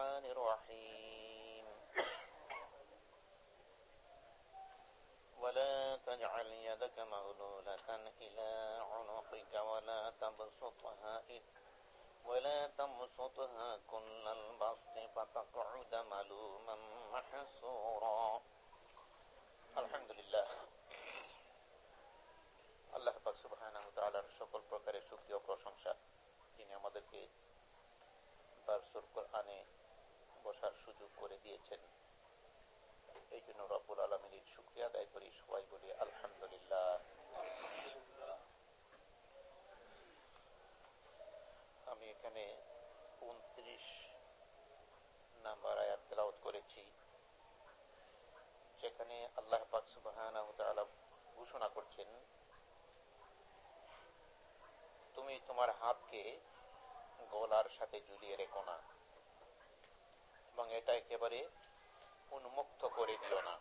الرحمن الرحيم ولا تجعل يدك مغلولة إلى عنقك ولا تبسطها ولا تبسطها كل البسط فتقعد ملوما محسورا الحمد لله আল্লাহ পাক সুবহানাহু তাআলার সকল প্রকারের শুকরিয়া ও প্রশংসা তিনি আমাদেরকে দারসুল কোরআনে বসার সুযোগ করে দিয়েছেন। এই জন্য রব্বুল আলমিনের শুক্রিয়া আদায় করি, সবাই বলি আলহামদুলিল্লাহ। আমি এখানে উনত্রিশ নাম্বার আয়াত তেলাওত করেছি, যেখানে আল্লাহ পাক সুবহানাহু তাআলা ঘোষণা করছেন, তুমি তোমার হাতকে গলার সাথে ঝুলিয়ে রেখো না। এবং এটা একেবারে উন্মুক্ত করে দিও না।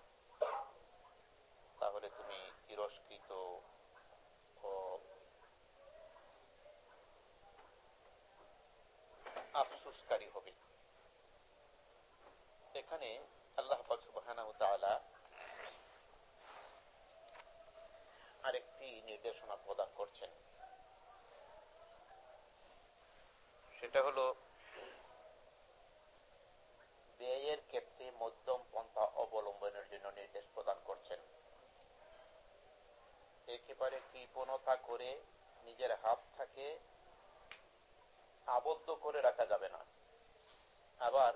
তাহলে তুমি তিরস্কৃত ও আফসুসকারী হবে। এখানে আল্লাহ আরেকটি নির্দেশনা প্রদান করছেন। সেটা হলো ব্যয়ের ক্ষেত্রে মধ্যম পন্থা অবলম্বনের জন্য নির্দেশ প্রদান করছেন। একেবারে কৃপণতা করে নিজের হাত থাকে, আবদ্ধ করে রাখা যাবে না। আবার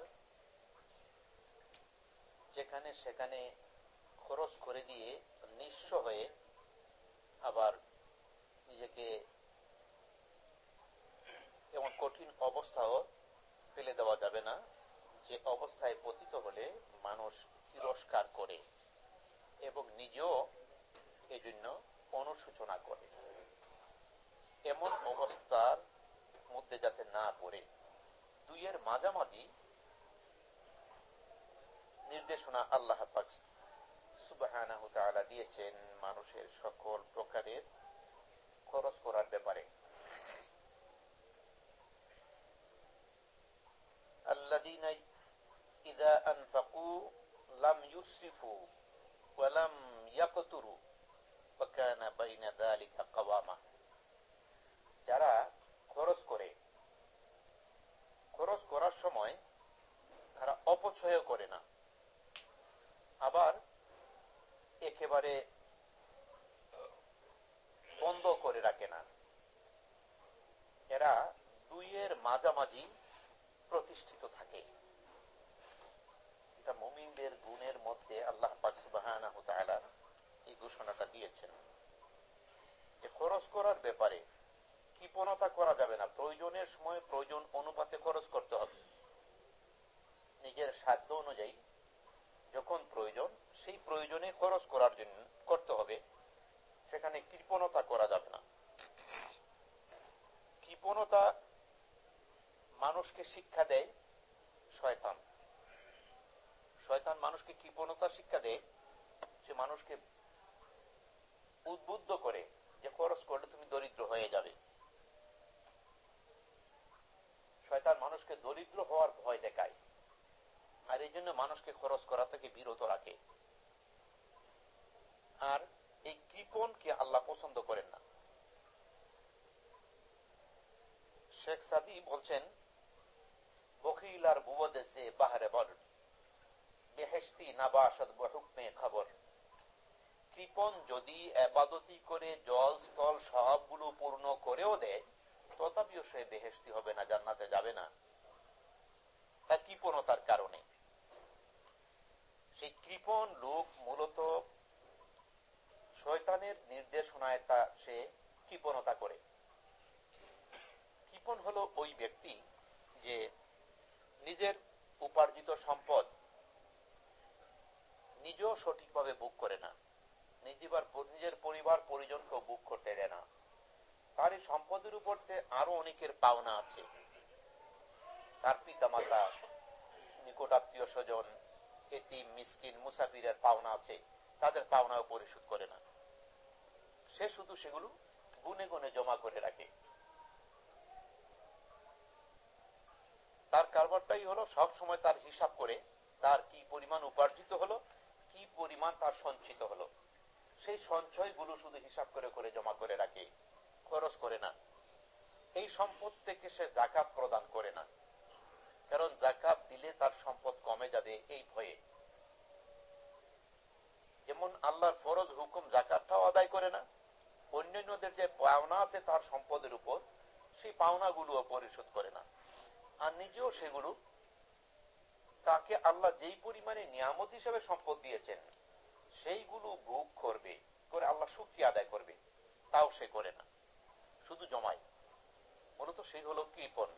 যেখানে সেখানে খরচ করে দিয়ে নিঃস্ব হয়ে আবার নিজেকে এমন কঠিন অবস্থাও ফেলে দেওয়া যাবে না। যে অবস্থায় পতিত হলে মানুষ তিরস্কার করে এবং নিজেও এজন্য অনুসূচনা করে। এমন অবস্থার মধ্যে যাতে না পড়ে, দুইয়ের মাঝামাঝি নির্দেশনা আল্লাহ সুবাহ দিয়েছেন মানুষের সকল প্রকারের খরচ করার ব্যাপারে। যারা খরচ করে, খরচ করার সময় তারা অপচয় করে না। আবার একেবারে বন্ধ করে রাখে না। এরা দুইয়ের মাঝামাঝি প্রতিষ্ঠিত থাকে। এটা মুমিনদের গুণের মধ্যে আল্লাহ এই ঘোষণাটা দিয়েছেন। খরচ করার ব্যাপারে কৃপণতা করা যাবে না। প্রয়োজনের সময় প্রয়োজন অনুপাতে খরচ করতে হবে। নিজের সাধ্য অনুযায়ী যখন প্রয়োজন, সেই প্রয়োজনে খরচ করার জন্য করতে হবে। সেখানে কৃপণতা করা যাবে না। কৃপণতা মানুষকে শিক্ষা দেয় শয়তান। শয়তান মানুষকে কৃপণতা শিক্ষা দেয়? সে মানুষকে উদ্বুদ্ধ করে যে খরচ করলে তুমি দরিদ্র হয়ে যাবে। শয়তান মানুষকে দরিদ্র হওয়ার ভয় দেখায়। আর এই জন্য মানুষকে খরচ করা থেকে বিরত রাখে। আর এই কৃপণকে আল্লাহ পছন্দ করেন না। শেখ সাদি বলছেন বকিলার বুবদেশে বাহারে বল। বেহেস্তি নাবাসদ খবর। কৃপন যদি আবাদতি করে জল, স্থল, সবগুলো পূর্ণ করেও দেয়, তথাপিও সে বেহেস্তি হবে না, জান্নাতে যাবে না। কৃপণতার কারণে। সেই কৃপন লোক মূলত শয়তানের নির্দেশনায় তা সে কৃপণতা করে। কৃপন হলো ওই ব্যক্তি যে নিজের উপার্জিত সম্পদ নিজেও সঠিকভাবে বুক করে না। নিজের পরিবার, পরিজনকেও বুক করতে দেয় না। তার এই সম্পদের উপর আরও অনেকের পাওনা আছে। তার পিতা মাতা নিকট আত্মীয় স্বজন, এতিম, মিসকিন, মুসাফিরের পাওনা আছে। তাদের পাওনাও পরিশোধ করে না। সে শুধু সেগুলো গুনে গুনে জমা করে রাখে। তার কারবারটাই হলো সব সময় তার হিসাব করে তার কি পরিমাণ উপার্জিত হলো পরিমাণ তার সঞ্চিত হলো। সেই সঞ্চয়গুলো শুধু হিসাব করে করে জমা করে রাখে, খরচ করে না। এই সম্পদ থেকে সে জাকাত প্রদান করে না। কারণ জাকাত দিলে তার সম্পদ কমে যাবে এই ভয়ে। যেমন আল্লাহর ফরজ হুকুম জাকাতটাও আদায় করে না, অন্যান্যদের যে পাওনা আছে তার সম্পদের উপর, সেই পাওনাগুলো পরিশোধ করে না। আর নিজেও সেগুলো তাকে আল্লাহ যেই পরিমাণে নিয়ামত হিসেবে সম্পদ দিয়েছেন, সেইগুলো ভোগ করবে, করে আল্লাহ শুক্রিয়া আদায় করবে। তাও সে করে না। শুধু জমায়। মূলত সেই হলো কৃপন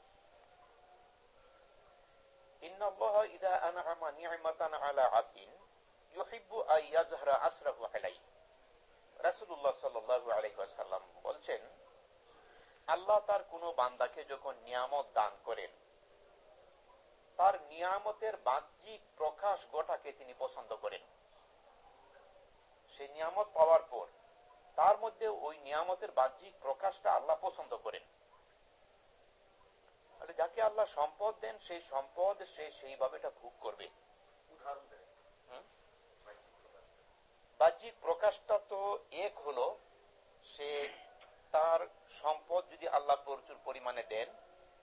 আল্লাহ তার কোন বান্দাকে যখন নিয়ামত দান করেন তার নিয়ামতের বাহ্যিক প্রকাশ গোটাকে তিনি পছন্দ করেন। সেই নিয়ামত পাওয়ার পর তার মধ্যে ওই নিয়ামতের বাহ্যিক প্রকাশটা আল্লাহ পছন্দ করেন। যাকে আল্লাহ সম্পদ দেন সেই সম্পদ সে সেইভাবে ভোগ করবে। বাহ্যিক প্রকাশটা তো এক হলো সে তার সম্পদ যদি আল্লাহ প্রচুর পরিমাণে দেন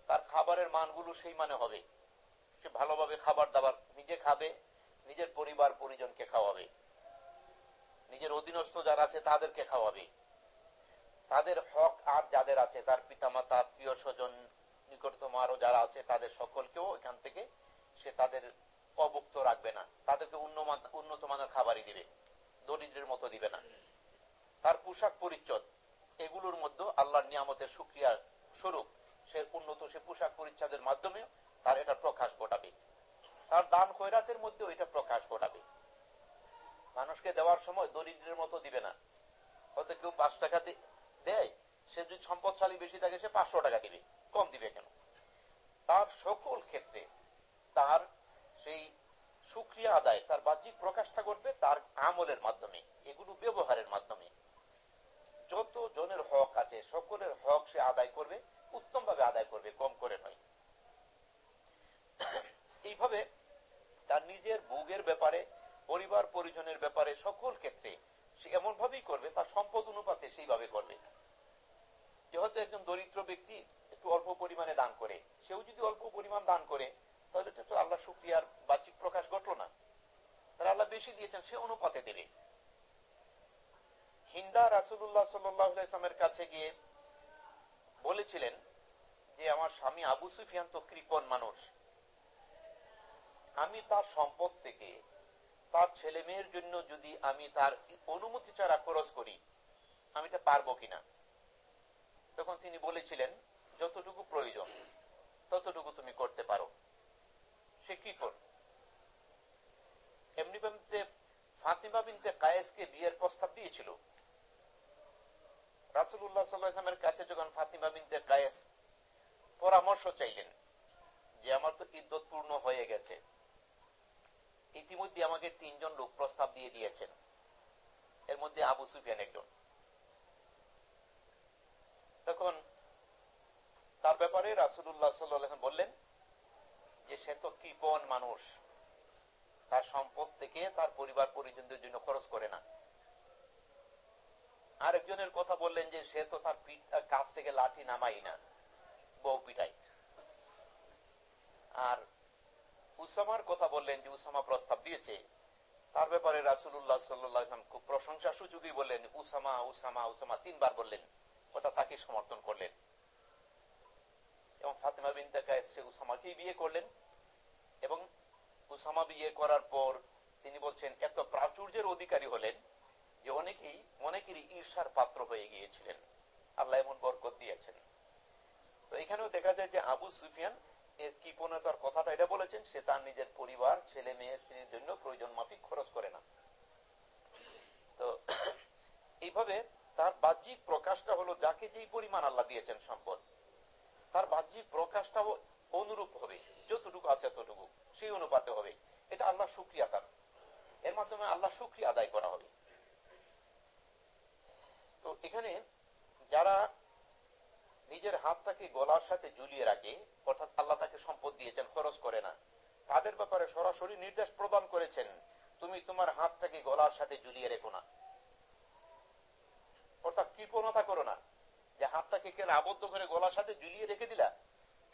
তার খাবারের মানগুলো সেই মানে হবে। সে ভালোভাবে খাবার দাবার নিজে খাবে, নিজের পরিবার পরিজনকে খাওয়াবে। নিজের অধীনস্থ যারা আছে তাদেরকে খাওয়াবে। তাদের হক আর যাদের আছে, তার পিতামাতা, আত্মীয় স্বজন, নিকটতম আরও যারা আছে, তাদের সকলকেও এখান থেকে সে তাদের অভুক্ত রাখবে না। তাদেরকে উন্নত মানের খাবারই দিবে। দরিদ্রের মতো দিবে না। তার পোশাক পরিচ্ছদ, এগুলোর মধ্যে আল্লাহর নিয়ামতের সুক্রিয়া স্বরূপ। সে উন্নত, সে পোশাক পরিচ্ছদের মাধ্যমে তার এটা প্রকাশ ঘটাবে। তার দান খৈরাতের মধ্যে এটা প্রকাশ ঘটাবে। মানুষকে দেওয়ার সময় দরিদ্রের মতো দিবে না। হয়তো কেউ পাঁচ টাকা দেয়, সে যদি সম্পদশালী বেশি থাকে, সে পাঁচশো টাকা দিবে। কম দিবে কেন? তার সকল ক্ষেত্রে তার সেই সুক্রিয়া আদায়, তার বাহ্যিক প্রকাশটা করবে তার আমলের মাধ্যমে, এগুলো ব্যবহারের মাধ্যমে। যত জনের হক আছে, সকলের হক সে আদায় করবে উত্তম ভাবে আদায় করবে, কম করে নয়। এইভাবে তার নিজের বুগের ব্যাপারে, পরিবার পরিজনের ব্যাপারে, সকল ক্ষেত্রে সে এমন ভাবেই করবে, তার সম্পদ অনুপাতে সেইভাবে করবে। যেহেতু একজন দরিদ্র ব্যক্তি একটু অল্প পরিমাণে দান করে, সেও যদি অল্প পরিমাণ দান করে, তাহলে তো আল্লাহ শুক্রিয়ার বাহ্যিক প্রকাশ ঘটলো না। তারা আল্লাহ বেশি দিয়েছেন, সে অনুপাতে দেবে। হিন্দা রাসুল্লাহ সাল্লামের কাছে গিয়ে বলেছিলেন যে, আমার স্বামী আবু সুফিয়ান তো কৃপন মানুষ। আমি তার সম্পদ থেকে তার ছেলে মেয়ের জন্য যদি আমি তার অনুমতি ছাড়া খরচ করি, আমি এটা পারব কিনা? তখন তিনি বলেছিলেন, যতটুকু প্রয়োজন, ততটুকু তুমি করতে পারো। সে কি কর এমনি ফাতিমা বিনতে কায়েসকে বিয়ের প্রস্তাব দিয়েছিল। রাসুল্লাহ সাল্লামের কাছে যখন ফাতিমা বিনতে কায়েস পরামর্শ চাইলেন যে, আমার তো ইদ্যত পূর্ণ হয়ে গেছে। ইতিমধ্যে আমাকে তিনজন লোক প্রস্তাব দিয়ে দিয়েছেন। এর মধ্যে আবু সুফিয়ান একজন। তখন তার ব্যাপারে রাসুল্লাহ সাল্লাম বললেন যে, সে তো কৃপন মানুষ। তার সম্পদ থেকে তার পরিবার পরিজনদের জন্য খরচ করে না। আরেকজনের কথা বললেন যে, সে তো তার কাপ থেকে লাঠি নামাই না। বউ পিটাই। আর উসামার কথা বললেন যে উসামা প্রস্তাব দিয়েছে। তার ব্যাপারে রাসুল্লাহ সাল্লাম খুব প্রশংসা সুযোগই বললেন, উসামা উসামা উসামা তিনবার বললেন কথা তাকে সমর্থন করলেন। এবং ফাতেমা বিনতে কায়েস, সে উসামাকেই বিয়ে করলেন। এবং উসামা বিয়ে করার পর তিনি বলছেন, এত প্রাচুর্যের অধিকারী হলেন যে অনেকেই, অনেকেরই ঈর্ষার পাত্র হয়ে গিয়েছিলেন। আল্লাহ এমন বরকত দিয়েছেন। তো এখানেও দেখা যায় যে আবু সুফিয়ান এর কৃপণতার কথাটা এটা বলেছেন? সে তার নিজের পরিবার, ছেলে মেয়ে, স্ত্রীর জন্য প্রয়োজন মাফিক খরচ করে না। তো এইভাবে তার বাহ্যিক প্রকাশটা হলো যাকে যেই পরিমাণ আল্লাহ দিয়েছেন সম্পদ, তার বাহ্যিক প্রকাশটাও অনুরূপ হবে, যতটুকু আছে ততটুকু, সেই অনুপাতে হবে। এটা আল্লাহ শুক্রিয়া তার। এর মাধ্যমে আল্লাহ শুক্রিয়া আদায় করা হবে। তো এখানে যারা নিজের হাতটাকে গলার সাথে ঝুলিয়ে রাখে, অর্থাৎ আল্লাহ তাকে সম্পদ দিয়েছেন, খরচ করে না। তাদের ব্যাপারে সরাসরি নির্দেশ প্রদান করেছেন, তুমি তোমার হাতটাকে গলার সাথে ঝুলিয়ে রেখো না। অর্থাৎ কৃপণতা করো না, যে হাতটাকে কেন আবদ্ধ করে গলার সাথে ঝুলিয়ে রেখে দিলা?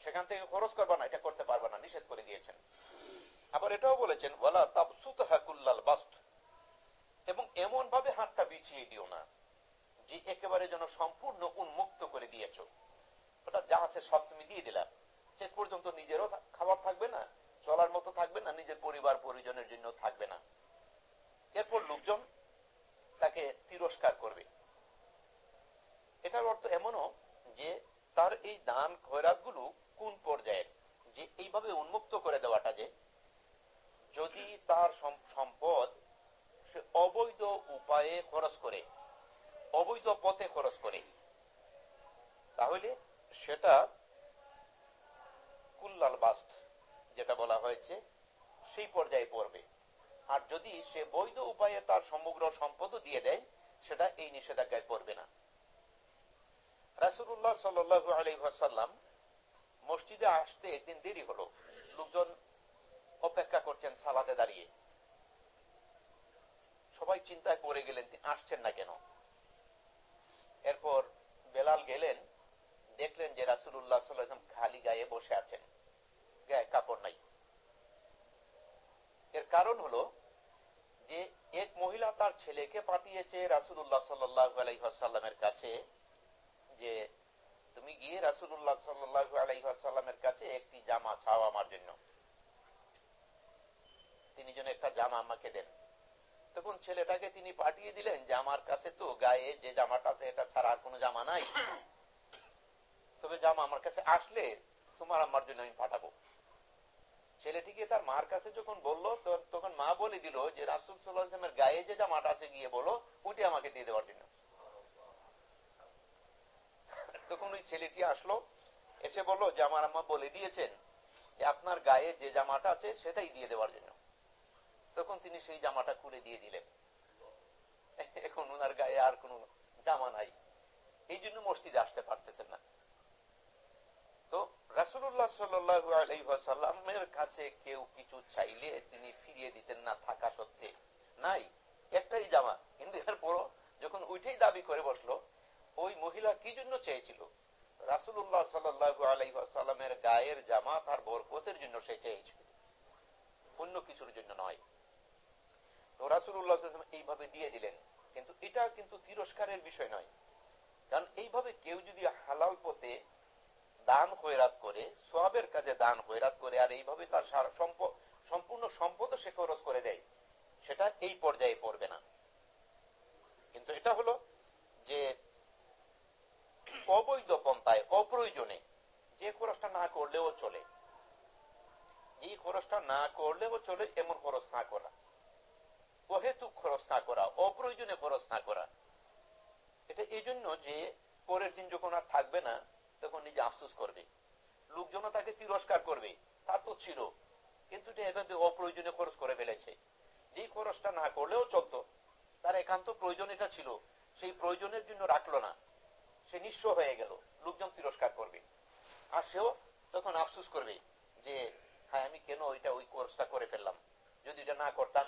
সেখান থেকে খরচ করবা না, এটা করতে পারবা না, নিষেধ করে দিয়েছেন। আবার এটাও বলেছেন এবং এমন ভাবে হাতটা বিছিয়ে দিও না। যে একেবারে যেন সম্পূর্ণ উন্মুক্ত করে দিয়েছ। অর্থাৎ যা আছে সব তুমি দিয়ে দিলাম শেষ পর্যন্ত নিজেরও খাবার থাকবে না, চলার মতো থাকবে না, নিজের পরিবার পরিজনের জন্য থাকবে না। এরপর লোকজন তাকে তিরস্কার করবে। এটার অর্থ এমনও যে তার এই দান খয়রাতগুলো কোন পর্যায়ের? যে এইভাবে উন্মুক্ত করে দেওয়াটা যে, যদি তার সম্পদ সে অবৈধ উপায়ে খরচ করে অবৈধ পথে খরচ করে। তাহলে সেটা কুল্লাল বাস্ত, যেটা বলা হয়েছে, সেই পর্যায়ে পড়বে। আর যদি সে বৈধ উপায়ে তার সমগ্র সম্পদ দিয়ে দেয়, সেটা এই নিষেধাজ্ঞায় পড়বে না। রাসুল্লাহ সাল্লু মসজিদে আসতে একদিন দেরি হলো। লোকজন অপেক্ষা করছেন সালাতে দাঁড়িয়ে। সবাই চিন্তায় পড়ে গেলেন আসছেন না কেন। এরপর বেলাল গেলেন, দেখলেন যে রাসুল্লাহ সাল্লাম খালি গায়ে বসে আছেন, গায়ে কাপড় নাই। এর কারণ হলো যে এক মহিলা তার ছেলেকে পাঠিয়েছে রাসুল্লাহ সাল্লামের কাছে যে, তুমি গিয়ে রাসুল্লাহ সাল্লু আলাইসাল্লামের কাছে একটি জামা ছাও আমার জন্য। তিনি যেন একটা জামা আমাকে দেন। তখন ছেলেটাকে তিনি পাঠিয়ে দিলেন যে, আমার কাছে তো গায়ে যে জামাটা আছে, এটা ছাড়া আর কোনো জামা নাই। তবে জামা আমার কাছে আসলে, তোমার আমার জন্য আমি পাঠাবো। ছেলেটিকে তার মার কাছে যখন বলল তখন মা বলে দিল যে, রাসুল সাল্লামের গায়ে যে জামাটা আছে গিয়ে বলো ওটি আমাকে দিয়ে দেওয়ার জন্য। তখন ওই ছেলেটি আসলো, এসে বলল যে, আমার আম্মা বলে দিয়েছেন যে, আপনার গায়ে যে জামাটা আছে, সেটাই দিয়ে দেওয়ার জন্য। তখন তিনি সেই জামাটা খুলে দিয়ে দিলেন। এখন ওনার গায়ে আর কোন জামা নাই। এই জন্য মসজিদে আসতে পারতেছেন না। তো রাসুল্লাহ সাল্লামের কাছে কেউ কিছু চাইলে তিনি ফিরিয়ে দিতেন না থাকা সত্ত্বে। নাই, একটাই জামা। কিন্তু এরপরও যখন ওইটাই দাবি করে বসল, ওই মহিলা কি জন্য চেয়েছিল? রাসুল্লাহ সাল্লু আলাইসাল্লামের গায়ের জামা তার বরকতের জন্য সে চেয়েছিল। অন্য কিছুর জন্য নয়। এইভাবে দিয়ে দিলেন। কিন্তু এটা কিন্তু তিরস্কারের বিষয় নয়। কারণ এইভাবে কেউ যদি হালাল পথে দান হয়রাত করে সবের কাজে দান হয়রাত করে আর এইভাবে তার সম্পূর্ণ সম্পদ সে খরচ করে দেয়, সেটা এই পর্যায়ে পড়বে না। কিন্তু এটা হলো যে অবৈধ পন্থায়, অপ্রয়োজনে যে খরচটা না করলেও চলে। যে খরচটা না করলেও চলে, এমন খরচ না করা। অহেতুক খরচ না করা, অপ্রয়োজনে খরচ না করা। এটা এই জন্য যে, পরের দিন যখন আর থাকবে না, তখন নিজে আফসোস করবে। লোকজন তাকে তিরস্কার করবে তার তো ছিল। কিন্তু অপ্রয়োজনে খরচ করে ফেলেছে। যে খরচটা না করলেও চলতো। তার একান্ত প্রয়োজন এটা ছিল। সেই প্রয়োজনের জন্য রাখল না। সে নিঃস্ব হয়ে গেল। লোকজন তিরস্কার করবে। আর সেও তখন আফসুস করবে যে হ্যাঁ আমি কেন ওইটা ওই কোর্সটা করে ফেললাম? যদি এটা না করতাম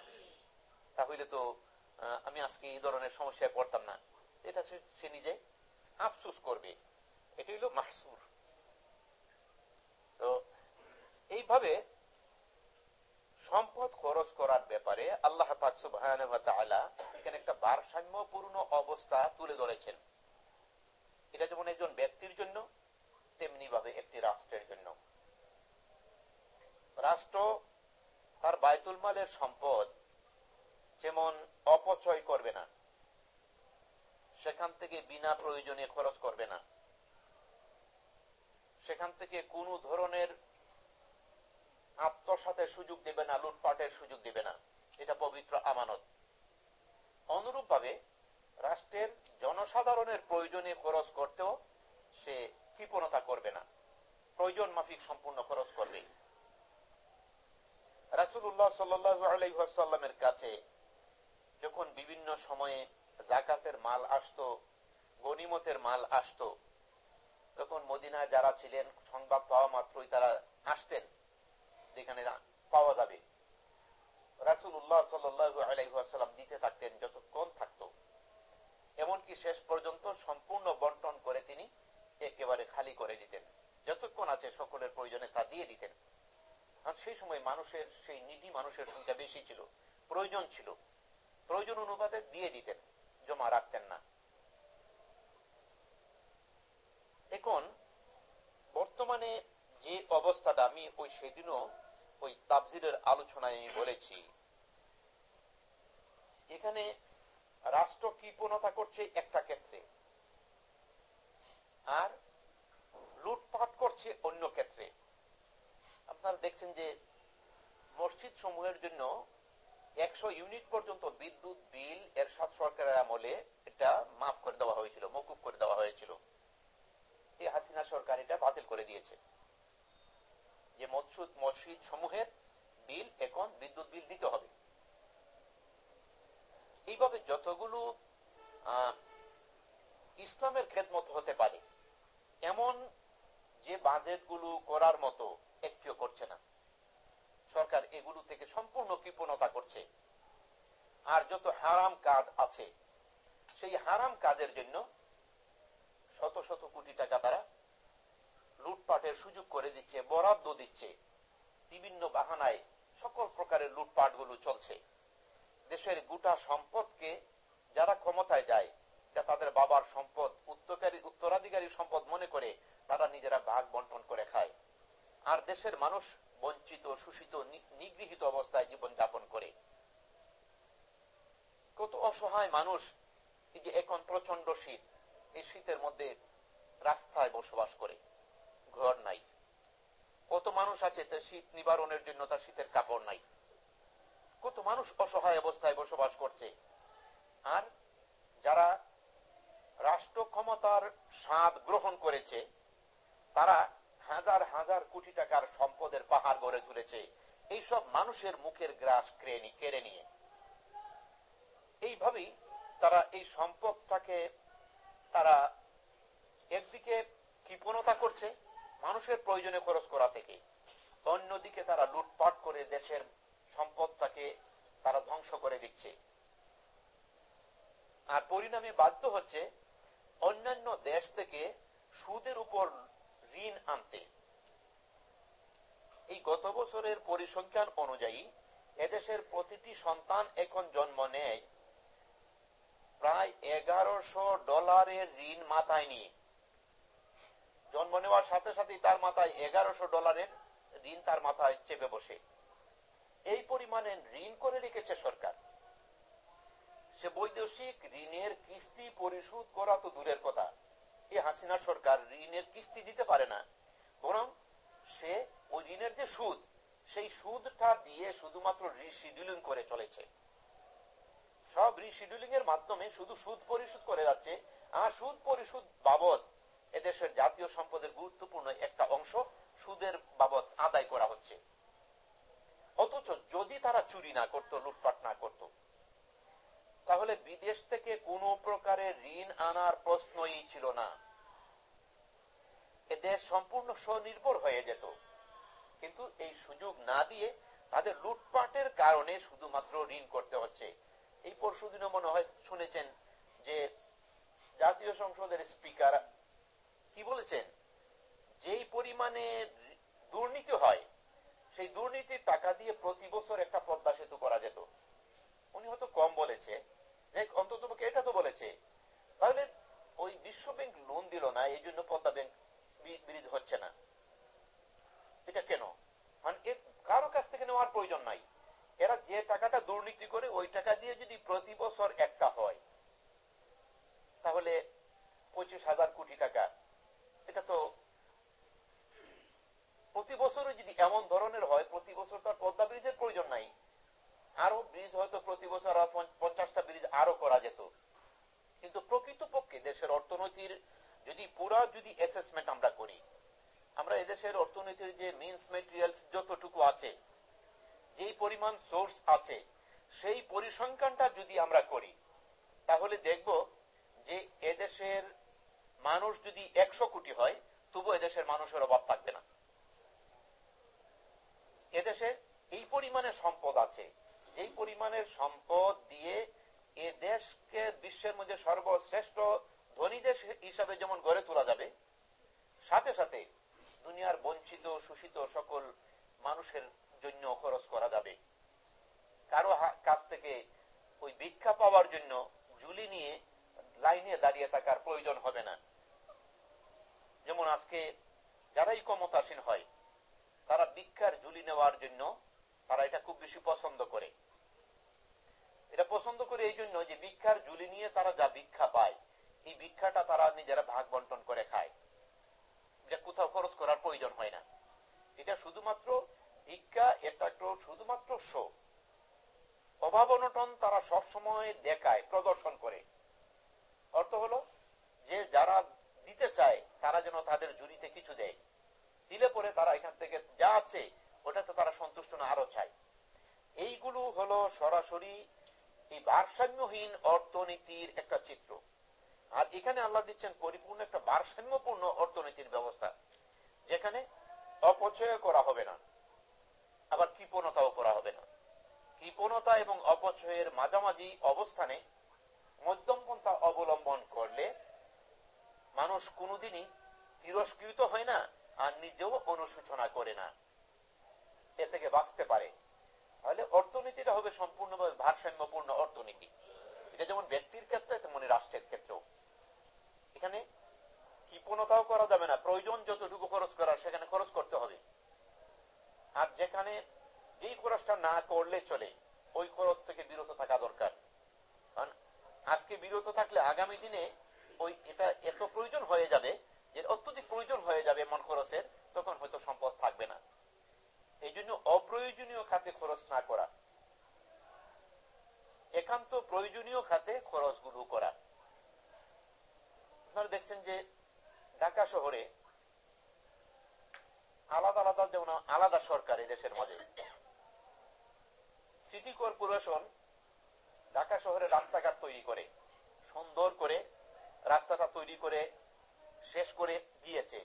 তাহলে তো আমি আজকে এই ধরনের সমস্যায় পড়তাম না। এটা সে নিজে আফসুস করবে। এটা হইল মাহসুর। তো এইভাবে সম্পদ খরচ করার ব্যাপারে আল্লাহ এখানে একটা ভারসাম্যপূর্ণ অবস্থা তুলে ধরেছেন। এটা যেমন একজন ব্যক্তির জন্য তেমনি ভাবে একটি রাষ্ট্রের জন্য। রাষ্ট্র তার বায়তুল মালের সম্পদ যেমন অপচয় করবে না, সেখান থেকে বিনা প্রয়োজনে খরচ করবে না। সেখান থেকে কোন ধরনের আত্মসাতের সুযোগ দেবে না, লুটপাটের সুযোগ দেবে না। এটা পবিত্র আমানত। অনুরূপ ভাবে রাষ্ট্রের জনসাধারণের প্রয়োজনে খরচ করতেও সে কৃপণতা করবে না। প্রয়োজন মাফিক সম্পূর্ণ খরচ করবে। রাসুল্লাহ সাল্লামের কাছে যখন বিভিন্ন সময়ে জাকাতের মাল আসতো, গনিমতের মাল আসতো, তখন মদিনায় যারা ছিলেন, সংবাদ পাওয়া মাত্রই তারা আসতেন, যেখানে পাওয়া যাবে। রাসুল্লাহ সাল্লাম দিতে থাকতেন, যতক্ষণ থাকতো। এমনকি শেষ পর্যন্ত সম্পূর্ণ বন্টন করে তিনি একেবারে খালি করে দিতেন। যতক্ষণ আছে সকলের প্রয়োজনে তা দিয়ে দিতেন। আর সেই সময় মানুষের, সেই নিডি মানুষের সংখ্যা বেশি ছিল, প্রয়োজন ছিল। প্রয়োজন অনুপাতে দিয়ে দিতেন, জমা রাখতেন না। এখন, বর্তমানে যে অবস্থাটা আমি ওই সেদিনও ওই তাবজিরের আলোচনায় আমি বলেছি, এখানে রাষ্ট্র কৃপণতা করছে একটা ক্ষেত্রে আর লুটপাট করছে অন্য ক্ষেত্রে। আপনারা দেখছেন যে মসজিদ সমূহের জন্য একশো ইউনিট পর্যন্ত বিদ্যুৎ, বিল এর সাত সরকারের আমলে এটা মাফ করে দেওয়া হয়েছিল, মকুব করে দেওয়া হয়েছিল। এই হাসিনা সরকার এটা বাতিল করে দিয়েছে। যে মসজিদ মসজিদ সমূহের বিল, এখন বিদ্যুৎ বিল দিতে হবে। এইভাবে যতগুলো ইসলামের খেদমত হতে পারে, এমন যে বাজেটগুলো করার মতো একটিও করছে না। সরকার এগুলো থেকে সম্পূর্ণ কৃপণতা করছে। আর যত হারাম কাজ আছে, সেই হারাম কাজের জন্য শত শত কোটি টাকা তারা লুটপাটের সুযোগ করে দিচ্ছে, বরাদ্দ দিচ্ছে। বিভিন্ন বাহানায় সকল প্রকারের লুটপাটগুলো চলছে। দেশের গোটা সম্পদকে যারা ক্ষমতায় যায় এটা তাদের বাবার সম্পদ, উত্তরকারী, উত্তরাধিকারী সম্পদ মনে করে, তারা নিজেরা ভাগ বন্টন করে খায়। আর দেশের মানুষ বঞ্চিত, শোষিত নিগৃহীত অবস্থায় জীবন যাপন করে। কত অসহায় মানুষ এই যে এখন প্রচণ্ড শীত, এই শীতের মধ্যে রাস্তায় বসবাস করে, ঘর নাই। কত মানুষ আছে তার শীত নিবারণের জন্য তার শীতের কাপড় নাই। কত মানুষ অসহায় অবস্থায় বসবাস করছে। আর যারা রাষ্ট্র ক্ষমতার স্বাদ গ্রহণ করেছে, তারা হাজার হাজার কোটি টাকার সম্পদের পাহাড় গড়ে তুলেছে। এইসব মানুষের মুখের গ্রাস কেড়ে নিয়ে। এইভাবেই তারা এই সম্পদটাকে তারা একদিকে কৃপণতা করছে মানুষের প্রয়োজনে খরচ করা থেকে। অন্যদিকে তারা লুটপাট করে দেশের সম্পদটাকে তারা ধ্বংস করে দিচ্ছে। আর পরিণামে বাধ্য হচ্ছে অন্যান্য দেশ থেকে সুদের উপর ঋণ আনতে। এই গত বছরের পরিসংখ্যান অনুযায়ী এদেশের প্রতিটি সন্তান এখন জন্ম নেয় প্রায় এগারোশো ডলারের ঋণ মাথায় নিয়ে। জন্ম নেওয়ার সাথে সাথে তার মাথায় এগারোশো ডলারের ঋণ তার মাথায় চেপে বসে। এই পরিমাণে ঋণ করে রেখেছে সরকার। সে বৈদেশিক ঋণের কিস্তি পরিশোধ করা তো দূরের কথা। এই হাসিনা সরকার ঋণের কিস্তি দিতে পারে না। বরং সে ওই ঋণের যে সুদ, সেই সুদটা দিয়ে শুধুমাত্র রিশিডিউলিং করে চলেছে। সব রিশিডিউলিং এর মাধ্যমে শুধু সুদ পরিশোধ করে যাচ্ছে। আর সুদ পরিশোধ বাবদ এদেশের জাতীয় সম্পদের গুরুত্বপূর্ণ একটা অংশ সুদের বাবদ আদায় করা হচ্ছে। অথচ যদি তারা চুরি না করত, লুটপাট না করত তাহলে বিদেশ থেকে কোনো প্রকারের ঋণ আনার প্রশ্নই ছিল না। এদেশ সম্পূর্ণ স্বনির্ভর হয়ে যেত। কিন্তু এই সুযোগ না দিয়ে তাদের লুটপাটের কারণে শুধুমাত্র ঋণ করতে হচ্ছে। এই পরশু দিনও মনে হয় শুনেছেন যে জাতীয় সংসদের স্পিকার কি বলেছেন? যেই পরিমাণে দুর্নীতি হয়, সেই দুর্নীতির টাকা দিয়ে প্রতি বছর একটা পদ্মা সেতু করা যেত। উনি হয়তো কম বলেছে। অন্তত এটা তো বলেছে। তাহলে ওই বিশ্ব ব্যাংক লোন দিল না, এই জন্য পদ্মা ব্যাংক ব্রিজ হচ্ছে না। এটা কেন? মানে কারও কাছ থেকে নেওয়ার প্রয়োজন নাই। এরা যে টাকাটা দুর্নীতি করে, ওই টাকা দিয়ে যদি প্রতি বছর একটা হয় তাহলে পঁচিশ হাজার কোটি টাকা এটা তো প্রতি বছরও যদি এমন ধরনের হয় প্রতি বছর তার পদ্মা ব্রিজের প্রয়োজন নাই আরও ব্রিজ হয়তো প্রতি বছর পঞ্চাশটা ব্রিজ আরও করা যেত কিন্তু প্রকৃত পক্ষে দেশের অর্থনীতির যদি পুরা যদি অ্যাসেসমেন্ট আমরা করি, আমরা এদেশের অর্থনীতির যে মিনস মেটেরিয়ালস যতটুকু আছে, যেই পরিমাণ সোর্স আছে, সেই পরিসংখ্যানটা যদি আমরা করি, তাহলে দেখব যে এদেশের মানুষ যদি একশো কোটি হয়, তবু এদেশের মানুষের অভাব থাকবে না। এদেশে এই পরিমাণের সম্পদ আছে এই পরিমাণের সম্পদ দিয়ে এ দেশকে বিশ্বের মধ্যে সর্বশ্রেষ্ঠ ধনী দেশ হিসাবে যেমন গড়ে তোলা যাবে, সাথে সাথে দুনিয়ার বঞ্চিত, শোষিত সকল মানুষের জন্য খরচ করা যাবে। কারও কাছ থেকে ওই ভিক্ষা পাওয়ার জন্য জুলি নিয়ে লাইনে দাঁড়িয়ে থাকার প্রয়োজন হবে না। যেমন আজকে যারাই ক্ষমতাসীন হয়, তারা ভিক্ষার ঝুলি নেওয়ার জন্য তারা এটা খুব বেশি পছন্দ করে। এটা পছন্দ করে এই জন্য যে ভিক্ষার ঝুলি নিয়ে তারা যা ভিক্ষা পায় এই ভিক্ষাটা তারা নিজেরা ভাগ বন্টন করে খায়। এটা কোথাও খরচ করার প্রয়োজন হয় না। এটা শুধুমাত্র ভিক্ষা, এটা একটু শুধুমাত্র শো অভাব অনটন তারা সবসময় দেখায়, প্রদর্শন করে। অর্থ হলো, যে যারা দিতে চায়, তারা যেন তাদের জুড়িতে কিছু দেয়। দিলে পরে তারা এখান থেকে যা আছে, ওটাতে তারা সন্তুষ্ট না আরও চায়। এইগুলো হলো সরাসরি এই ভারসাম্যহীন অর্থনীতির একটা চিত্র। আর এখানে আল্লাহ দিচ্ছেন পরিপূর্ণ একটা ভারসাম্যপূর্ণ অর্থনীতির ব্যবস্থা, যেখানে অপচয় করা হবে না, আবার কৃপণতাও করা হবে না। কৃপণতা এবং অপচয়ের মাঝামাঝি অবস্থানে মধ্যম পন্থা অবলম্বন করলে মানুষ কোনোদিনই তিরস্কৃত হয় না আর নিজেও অনুসূচনা করে না। এ থেকে বাঁচতে পারে। তাহলে অর্থনীতিটা হবে সম্পূর্ণভাবে ভারসাম্যপূর্ণ অর্থনীতি। এটা যেমন ব্যক্তির ক্ষেত্রে, তেমনি রাষ্ট্রের ক্ষেত্রেও। এখানে কৃপণতাও করা যাবে না। প্রয়োজন যতটুকু খরচ করার, সেখানে খরচ করতে হবে। আর যেখানে যেই খরচটা না করলে চলে, ওই খরচ থেকে বিরত থাকা দরকার। কারণ আজকে বিরত থাকলে আগামী দিনে ওই এটা এত প্রয়োজন হয়ে যাবে যে অত্যধিক প্রয়োজন হয়ে যাবে মন খরচের, তখন হয়তো সম্পদ থাকবে না। এই জন্য অপ্রয়োজনীয় খাতে খরচ না করা। একান্ত প্রয়োজনীয় খাতে খরচগুলো করা। আপনারা দেখছেন যে ঢাকা শহরে আলাদা আলাদা যেমন আলাদা সরকার দেশের মাঝে। সিটি কর্পোরেশন ঢাকা শহরে রাস্তাঘাট তৈরি করে, সুন্দর করে রাস্তাটা তৈরি করে শেষ করে দিয়েছে।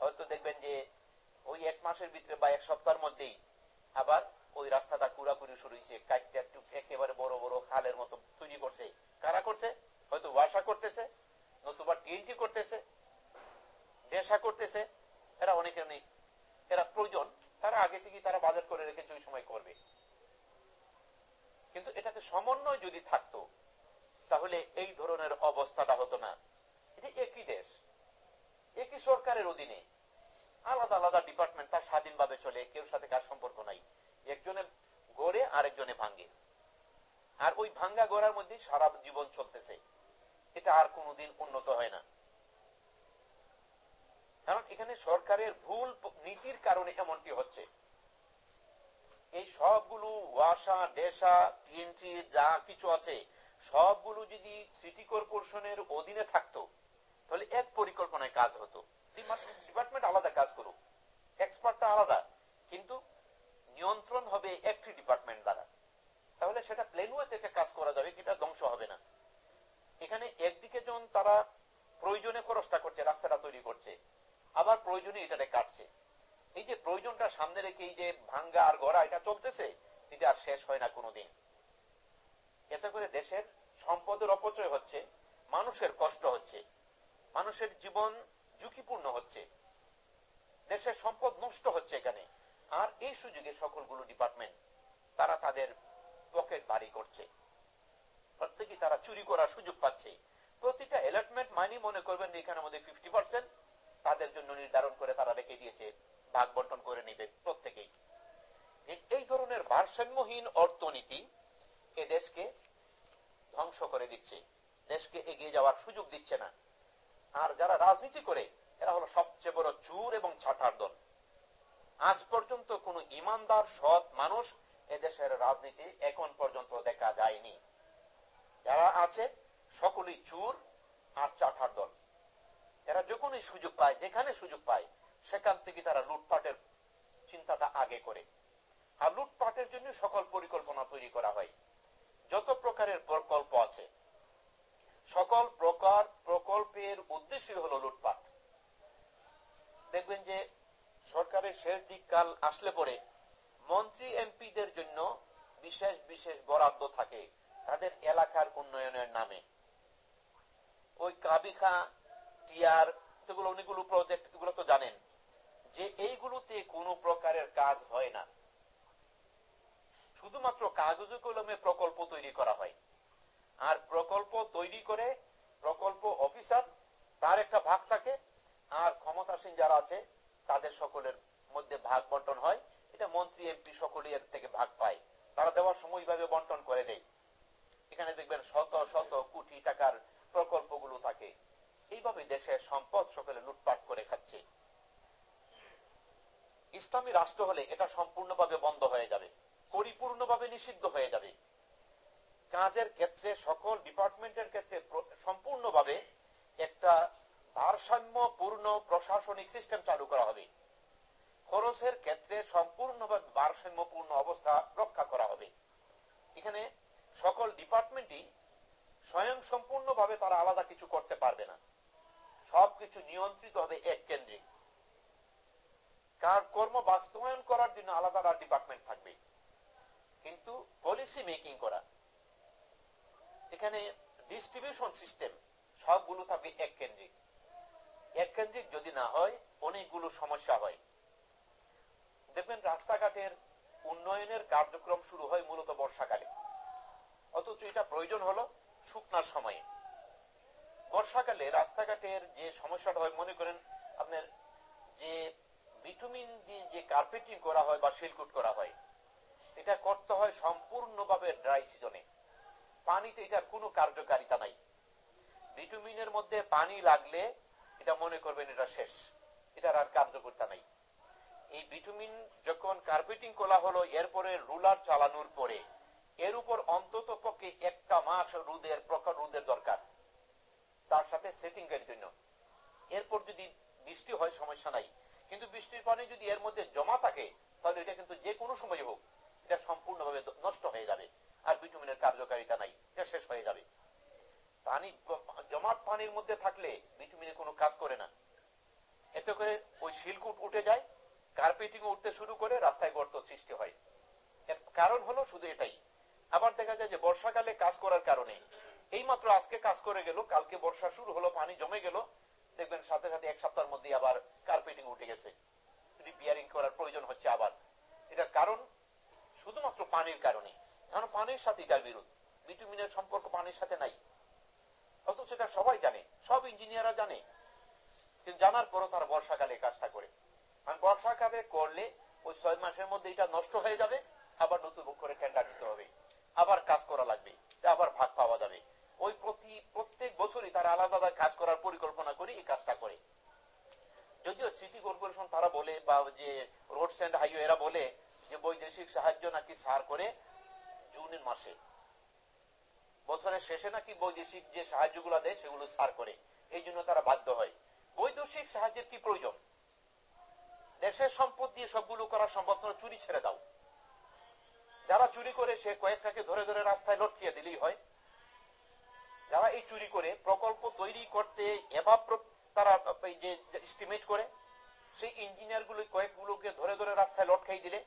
হয়তো দেখবেন যে ওই এক মাসের ভিতরে বা এক সপ্তাহের মধ্যেই আবার ওই রাস্তাটা পুরাপুরি শুরু হয়েছে কাটতে একটু একেবারে বড় বড় খালের মতো তৈরি করছে। কারা করছে? হয়তো ওয়াসা করতেছে নতুবা টিএনটি করতেছে, নেশা করতেছে, এরা অনেকে নেই এরা প্রয়োজন, তারা আগে থেকে তারা বাজার করে রেখেছে, ওই সময় করবে। কিন্তু এটাতে সমন্বয় যদি থাকতো, তাহলে এই ধরনের অবস্থাটা হতো না। এটা একই দেশ, একই সরকারের অধীনে, আলাদা আলাদা ডিপার্টমেন্ট তার স্বাধীনভাবে চলে কেউ সাথে কার সম্পর্ক নাই। একজনে গড়ে, আরেকজনে ভাঙ্গে আর ওই ভাঙ্গা গড়ার মধ্যে সারা জীবন চলতেছে। এটা আর কোনোদিন উন্নত হয় না। কারণ এখানে সরকারের ভুল নীতির কারণে এমনটি হচ্ছে। এই সবগুলো ওয়াসা, ডেসা, টিএনটি, যা কিছু আছে, সবগুলো যদি সিটি কর্পোরেশনের অধীনে থাকতো, তাহলে এক পরিকল্পনায় কাজ হতো। ডিপার্টমেন্ট আলাদা কাজ করুক, এক্সপার্টটা আলাদা, কিন্তু নিয়ন্ত্রণ হবে একটি ডিপার্টমেন্ট দ্বারা। তাহলে সেটা প্লেনওয়ে থেকে কাজ করা যাবে, এটা ধ্বংস হবে না। এখানে একদিকে যখন তারা প্রয়োজনে খরচটা করছে, রাস্তাটা তৈরি করছে, আবার প্রয়োজনে এটাতে কাটছে। এই যে প্রয়োজনটা সামনে রেখে এই যে ভাঙ্গা আর গড়া, এটা চলতেছে, এটা আর শেষ হয় না কোনোদিন। এতে করে দেশের সম্পদের অপচয় হচ্ছে, মানুষের কষ্ট হচ্ছে, মানুষের জীবন ঝুঁকিপূর্ণ হচ্ছে, দেশের সম্পদ নষ্ট হচ্ছে এখানে। আর এই সুযোগে সকলগুলো ডিপার্টমেন্ট, তারা তাদের পকেট ভারী করছে। প্রত্যেকে তারা চুরি করার সুযোগ পাচ্ছে। প্রতিটা অ্যালটমেন্ট মানি মনে করবেন এখানে আমাদের ফিফটি পার্সেন্ট তাদের জন্য নির্ধারণ করে তারা রেখে দিয়েছে, ভাগ বন্টন করে নিবে প্রত্যেকেই। এই ধরনের ভারসাম্যহীন অর্থনীতি এ দেশকে ধ্বংস করে দিচ্ছে, দেশকে এগিয়ে যাওয়ার সুযোগ দিচ্ছে না। আর যারা রাজনীতি করে, এরা হলো সবচেয়ে বড় চুর এবং ছাটার দল। আজ পর্যন্ত কোন ইমানদার, সৎ মানুষ এদেশের রাজনীতি এখন পর্যন্ত দেখা যায়নি। যারা আছে, সকলেই চুর আর চাঠার দল। এরা যখনই সুযোগ পায়, যেখানে সুযোগ পায়, সেখান থেকে তারা লুটপাটের চিন্তাটা আগে করে। আর লুটপাটের জন্য সকল পরিকল্পনা তৈরি করা হয়। যত প্রকারের প্রকল্প আছে, সকল প্রকার প্রকল্পের উদ্দেশ্যই হলো লুটপাট। দেখবেন যে সরকারের শেষ দিক কাল আসলে পরে মন্ত্রী এমপিদের জন্য বিশেষ বিশেষ বরাদ্দ থাকে। তাদের এলাকার উন্নয়নের নামে। ওই কাবিখা, টিয়ার, সেগুলো অনেকগুলো প্রজেক্ট এগুলো তো জানেন। যে এইগুলোতে কোনো প্রকারের কাজ হয় না। শুধুমাত্র কাগজে কলমে প্রকল্প তৈরি করা হয়। আর প্রকল্প তৈরি করে প্রকল্প অফিসার, তার একটা ভাগ থাকে। আর ক্ষমতাসীন যারা আছে, তাদের সকলের মধ্যে ভাগ বন্টন হয়। এটা মন্ত্রী, এমপি সকলের থেকে ভাগ পায়। তারা দেওয়ার সময় বন্টন করে দেয়। এখানে দেখবেন শত শত কোটি টাকার প্রকল্পগুলো থাকে। এইভাবে দেশের সম্পদ সকলে লুটপাট করে খাচ্ছে। ইসলামী রাষ্ট্র হলে এটা সম্পূর্ণভাবে বন্ধ হয়ে যাবে। পরিপূর্ণভাবে নিষিদ্ধ হয়ে যাবে। কাজের ক্ষেত্রে, সকল ডিপার্টমেন্টের ক্ষেত্রে সম্পূর্ণভাবে একটা ভারসাম্যপূর্ণ প্রশাসনিক সিস্টেম চালু করা হবে। খরচের ক্ষেত্রে সম্পূর্ণভাবে ভারসাম্যপূর্ণ অবস্থা রক্ষা করা হবে। এখানে সকল ডিপার্টমেন্টই স্বয়ং সম্পূর্ণভাবে তারা আলাদা কিছু করতে পারবে না। সবকিছু নিয়ন্ত্রিত হবে এক কেন্দ্রিক কার কর্ম বাস্তবায়ন করার জন্য আলাদা আলাদা ডিপার্টমেন্ট থাকবে। কিন্তু পলিসি মেকিং করা। এখানে ডিস্ট্রিবিউশন সিস্টেম সবগুলো থাকবে এক কেন্দ্রিক এক কেন্দ্রিক যদি না হয়, অনেকগুলো সমস্যা হয়। দেখবেন রাস্তাঘাটের উন্নয়নের কার্যক্রম শুরু হয় মূলত বর্ষাকালে। অথচ এটা প্রয়োজন হলো শুকনার সময়ে। বর্ষাকালে রাস্তাঘাটের যে সমস্যাটা হয়, মনে করেন আপনার যে ভিটামিন দিয়ে যে কার্পেটিং করা হয় বা শিলকুট করা হয়, এটা করতে হয় সম্পূর্ণভাবে ড্রাই সিজনে পানিতে এটার কোনো কার্যকারিতা নাই। ভিটামিনের মধ্যে পানি লাগলে এটা মনে করবেন এটা শেষ। এটার আর কার্যকরিতা নাই। এই ভিটামিন যখন কার্পেটিং করা হলো, এরপরে রুলার চালানোর পরে এর উপর অন্তত পক্ষে একটা মাস রোদের প্রখর রোদের দরকার। তার সাথে সেটিং এর জন্য। এরপর যদি বৃষ্টি হয়, সমস্যা নাই। কিন্তু বৃষ্টির পানি যদি এর মধ্যে জমা থাকে, তাহলে এটা কিন্তু যে কোনো সময় হোক, এটা সম্পূর্ণভাবে নষ্ট হয়ে যাবে। আর ভিটামিনের কার্যকারিতা নাই, এটা শেষ হয়ে যাবে। পানি জমাট পানির মধ্যে থাকলে ভিটামিনে কোনো কাজ করে না। এতে করে ওই শিলকুট উঠে যায় কার্পেটিং উঠতে শুরু করে রাস্তায় গর্ত সৃষ্টি হয়। এর কারণ হলো শুধু এটাই। আবার দেখা যায় যে বর্ষাকালে কাজ করার কারণে। এই মাত্র আজকে কাজ করে গেল, কালকে বর্ষা শুরু হলো, পানি জমে গেল। দেখবেন সাথে সাথে এক সপ্তাহের মধ্যে আবার কার্পেটিং উঠে গেছে। রিপেয়ারিং করার প্রয়োজন হচ্ছে আবার। এটার কারণ শুধুমাত্র পানির কারণে। কারণ পানির সাথে এটার বিরোধ। ভিটামিনের সম্পর্ক পানির সাথে নাই। অথচ সেটা সবাই জানে, সব ইঞ্জিনিয়াররা জানে। কিন্তু জানার পরও তারা বর্ষাকালে কাজটা করে। কারণ বর্ষাকালে করলে ওই ছয় মাসের মধ্যে এটা নষ্ট হয়ে যাবে, আবার নতুন করে টেন্ডার দিতে হবে। আবার কাজ করা লাগবে আবার ভাগ পাওয়া যাবে। ওই প্রতি, প্রত্যেক বছরই তারা আলাদা আলাদা কাজ করার পরিকল্পনা করে এই কাজটা করে। যদিও সিটি কর্পোরেশন তারা বলে বা যে রোড স্ট্যান্ড হাইওয়ে এরা বলে যে বৈদেশিক সাহায্য নাকি সার করে জুনের মাসে। বছরের শেষে নাকি বৈদেশিক যে সাহায্যগুলো দেয় সেগুলো সার করে। এই জন্য তারা বাধ্য হয়। বৈদেশিক সাহায্যের কি প্রয়োজন? দেশের সম্পদ দিয়ে সবগুলো করা সম্ভব চুরি ছেড়ে দাও। যারা চুরি করে সে কয়েকটাকে ধরে ধরে রাস্তায় লটকিয়ে দিলেই হয়। যারা এই চুরি করে, প্রকল্প তৈরি করতে তারা যে এস্টিমেট করে, সেই ইঞ্জিনিয়ারগুলো কয়েকগুলোকে ধরে ধরে রাস্তায় লটকাই দিলে।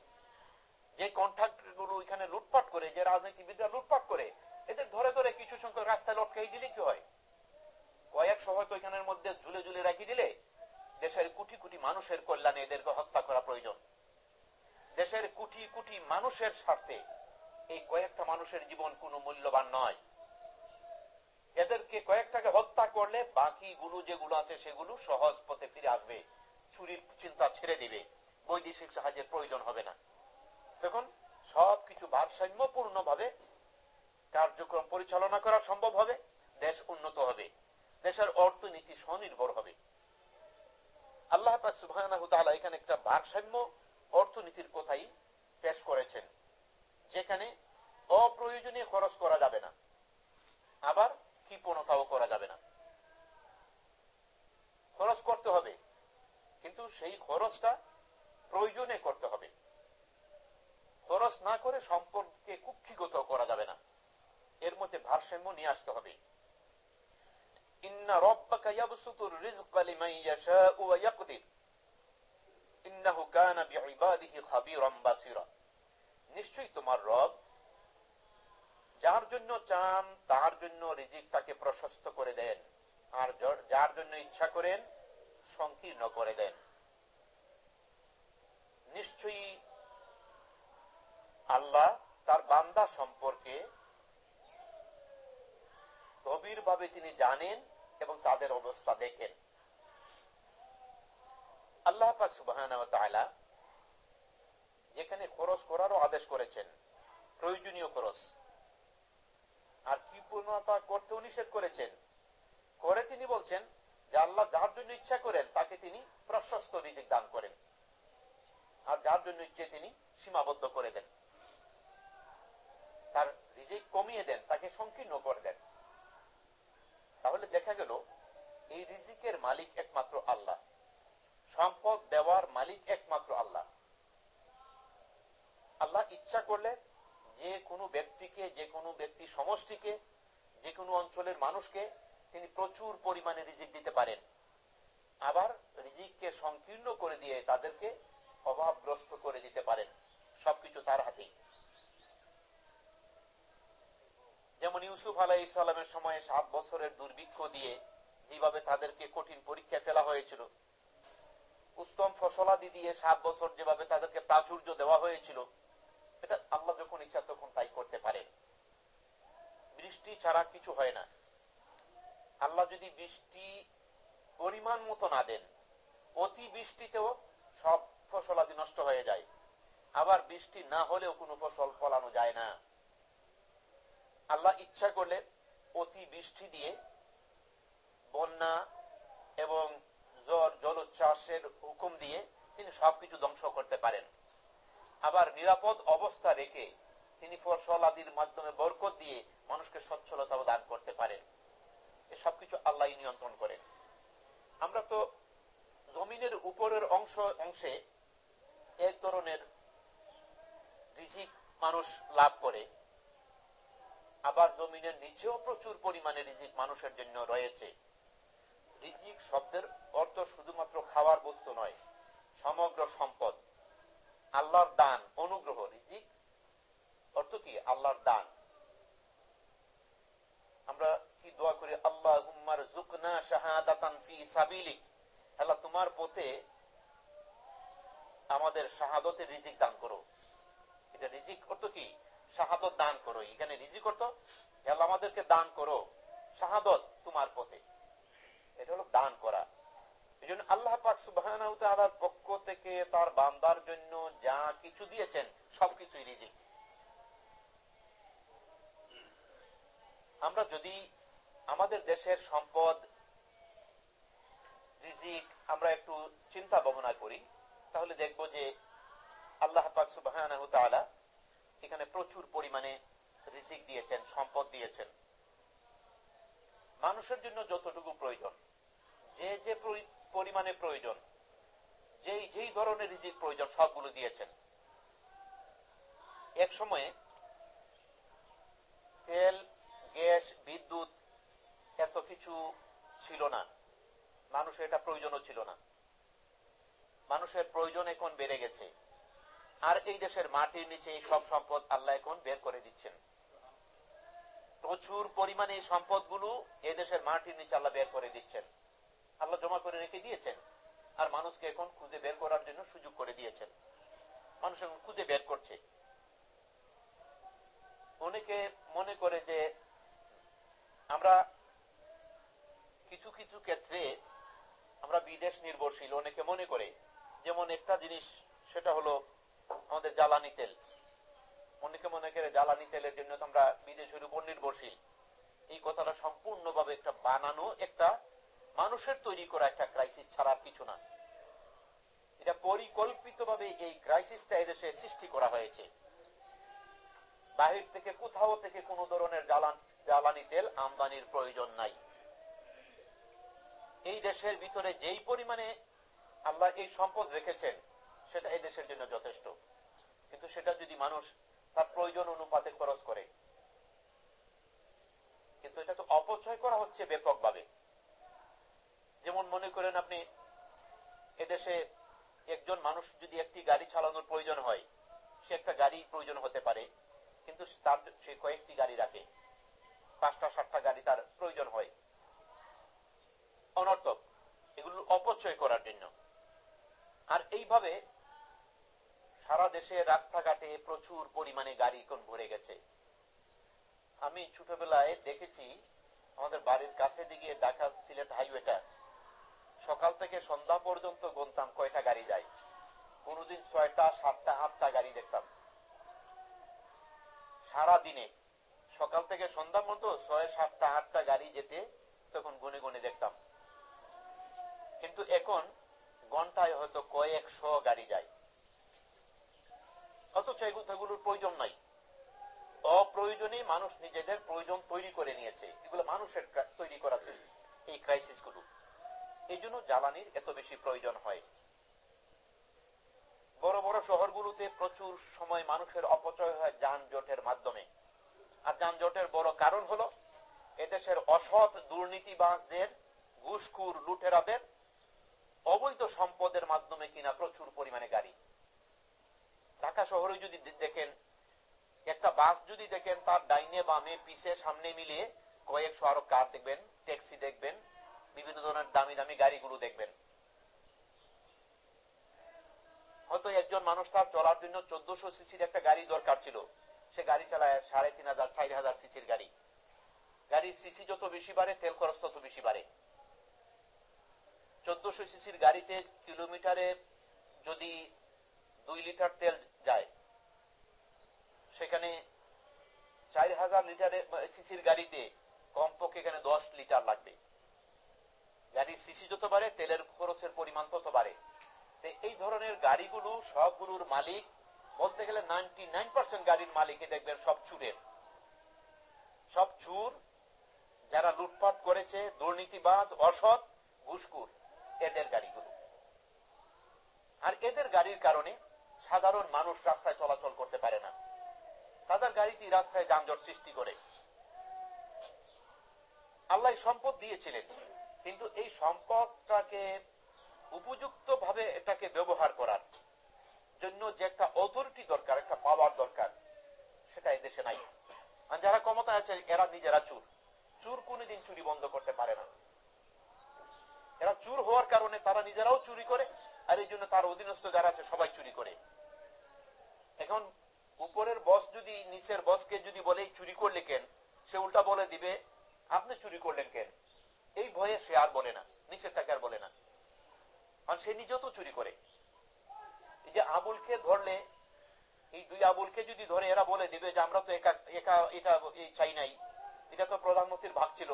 যে কন্ট্রাক্টগুলো এখানে লুটপাট করে, যে রাজনীতিবিদরা লুটপাট করে, এদের ধরে ধরে কিছু সংখ্যক রাস্তায় লটকাই দিলে কি হয়? কয়েক শহর তো এখানের মধ্যে ঝুলে ঝুলে রাখি দিলে, দেশের কোটি কোটি মানুষের কল্যাণে এদেরকে হত্যা করা প্রয়োজন। দেশের কোটি কোটি মানুষের স্বার্থে এই কয়েকটা মানুষের জীবন কোনো মূল্যবান নয়। এদেরকে কয়েকটাকে হত্যা করলে বাকি গুলো যেগুলো আছে সেগুলো সহজ পথে ফিরে আসবে, চুরির চিন্তা ছেড়ে দিবে, বৈদেশিক সাহায্যের প্রয়োজন হবে না। তখন সবকিছু ভারসাম্যপূর্ণ ভাবে কার্যক্রম পরিচালনা করা সম্ভব হবে, দেশ উন্নত হবে, দেশের অর্থনীতি স্বনির্ভর হবে। আল্লাহ সুবাহ এখানে একটা ভারসাম্য অর্থনীতির কথাই পেশ করেছেন, যেখানে অপ্রয়োজনীয় খরচ করা যাবে না। আবার কৃপণতাও করা যাবে না। খরচ করতে হবে, কিন্তু সেই খরচটা প্রয়োজনে করতে হবে। খরচ না করে সম্পদকে কুক্ষিগত করা যাবে না। এর মধ্যে ভারসাম্য নিয়ে আসতে হবে। ইন্না রব্বাকা ইয়াবসুতুর রিজকা লিমান ইয়াশাউ ওয়া ইয়াকদির। ইন্নাহু নিশ্চয়ই তোমার রব যার জন্য চান, তার জন্য রিজিকটাকে প্রশস্ত করে দেন। আর যার জন্য ইচ্ছা করেন, সংকীর্ণ করে দেন। নিশ্চয়ই আল্লাহ তার বান্দা সম্পর্কে গভীরভাবে তিনি জানেন এবং তাদের অবস্থা দেখেন। আল্লাহ পাক সুবাহ যেখানে খরচ করারও আদেশ করেছেন। প্রয়োজনীয় খরচ। আর কি পূর্ণতা করতেও নিষেধ করেছেন। করে তিনি বলছেন যে আল্লাহ যার জন্য ইচ্ছা করেন, তাকে তিনি প্রশস্ত রিজিক দান করেন। আর যার জন্য ইচ্ছে তিনি সীমাবদ্ধ করে দেন। তার রিজিক কমিয়ে দেন, তাকে সংকীর্ণ করে দেন। তাহলে দেখা গেল, এই রিজিকের মালিক একমাত্র আল্লাহ। সম্পদ দেওয়ার মালিক একমাত্র আল্লাহ। আল্লাহ ইচ্ছা করলে যে কোনো ব্যক্তিকে, যে কোনো ব্যক্তি সমষ্টিকে, যে কোনো অঞ্চলের মানুষকে তিনি প্রচুর পরিমাণে রিজিক দিতে পারেন। আবার রিজিককে সংকীর্ণ করে দিয়ে তাদেরকে অভাবগ্রস্ত করে দিতে পারেন, সবকিছু তার হাতেই। যেমন ইউসুফ আলাই ইসলামের সময় সাত বছরের দুর্ভিক্ষ দিয়ে যেভাবে তাদেরকে কঠিন পরীক্ষা ফেলা হয়েছিল উত্তম ফসলাদি দিয়ে সাত বছর যেভাবে তাদেরকে প্রাচুর্য দেওয়া হয়েছিল, এটা আল্লাহ যখন ইচ্ছা তখন তাই করতে পারেন বৃষ্টি ছাড়া কিছু হয় না। আল্লাহ যদি বৃষ্টি পরিমাণ মতো না দেন, অতি বৃষ্টিতেও সব ফসলাদি নষ্ট হয়ে যায়। আবার বৃষ্টি না হলেও কোনো ফসল ফলানো যায় না। আল্লাহ ইচ্ছা করলে অতি বৃষ্টি দিয়ে বন্যা এবং জ্বর জলোচ্ছ্বাসের হুকুম দিয়ে তিনি সবকিছু ধ্বংস করতে পারেন। আবার নিরাপদ অবস্থা রেখে তিনি ফসল আদির মাধ্যমে বরকত দিয়ে মানুষকে সচ্ছলতা দান করতে পারেন। সবকিছু আল্লাহ নিয়ন্ত্রণ করেন। আমরা তো জমিনের উপরের অংশ, অংশে এক ধরনের রিজিক মানুষ লাভ করে। আবার জমিনের নিচেও প্রচুর পরিমাণে রিজিক মানুষের জন্য রয়েছে। রিজিক শব্দের অর্থ শুধুমাত্র খাওয়ার বস্তু নয়, সমগ্র সম্পদ। আল্লাহর দান, অনুগ্রহ। রিজিক অর্থ কি? আল্লাহর দান। আমরা কি দোয়া করি? আল্লাহ হুম্মার জুকনা শাহাদাতান ফি সাবিলিক। আল্লাহ, তোমার পথে আমাদের শাহাদতের রিজিক দান করো। এটা রিজিক অর্থ কি? শাহাদত দান করো। এখানে রিজিক অর্থ আল্লাহ, আমাদেরকে দান করো। শাহাদত তোমার পথে। এটা হলো দান করা। এই জন্য আল্লাহ পাক সুবাহ পক্ষ থেকে তার বান্দার জন্য যা কিছু দিয়েছেন, সবকিছুই রিজিক। আমরা যদি আমাদের দেশের সম্পদ, রিজিক আমরা একটু চিন্তা ভাবনা করি, তাহলে দেখব যে আল্লাহ পাক সুবাহ এখানে প্রচুর পরিমাণে রিজিক দিয়েছেন, সম্পদ দিয়েছেন। মানুষের জন্য যতটুকু প্রয়োজন। যে যে পরিমাণে প্রয়োজন, যেই যেই ধরনের রিজিক প্রয়োজন, সবগুলো দিয়েছেন। এক সময়ে তেল, গ্যাস, বিদ্যুৎ এত কিছু ছিল না। মানুষের এটা প্রয়োজনও ছিল না। মানুষের প্রয়োজন এখন বেড়ে গেছে। আর এই দেশের মাটির নিচে এই সব সম্পদ আল্লাহ এখন বের করে দিচ্ছেন। প্রচুর পরিমাণে এই সম্পদগুলো এই দেশের মাটির নিচে আল্লাহ বের করে দিচ্ছেন। আল্লাহ জমা করে রেখে দিয়েছেন। আর মানুষকে এখন খুঁজে বের করার জন্য সুযোগ করে দিয়েছেন। মানুষ এখন খুঁজে বের করছে। অনেকে মনে করে যে আমরা কিছু কিছু ক্ষেত্রে আমরা বিদেশ নির্ভরশীল, অনেকে মনে করে। যেমন একটা জিনিস, সেটা হলো আমাদের জ্বালানি তেল। অনেকে মনে করে জ্বালানি তেলের জন্য আমরা বিদেশের উপর নির্ভরশীল। এই কথাটা সম্পূর্ণভাবে একটা বানানো একটা মানুষের তৈরি করা একটা ক্রাইসিস ছাড়া কিছু না। এটা পরিকল্পিত ভাবে এই ক্রাইসিসটা এদেশে সৃষ্টি করা হয়েছে। বাহির থেকে, কোথাও থেকে কোন ধরনের জ্বালানি তেল আমদানির প্রয়োজন নাই। এই দেশের ভিতরে যেই পরিমাণে আল্লাহ এই সম্পদ রেখেছেন, সেটা এই দেশের জন্য যথেষ্ট। কিন্তু সেটা যদি মানুষ তার প্রয়োজন অনুপাতে খরচ করে, কিন্তু এটা তো অপচয় করা হচ্ছে ব্যাপকভাবে। যেমন মনে করেন আপনি, এদেশে একজন মানুষ যদি একটি গাড়ি চালানোর প্রয়োজন হয়, সে একটা গাড়ি প্রয়োজন হতে পারে, কিন্তু তার, সে কয়েকটি গাড়ি রাখে, পাঁচটা, সাতটা গাড়ি তার প্রয়োজন হয়। অনর্থক, এগুলো অপচয় করার জন্য। আর এইভাবে সারা দেশে রাস্তাঘাটে প্রচুর পরিমাণে গাড়ি কোন ভরে গেছে। আমি ছোটবেলায় দেখেছি, আমাদের বাড়ির কাছে দিকে ঢাকা সিলেট হাইওয়েটা। সকাল থেকে সন্ধ্যা পর্যন্ত গনতাম কয়টা গাড়ি যায়। কোনদিন ছয়টা, সাতটা, আটটা গাড়ি দেখতাম। সারা দিনে সকাল থেকে সন্ধ্যা পর্যন্ত ছয়, সাতটা, আটটা গাড়ি যেতে তখন গুনে গুনে দেখতাম। কিন্তু এখন ঘন্টায় হয়তো কয়েকশো গাড়ি যায়। অথচ এগুলোর প্রয়োজন নাই। অপ্রয়োজনে মানুষ নিজেদের প্রয়োজন তৈরি করে নিয়েছে। এগুলো মানুষের তৈরি করা এই ক্রাইসিসগুলো। এই জন্য জ্বালানির এত বেশি প্রয়োজন হয়। বড় বড় শহরগুলোতে প্রচুর সময় মানুষের অপচয় হয় যানজটের মাধ্যমে। আর যানজটের বড় কারণ হলো, এদেশের অসৎ দুর্নীতিবাজদের, ঘুষখুর লুটেরাদের অবৈধ সম্পদের মাধ্যমে কিনা প্রচুর পরিমাণে গাড়ি। ঢাকা শহরে যদি দেখেন, একটা বাস যদি দেখেন, তার ডাইনে বামে পিছে সামনে মিলিয়ে কয়েকশো আরও কার দেখবেন, ট্যাক্সি দেখবেন বিভিন্ন ধরনের দামি দামি গাড়িগুলো দেখবেন। হয়তো একজন মানুষ তার চলার জন্য চোদ্দশো সিসির একটা গাড়ি দরকার ছিল। সে গাড়ি চালায় সাড়ে তিন হাজার, চার হাজার সিসির গাড়ি। গাড়ির সিসি যত বেশি বাড়ে, তেল খরচ তত বেশি বাড়ে। চোদ্দশো সিসির গাড়িতে কিলোমিটারে যদি দুই লিটার তেল যায়, সেখানে চার হাজার লিটারের সিসির গাড়িতে কমপক্ষে এখানে দশ লিটার লাগবে। গাড়ির সিসি যত বাড়ে তেলের খরচের পরিমাণ তত বাড়ে এই ধরনের গাড়িগুলো সবগুলোর মালিক বলতে গেলে নাইনটি নাইন পার্সেন্ট গাড়ির মালিক দেখবেন সব চুরের সব চুর যারা লুটপাট করেছে দুর্নীতিবাজ অসৎ ঘুষকুর এদের গাড়িগুলো আর এদের গাড়ির কারণে সাধারণ মানুষ রাস্তায় চলাচল করতে পারে না। তাদের গাড়িটি রাস্তায় যানজট সৃষ্টি করে। আল্লাহ সম্পদ দিয়েছিলেন। কিন্তু এই সম্পদটাকে উপযুক্ত ভাবে এটাকে ব্যবহার করার জন্য যে একটা অথরিটি দরকার, একটা পাওয়ার দরকার, সেটা এদেশে নাই। আর যারা ক্ষমতা আছে, এরা নিজেরা চুর। চুর কোনদিন চুরি বন্ধ করতে পারে না। এরা চুর হওয়ার কারণে তারা নিজেরাও চুরি করে, আর এই জন্য তার অধীনস্থ যারা আছে, সবাই চুরি করে। এখন উপরের বস যদি, নিচের বসকে যদি বলে চুরি করলে কেন? সে উল্টা বলে দিবে, আপনি চুরি করলেন কেন? এই ভয়ে সে আর বলে না নিচের টাকা আর বলে না। কারণ সে নিজেও তো চুরি করে। এই যে আবুলকে ধরলে, এই দুই আবুলকে যদি ধরে, এরা বলে দিবে যে আমরা তো একা একা এটা চাই নাই। এটা তো প্রধানমন্ত্রীর ভাগ ছিল।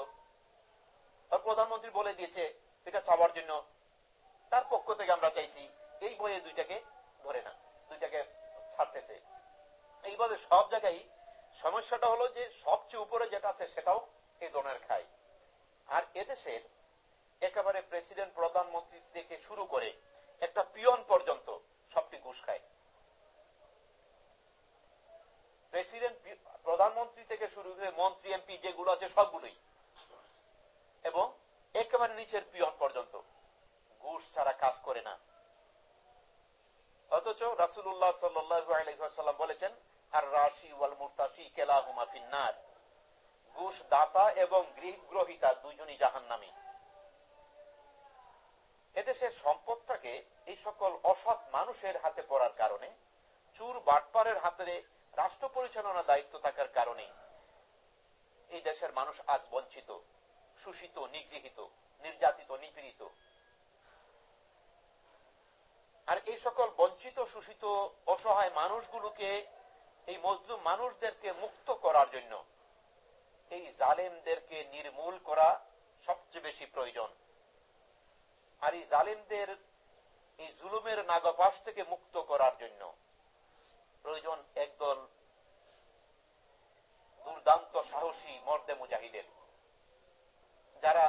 আর প্রধানমন্ত্রী বলে দিয়েছে, এটা চাওয়ার জন্য। তার পক্ষ থেকে আমরা চাইছি, এই বইয়ে দুইটাকে ধরে না, দুইটাকে ছাড়তেছে। এইভাবে সব জায়গায় সমস্যাটা হলো যে সবচেয়ে উপরে যেটা আছে সেটাও এই ধরনের খায়। আর এদেশের একেবারে প্রেসিডেন্ট প্রধানমন্ত্রী থেকে শুরু করে একটা পিয়ন পর্যন্ত সবটি ঘুষ খায়। প্রেসিডেন্ট প্রধানমন্ত্রী থেকে শুরু করে মন্ত্রী এমপি যেগুলো আছে সবগুলোই। এবং একেবারে নিচের পিয়ন পর্যন্ত ঘুষ ছাড়া কাজ করে না। অথচ রাসুল্লাহ সাল্লাম বলেছেন, আর রাশি ওয়াল মুরতাশি কেলাহুমা ফিন্নার। ঘুষ দাতা এবং গ্রহিতা দুজনই জাহান নামী এদেশের সম্পদটাকে এই সকল অসৎ মানুষের হাতে পড়ার কারণে, চুর বাটপারের হাতে রাষ্ট্র পরিচালনা দায়িত্ব থাকার কারণে এই দেশের মানুষ আজ বঞ্চিত, শোষিত, নিগৃহীত, নির্যাতিত, নিপীড়িত। আর এই সকল বঞ্চিত, শোষিত, অসহায় মানুষগুলোকে এই মজলুম মানুষদেরকে মুক্ত করার জন্য এই জালেমদেরকে নির্মূল করা সবচেয়ে বেশি প্রয়োজন। আর এই জালেমদের এই জুলুমের নাগপাশ থেকে মুক্ত করার জন্য প্রয়োজন একদল দুর্দান্ত সাহসী মর্দে মুজাহিদের, যারা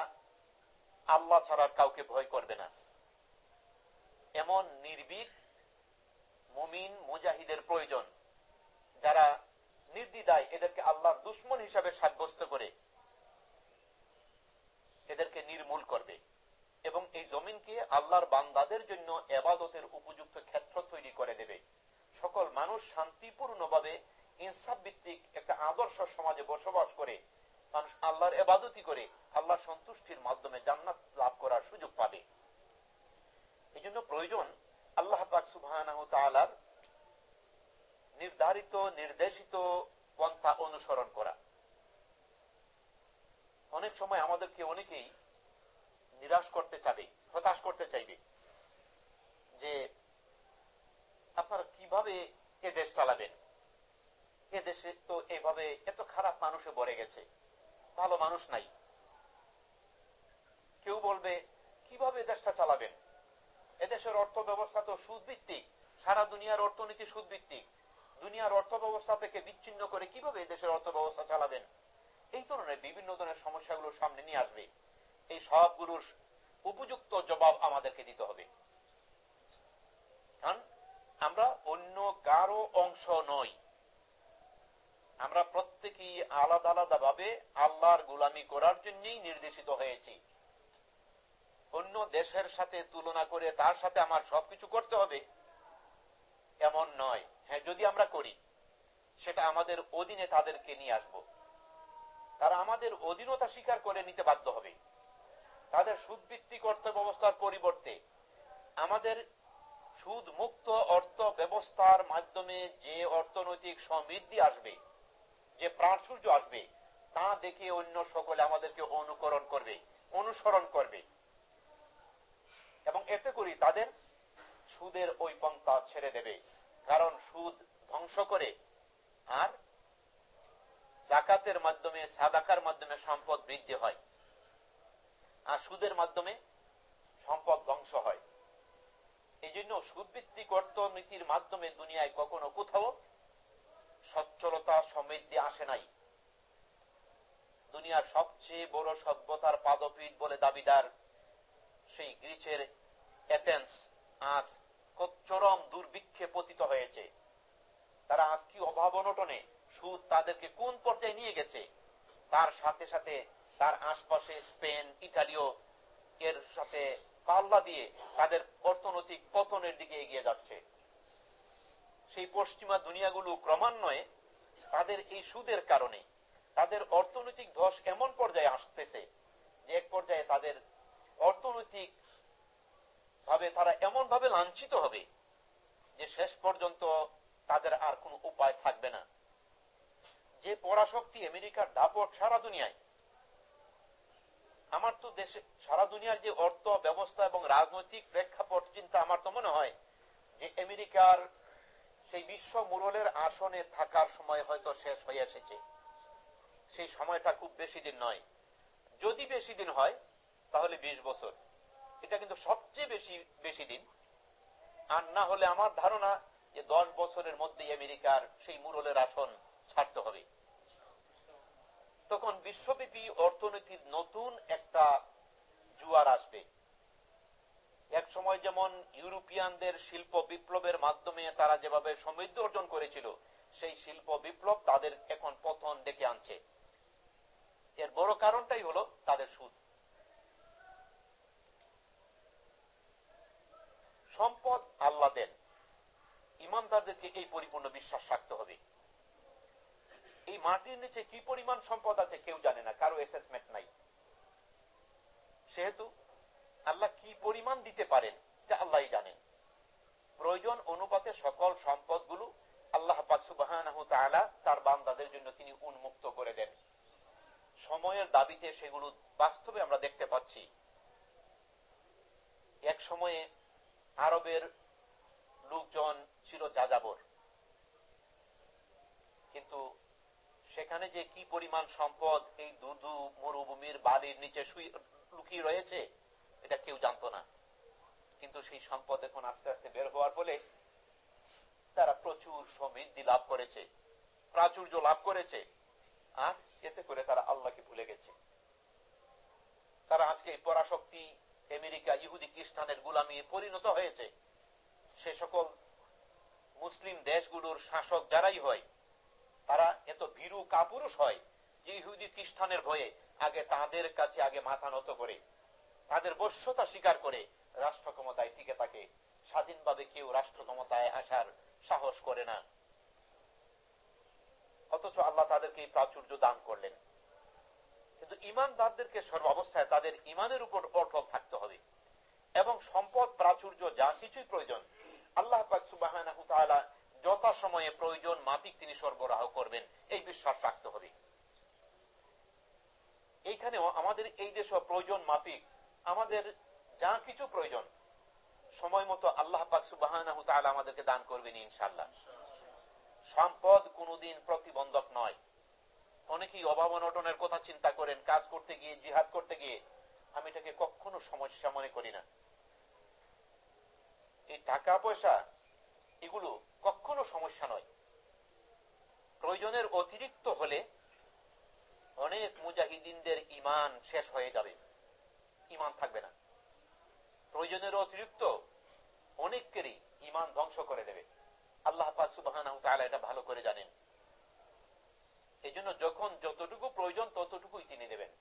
আল্লাহ ছাড়ার কাউকে ভয় করবে না। এমন নির্ভীক মুমিন মুজাহিদের প্রয়োজন, যারা নির্দিদায় এদেরকে আল্লাহর দুশ্মন হিসাবে সাব্যস্ত করে এদেরকে নির্মূল করবে। এবং এই জমিনকে আল্লাহর বান্দাদের জন্য এবাদতের উপযুক্ত ক্ষেত্র তৈরি করে দেবে। সকল মানুষ শান্তিপূর্ণভাবে ইনসাফ ভিত্তিক একটা আদর্শ সমাজে বসবাস করে, মানুষ আল্লাহর এবাদতি করে আল্লাহর সন্তুষ্টির মাধ্যমে জান্নাত লাভ করার সুযোগ পাবে। এই জন্য প্রয়োজন আল্লাহ পাক সুবাহ নির্ধারিত, নির্দেশিত পন্থা অনুসরণ করা। অনেক সময় আমাদেরকে অনেকেই নিরাশ করতে চাবে, হতাশ করতে চাইবে যে, আপনারা কীভাবে এ দেশ চালাবেন? এ দেশে তো এভাবে এত খারাপ মানুষে ভরে গেছে, ভালো মানুষ নাই। কেউ বলবে, কীভাবে দেশটা চালাবেন? এদেশের অর্থ ব্যবস্থা তো সুদ ভিত্তিক সারা দুনিয়ার অর্থনীতি সুদ ভিত্তিক দুনিয়ার অর্থ ব্যবস্থা থেকে বিচ্ছিন্ন করে কীভাবে দেশের অর্থ ব্যবস্থা চালাবেন? এই ধরনের বিভিন্ন ধরনের সমস্যাগুলো সামনে নিয়ে আসবে। এই সবগুলোর উপযুক্ত জবাব আমাদেরকে দিতে হবে। কারণ আমরা অন্য কারও অংশ নই। আমরা প্রত্যেকেই আলাদা আলাদা ভাবে আল্লাহর গুলামি করার জন্যই নির্দেশিত হয়েছি। অন্য দেশের সাথে তুলনা করে তার সাথে আমার সবকিছু করতে হবে। এমন নয়। হ্যাঁ যদি আমরা করি, সেটা আমাদের অধীনে তাদেরকে নিয়ে আসব। তারা আমাদের অধীনতা স্বীকার করে নিতে বাধ্য হবে। তাদের সুদ ভিত্তিক অর্থ ব্যবস্থার পরিবর্তে আমাদের সুদ মুক্ত অর্থ ব্যবস্থার মাধ্যমে যে অর্থনৈতিক সমৃদ্ধি আসবে, যে প্রাচুর্য আসবে, তা দেখে অন্য সকলে আমাদেরকে অনুকরণ করবে, অনুসরণ করবে। এবং এতে করি তাদের সুদের ওই পন্থা ছেড়ে দেবে। কারণ সুদ ধ্বংস করে। আর জাকাতের মাধ্যমে, সাদাকার মাধ্যমে সম্পদ বৃদ্ধি হয়। আর সুদের মাধ্যমে সম্পদ ধ্বংস হয়। এই জন্য সুদভিত্তিক অর্থনীতির মাধ্যমে দুনিয়ায় কখনো কোথাও সচ্ছলতা সমৃদ্ধি আসে নাই। দুনিয়ার সবচেয়ে বড় সভ্যতার পাদপীঠ বলে দাবিদার সেই গ্রিচের এথেন্স আজ চরম দুর্ভিক্ষে পতিত হয়েছে। তারা আজ কি অভাব অনটনে সুদ তাদেরকে কোন পর্যায়ে নিয়ে গেছে? তার সাথে সাথে তার আশপাশে স্পেন ইটালিও এর সাথে পাল্লা দিয়ে তাদের অর্থনৈতিক পতনের দিকে এগিয়ে যাচ্ছে। সেই পশ্চিমা দুনিয়াগুলো ক্রমান্বয়ে তাদের এই সুদের কারণে, তাদের অর্থনৈতিক ধস এমন পর্যায়ে আসতেছে যে এক পর্যায়ে তাদের অর্থনৈতিক ভাবে তারা এমন ভাবে লাঞ্ছিত হবে যে শেষ পর্যন্ত তাদের আর কোনো উপায় থাকবে না। যে পরাশক্তি আমেরিকার দাপট সারা দুনিয়ায়, আমার তো দেশে সারা দুনিয়ার যে অর্থ, ব্যবস্থা এবং রাজনৈতিক প্রেক্ষাপট চিন্তা আমার তো মনে হয় যে আমেরিকার সেই বিশ্ব মুরলের আসনে থাকার সময় হয়তো শেষ হয়ে এসেছে। সেই সময়টা খুব বেশি দিন নয়। যদি বেশি দিন হয়, তাহলে ২০ বছর। এটা কিন্তু সবচেয়ে বেশি বেশি দিন। আর না হলে আমার ধারণা যে দশ বছরের মধ্যে আমেরিকার সেই মুরলের আসন ছাড়তে হবে। তখন বিশ্বব্যাপী অর্থনীতির নতুন একটা জুয়ার আসবে। এক সময় যেমন ইউরোপিয়ানদের শিল্প বিপ্লবের মাধ্যমে তারা যেভাবে সমৃদ্ধি অর্জন করেছিল, সেই শিল্প বিপ্লব তাদের এখন পতন ডেকে আনছে। এর বড় কারণটাই হলো তাদের সুদ। সম্পদ আল্লাহ দেন। ইমানদারদেরকে এই পরিপূর্ণ বিশ্বাস রাখতে হবে। এই মাটির নিচে কি পরিমাণ সম্পদ আছে কেউ জানে না, কারও অ্যাসেসমেন্ট নাই। সেহেতু আল্লাহ কি পরিমাণ দিতে পারেন, এটা আল্লাহ জানেন। প্রয়োজন অনুপাতে সকল সম্পদগুলো আল্লাহ তার বান্দাদের জন্য তিনি উন্মুক্ত করে দেন। সময়ের দাবিতে সেগুলো বাস্তবে আমরা দেখতে পাচ্ছি। এক সময়ে আরবের লোকজন ছিল যাযাবর। কিন্তু সেখানে যে কি পরিমাণ সম্পদ এই দুধু মরুভূমির বাড়ির নিচে লুকিয়ে রয়েছে, এটা কেউ জানতো না। কিন্তু সেই সম্পদ এখন আস্তে আস্তে বের হওয়ার ফলে তারা প্রচুর সমৃদ্ধি লাভ করেছে, প্রাচুর্য লাভ করেছে, আর এতে করে তারা আল্লাহকে ভুলে গেছে। তারা আজকে পরাশক্তি আমেরিকা ইহুদি খ্রিস্টানের গুলামি পরিণত হয়েছে। সে সকল মুসলিম দেশগুলোর শাসক যারাই হয়, তারা এত ভীরু কাপুরুষ হয় যে ইহুদি খ্রিস্টানের ভয়ে আগে তাদের কাছে আগে মাথা নত করে, তাদের বস্যতা স্বীকার করে রাষ্ট্র ক্ষমতায় টিকে থাকে। স্বাধীনভাবে কেউ রাষ্ট্র ক্ষমতায় আসার সাহস করে না। অথচ আল্লাহ তাদেরকে এই প্রাচুর্য দান করলেন। কিন্তু ইমানদারদেরকে সর্বাবস্থায় তাদের ইমানের উপর অটল থাকতে হবে। এবং সম্পদ, প্রাচুর্য, যা কিছুই প্রয়োজন, আল্লাহ যথা সময়ে প্রয়োজন মাফিক তিনি সরবরাহ করবেন, এই বিশ্বাস রাখতে হবে। এইখানেও আমাদের এই দেশ প্রয়োজন মাফিক, আমাদের যা কিছু প্রয়োজন, সময় মতো আল্লাহ পাক সুবাহ আমাদেরকে দান করবেন ইনশাল্লাহ সম্পদ কোনদিন প্রতিবন্ধক নয়। অনেকেই অভাব অনটনের কথা চিন্তা করেন, কাজ করতে গিয়ে, জিহাদ করতে গিয়ে। আমি এটাকে কখনো সমস্যা মনে করি না। এই টাকা, পয়সা, এগুলো কখনো সমস্যা নয়। প্রয়োজনের অতিরিক্ত হলে অনেক মুজাহিদিনদের ইমান শেষ হয়ে যাবে। ইমান থাকবে না। প্রয়োজনের অতিরিক্ত অনেকেরই ইমান ধ্বংস করে দেবে। আল্লাহ সুবাহ এটা ভালো করে জানেন। এই জন্য যখন যতটুকু প্রয়োজন ততটুকুই তিনি দেবেন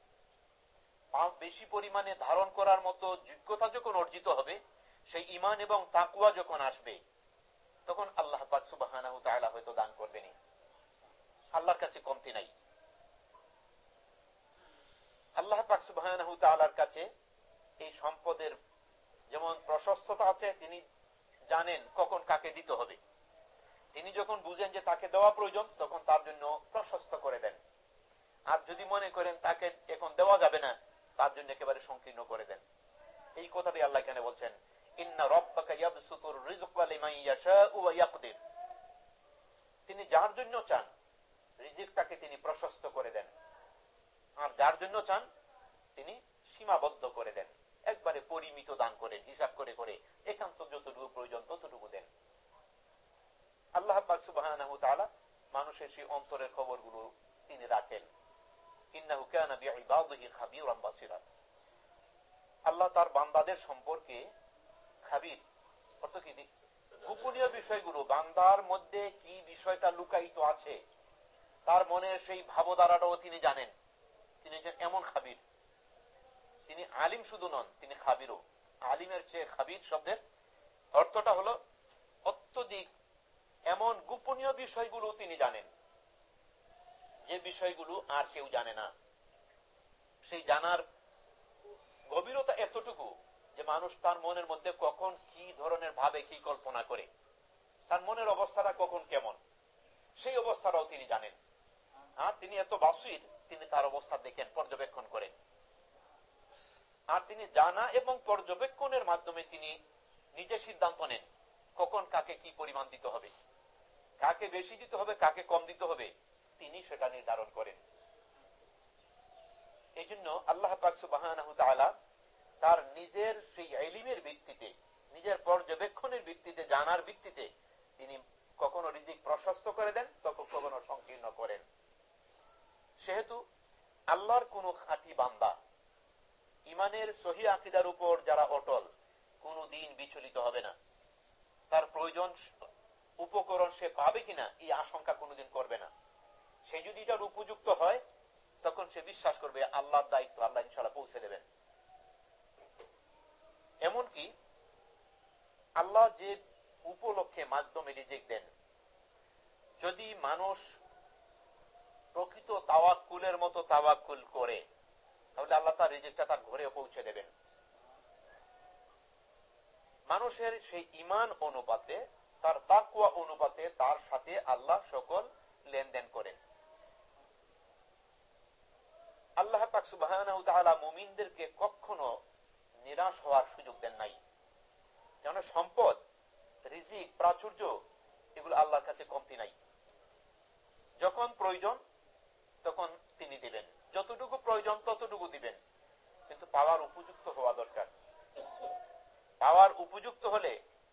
বেশি পরিমাণে ধারণ করার মতো যোগ্যতা যখন অর্জিত হবে, সেই ইমান এবং তাকুয়া যখন আসবে, তখন আল্লাহ সুবাহ হয়তো দান করবেনি আল্লাহর কাছে কমতি নাই। আল্লাহ সুবাহ কাছে এই সম্পদের যেমন প্রশস্ততা আছে, তিনি জানেন কখন কাকে দিতে হবে। তিনি যখন বুঝেন যে তাকে দেওয়া প্রয়োজন, তখন তার জন্য প্রশস্ত করে দেন। আর যদি মনে করেন তাকে এখন দেওয়া যাবে না, তার জন্য একেবারে সংকীর্ণ করে দেন। এই কথাটি আল্লাহ কেন বলছেন তিনি যার জন্য চান, রিজিকটাকে তিনি প্রশস্ত করে দেন। আর যার জন্য চান, তিনি সীমাবদ্ধ করে দেন। একবারে পরিমিত দান করেন, হিসাব করে করে, একান্ত যতটুকু প্রয়োজন ততটুকু দেন। আল্লাহ সুবাহ মানুষের সেই অন্তরের খবরগুলো তিনি রাখেন। আল্লাহ তার বান্দাদের সম্পর্কে খাবির গোপনীয় বিষয়গুলো, বান্দার মধ্যে কি বিষয়টা লুকায়িত আছে, তার মনে সেই ভাবধারাটাও তিনি জানেন। তিনি এমন খাবির। তিনি আলিম শুধু নন, তিনি খাবিরও। আলিমের চেয়ে খাবির শব্দের অর্থটা হলো অত্যধিক এমন গোপনীয় বিষয়গুলো তিনি জানেন। যে বিষয়গুলো আর কেউ জানে না। সেই জানার গভীরতা এতটুকু যে মানুষ তার মনের মধ্যে কখন কি ধরনের ভাবে কি কল্পনা করে, তার মনের অবস্থাটা কখন কেমন, সেই অবস্থাটাও তিনি জানেন। আর তিনি এত বাসির, তিনি তার অবস্থা দেখেন, পর্যবেক্ষণ করেন। আর তিনি জানা এবং পর্যবেক্ষণের মাধ্যমে তিনি নিজে সিদ্ধান্ত নেন কখন কাকে কি পরিমাণ দিতে হবে। কাকে বেশি দিতে হবে, কাকে কম দিতে হবে, তিনি সেটা নির্ধারণ করেন। এই জন্য আল্লাহ তার নিজের সেই এলিমের ভিত্তিতে, নিজের পর্যবেক্ষণের ভিত্তিতে, জানার ভিত্তিতে তিনি কখনো রিজিক প্রশস্ত করে দেন তখন কখনো সংকীর্ণ করেন। সেহেতু আল্লাহর কোন খাঁটি বান্দা ইমানের সহি আকিদার উপর যারা অটল, কোন দিন বিচলিত হবে না। তার প্রয়োজন উপকরণ সে পাবে কিনা, এই আশঙ্কা কোনোদিন করবে না। সে যদি এটার উপযুক্ত হয়, তখন সে বিশ্বাস করবে, আল্লাহর দায়িত্ব, আল্লাহ ইনশাল্লাহ পৌঁছে দেবেন। এমনকি আল্লাহ যে উপলক্ষে মাধ্যমে রিজেক দেন, যদি মানুষ প্রকৃত তাওয়াক্কুলের মতো তাওয়াক্কুল করে, তাহলে আল্লাহ তার রিজেকটা তার ঘরে পৌঁছে দেবেন। মানুষের সেই ইমান অনুপাতে তার তাকুয়া অনুপাতে তার সাথে আল্লাহ সকল লেনদেন করেন। আল্লাহ মুমিনদেরকে কখনো নিরাশ হওয়ার সুযোগ দেন নাই। কেন সম্পদ, রিজিক, প্রাচুর্য এগুলো আল্লাহর কাছে কমতি নাই। যখন প্রয়োজন, তখন তিনি দিবেন। যতটুকু প্রয়োজন, ততটুকু দিবেন। কিন্তু পাওয়ার উপযুক্ত হওয়া দরকার। পাওয়ার উপযুক্ত হলে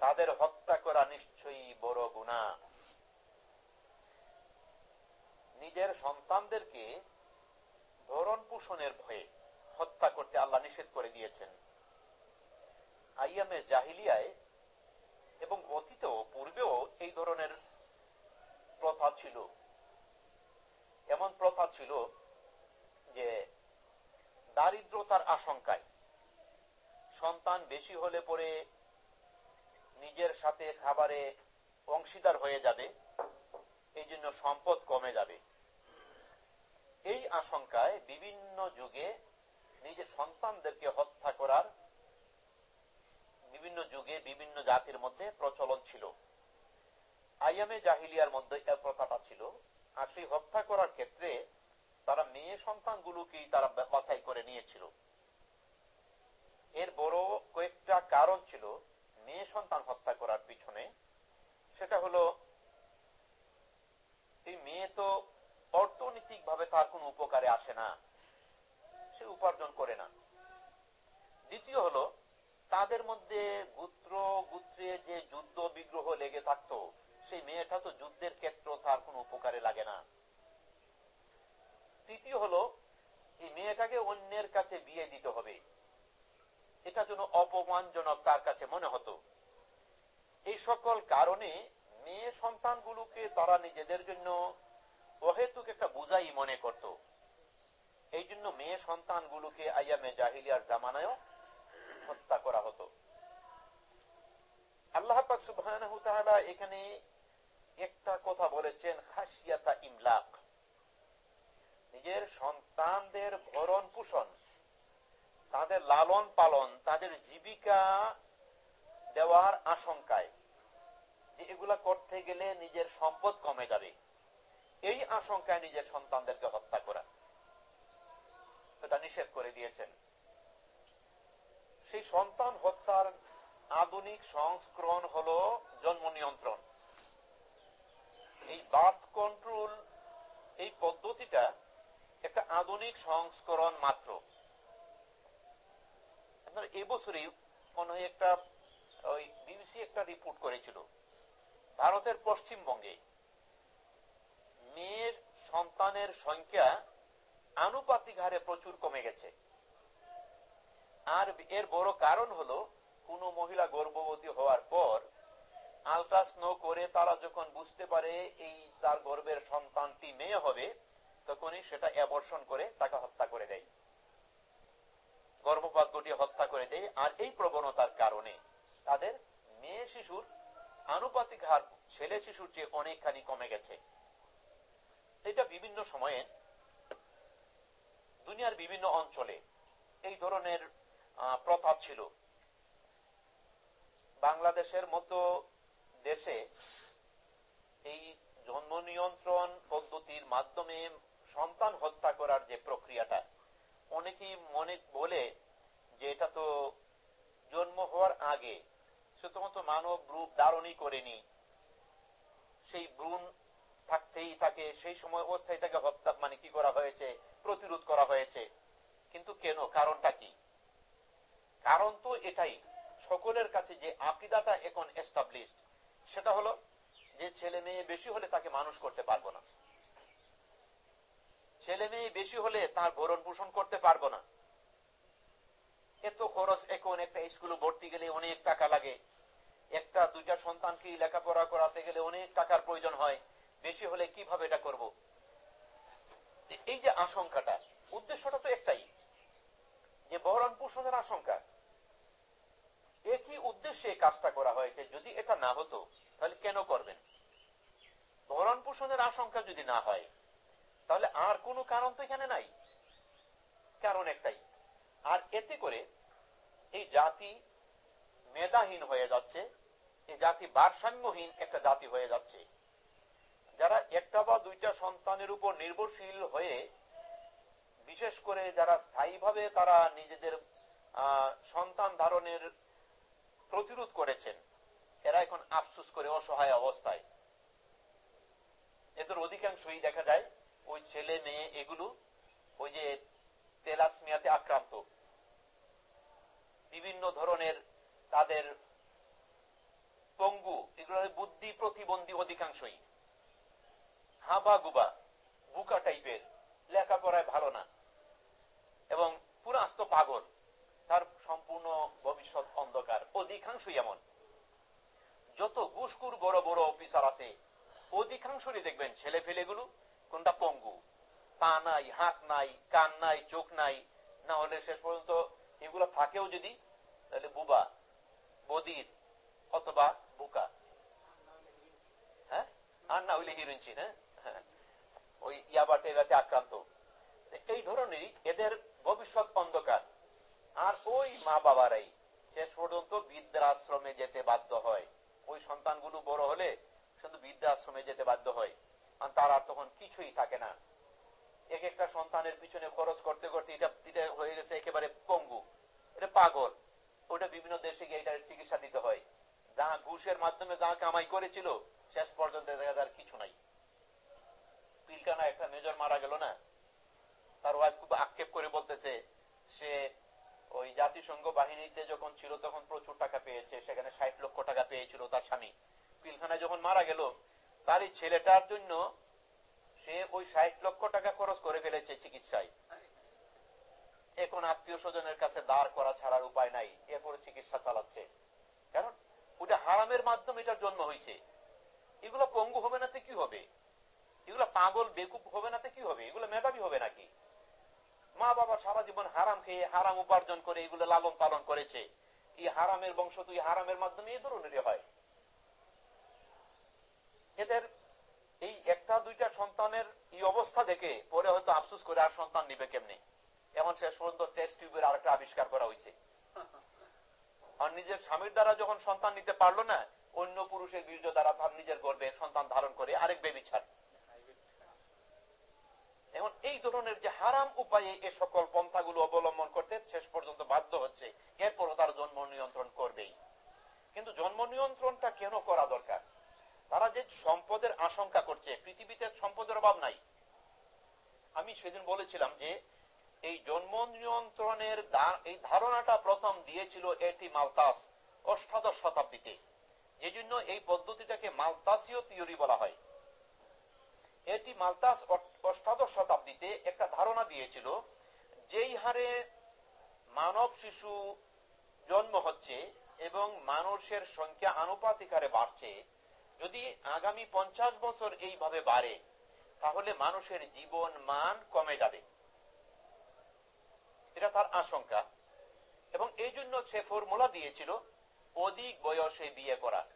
তাদের হত্যা করা নিশ্চয়ই বড় গুণা নিজের সন্তানদেরকে ভরণ পোষণের ভয়ে হত্যা করতে আল্লাহ নিষেধ করে দিয়েছেন। আইয়ামে জাহিলিয়ায় এবং অতীতেও পূর্বেও এই ধরনের প্রথা ছিল। এমন প্রথা ছিল যে দারিদ্রতার আশঙ্কায় সন্তান বেশি হলে পরে নিজের সাথে খাবারে অংশীদার হয়ে যাবে, এই জন্য সম্পদ কমে যাবে। এই আশঙ্কায় বিভিন্ন যুগে নিজের সন্তানদেরকে হত্যা করার বিভিন্ন যুগে বিভিন্ন জাতির মধ্যে প্রচলন ছিল। আইয়ামে জাহিলিয়ার মধ্যে প্রথাটা ছিল। আর সেই হত্যা করার ক্ষেত্রে তারা মেয়ে সন্তানগুলোকেই তারা বাছাই করে নিয়েছিল। এর বড় কয়েকটা কারণ ছিল। মেয়ে সন্তান হত্যা করার পিছনে সেটা হলো, এই মেয়ে তো অর্থনৈতিক ভাবে তার কোন উপকারে আসে না, সে উপার্জন করে না। দ্বিতীয় হলো, তাদের মধ্যে গুত্র গুত্রে যে যুদ্ধ বিগ্রহ লেগে থাকতো, সেই মেয়েটা তো যুদ্ধের ক্ষেত্র তার কোন উপকারে লাগে না। তৃতীয় হলো, এই মেয়েটাকে অন্যের কাছে বিয়ে দিতে হবে। এটা যেন অপমানজনক তার কাছে মনে হতো। এই সকল কারণে মেয়ে সন্তানগুলোকে তারা নিজেদের জন্য অহেতুক একটা বুঝাই মনে করত। এই জন্য মেয়ে সন্তানগুলোকে আইয়ামে জাহিলিয়ার জামানায় হত্যা করা হতো। আল্লাহ সুবাহ এখানে একটা কথা বলেছেন খাসিয়াতা ইমলাক। নিজের সন্তানদের ভরণ পোষণ তাদের লালন পালন, তাদের জীবিকা দেওয়ার আশঙ্কায় যে এগুলা করতে গেলে নিজের সম্পদ কমে যাবে। এই আশঙ্কায় নিজের সন্তানদেরকে হত্যা করা। এটা নিষেধ করে দিয়েছেন। সেই সন্তান হত্যার আধুনিক সংস্করণ হলো জন্ম নিয়ন্ত্রণ। এই বার্থ কন্ট্রোল, এই পদ্ধতিটা একটা আধুনিক সংস্করণ মাত্র। আপনার হয় একটা, ওই বিবিসি একটা রিপোর্ট করেছিল, ভারতের পশ্চিমবঙ্গে মেয়ের সন্তানের সংখ্যা আনুপাতিক হারে প্রচুর কমে গেছে। আর এর বড় কারণ হলো, কোন মহিলা গর্ভবতী হওয়ার পর আলট্রাস্নো করে তারা যখন বুঝতে পারে এই তার গর্বের সন্তানটি মেয়ে হবে, তখনই সেটা অ্যাবর্ষণ করে তাকে হত্যা করে দেয়। গর্ভপাত ঘটিয়ে হত্যা করে দেয়, আর এই প্রবণতার কারণে তাদের মেয়ে শিশুর আনুপাতিক হার, ছেলে শিশুর চেয়ে অনেকখানি কমে গেছে। এটা বিভিন্ন সময়ে দুনিয়ার বিভিন্ন অঞ্চলে এই ধরনের প্রথা ছিল। বাংলাদেশের মতো দেশে এই জন্ম নিয়ন্ত্রণ পদ্ধতির মাধ্যমে সন্তান হত্যা করার যে প্রক্রিয়াটা অনেকেই মনে বলে যে এটা তো জন্ম হওয়ার আগে শুধুমাত্র মানব রূপ ধারণই করেনি। সেই ব্রুন থাকতেই থাকে, সেই সময় অবস্থায় তাকে হত্যা মানে কি করা হয়েছে? প্রতিরোধ করা হয়েছে। কিন্তু কেন? কারণটা কি? কারণ তো এটাই। সকলের কাছে যে আকিদাটা এখন এস্টাবলিশড সেটা হলো যে ছেলে মেয়ে বেশি হলে তাকে মানুষ করতে পারব না। ছেলে মেয়ে বেশি হলে তার ভরণ পোষণ করতে পারব না। এত খরচ এখন একটা স্কুলে ভর্তি গেলে অনেক টাকা লাগে। একটা, দুইটা সন্তানকে লেখাপড়া করাতে গেলে অনেক টাকার প্রয়োজন হয়। বেশি হলে কীভাবে এটা করব? এই যে আশঙ্কাটা, উদ্দেশ্যটা তো একটাই, যে ভরণ পোষণের আশঙ্কা। একই উদ্দেশ্যে কাজটা করা হয়েছে, যদি এটা না হতো, তাহলে কেন করবেন? ভরণ পোষণের আশঙ্কা যদি না হয় তাহলে আর কোনো কারণ তো এখানে নাই। কারণ একটাই। আর এতে করে এই জাতি মেধাহীন হয়ে যাচ্ছে, এই জাতি ভারসাম্যহীন একটা জাতি হয়ে যাচ্ছে। যারা একটা বা দুইটা সন্তানের উপর নির্ভরশীল হয়ে, বিশেষ করে যারা স্থায়ীভাবে তারা নিজেদের সন্তান ধারণের প্রতিরোধ করেছেন, এরা এখন আফসুস করে অসহায় অবস্থায়। এদের অধিকাংশই দেখা যায় ওই ছেলে মেয়ে এগুলো ওই যে তেলাসমিয়াতে আক্রান্ত। বিভিন্ন ধরনের তাদের পঙ্গু, এগুলো বুদ্ধি প্রতিবন্ধী অধিকাংশই। হাবা গুবা, বুকা টাইপের, লেখাপড়ায় ভালো না। এবং পুরো আস্ত পাগল, তার সম্পূর্ণ ভবিষ্যৎ অন্ধকার, অধিকাংশই এমন। যত ঘুষকুর বড় বড় অফিসার আছে অধিকাংশই দেখবেন ছেলে ফেলেগুলো কোনটা পঙ্গু? পা নাই, হাত নাই, কান নাই, চোখ নাই, না হলে শেষ পর্যন্ত এগুলো থাকেও যদি, তাহলে বুবা, বদির অথবা বুকা। হ্যাঁ? আর না হইলে হিরোইন হ্যাঁ? ওই ইয়াবা টেবাতে আক্রান্ত। এই ধরনেরই এদের ভবিষ্যৎ অন্ধকার। আর ওই মা বাবারাই শেষ পর্যন্ত বৃদ্ধাশ্রমে যেতে বাধ্য হয়। ওই সন্তানগুলো বড় হলে শুধু বৃদ্ধাশ্রমে যেতে বাধ্য হয়। তার আর তখন কিছুই থাকে না। এক একটা সন্তানের পিছনে খরচ করতে করতে এটা এটা হয়ে গেছে একেবারে পঙ্গু, এটা পাগল। ওটা বিভিন্ন দেশে গিয়ে এটার চিকিৎসা দিতে হয়। যা ঘুষের মাধ্যমে যা কামাই করেছিল, শেষ পর্যন্ত দেখা যার কিছু নাই। পিলকানা একটা মেজর মারা গেল না? তার ওয়াইফ খুব আক্ষেপ করে বলতেছে, সে ওই জাতিসংঘ বাহিনীতে যখন ছিল তখন প্রচুর টাকা পেয়েছে, সেখানে ষাট লক্ষ টাকা পেয়েছিল তার স্বামী। পিলখানায় যখন মারা গেল তার এই ছেলেটার জন্য সে ওই ষাট লক্ষ টাকা খরচ করে ফেলেছে চিকিৎসায়। এখন আত্মীয় স্বজনের কাছে দাঁড় করা ছাড়ার উপায় নাই, এরপরে চিকিৎসা চালাচ্ছে। কারণ ওটা হারামের মাধ্যমে এটার জন্ম হয়েছে। এগুলো পঙ্গু হবে না কি হবে? এগুলো পাগল বেকুপ হবে না কি হবে? এগুলো মেধাবী হবে নাকি? মা বাবা সারা জীবন হারাম খেয়ে, হারাম উপার্জন করে, এগুলো লালন পালন করেছে। এই হারামের বংশ তুই হারামের মাধ্যমে এই ধরনেরই হয়। এদের এই একটা, দুইটা সন্তানের এই অবস্থা দেখে পরে হয়তো আফসুস করে আর সন্তান নিবে কেমনি? এমন শেষ পর্যন্ত টেস্ট টিউবের আরেকটা আবিষ্কার করা হয়েছে। আর নিজের স্বামীর দ্বারা যখন সন্তান নিতে পারল না, অন্য পুরুষের বীর্য দ্বারা তার নিজের গর্বে সন্তান ধারণ করে আরেক বেবি ছাড়। এখন এই ধরনের যে হারাম উপায়ে এ সকল পন্থাগুলো অবলম্বন করতে শেষ পর্যন্ত বাধ্য হচ্ছে, এরপরও তার জন্ম নিয়ন্ত্রণ করবেই। কিন্তু জন্ম নিয়ন্ত্রণটা কেন করা দরকার? তারা যে সম্পদের আশঙ্কা করছে, পৃথিবীতে সম্পদের অভাব নাই। আমি সেদিন বলেছিলাম যে, এই জন্ম নিয়ন্ত্রণের এই ধারণাটা প্রথম দিয়েছিল এটি মালতাস অষ্টাদশ শতাব্দীতে এই জন্য এই পদ্ধতিটাকে মালতাসীয় থিওরি বলা হয়। এটি মালতাস অষ্টাদশ শতাব্দীতে একটা ধারণা দিয়েছিল, যেই হারে মানব শিশু জন্ম হচ্ছে এবং মানুষের সংখ্যা আনুপাতিক হারে বাড়ছে যদি আগামী পঞ্চাশ বছর এইভাবে বাড়ে, তাহলে মানুষের জীবন মান কমে যাবে। এটা তার আশঙ্কা। এবং এই জন্য সে ফর্মুলা দিয়েছিল, অধিক বয়সে বিয়ে করা।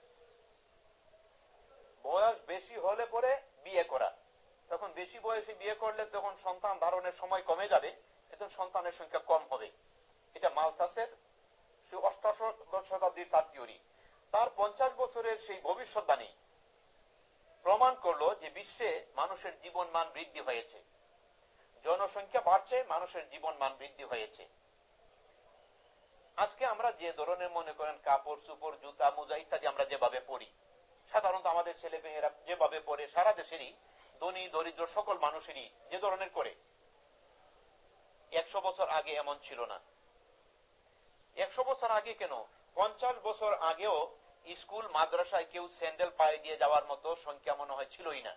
বয়স বেশি হলে পরে বিয়ে করা। তখন বেশি বয়সে বিয়ে করলে তখন সন্তান ধারণের সময় কমে যাবে তখন সন্তানের সংখ্যা কম হবে। এটা মালথাসের অষ্টাশ শতাব্দীর তার থিওরি তার পঞ্চাশ বছরের সেই ভবিষ্যৎবাণী প্রমাণ করল যে বিশ্বে মানুষের জীবন মান বৃদ্ধি হয়েছে। জনসংখ্যা বাড়ছে, মানুষের জীবন মান বৃদ্ধি হয়েছে। আজকে আমরা যে ধরনের মনে করেন কাপড় চুপড় জুতা মোজা ইত্যাদি আমরা যেভাবে পড়ি সাধারণত আমাদের ছেলে মেয়েরা যেভাবে পড়ে সারা দেশেরই ধনী, দরিদ্র সকল মানুষেরই যে ধরনের করে। একশো বছর আগে এমন ছিল না। একশো বছর আগে কেন? পঞ্চাশ বছর আগেও স্কুল, মাদ্রাসায় কেউ স্যান্ডেল পায়ে দিয়ে যাওয়ার মতো সংখ্যা মনে হয় ছিলই না।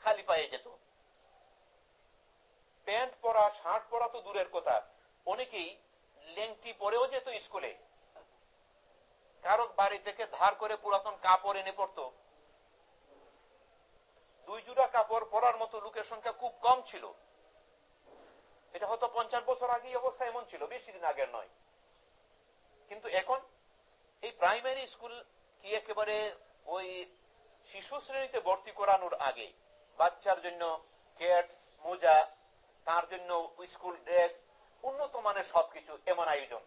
খালি পায়ে যেত। প্যান্ট পরা, শার্ট পরা তো দূরের কথা। অনেকেই লেংটি পরেও যেত স্কুলে। কারও বাড়ি থেকে ধার করে পুরাতন কাপড় এনে পড়তো দুই জুড়া কাপড় পরার মতো লোকের সংখ্যা খুব কম ছিল। এটা হয়তো পঞ্চাশ বছর আগে অবস্থা এমন ছিল, বেশি দিন আগের নয়। কিন্তু এখন এই প্রাইমারি স্কুল কি একেবারে ওই শিশু শ্রেণীতে ভর্তি করানোর আগে? বাচ্চার জন্য কেটস মোজা, তার জন্য স্কুল ড্রেস, উন্নত মানের সবকিছু এমন আয়োজন।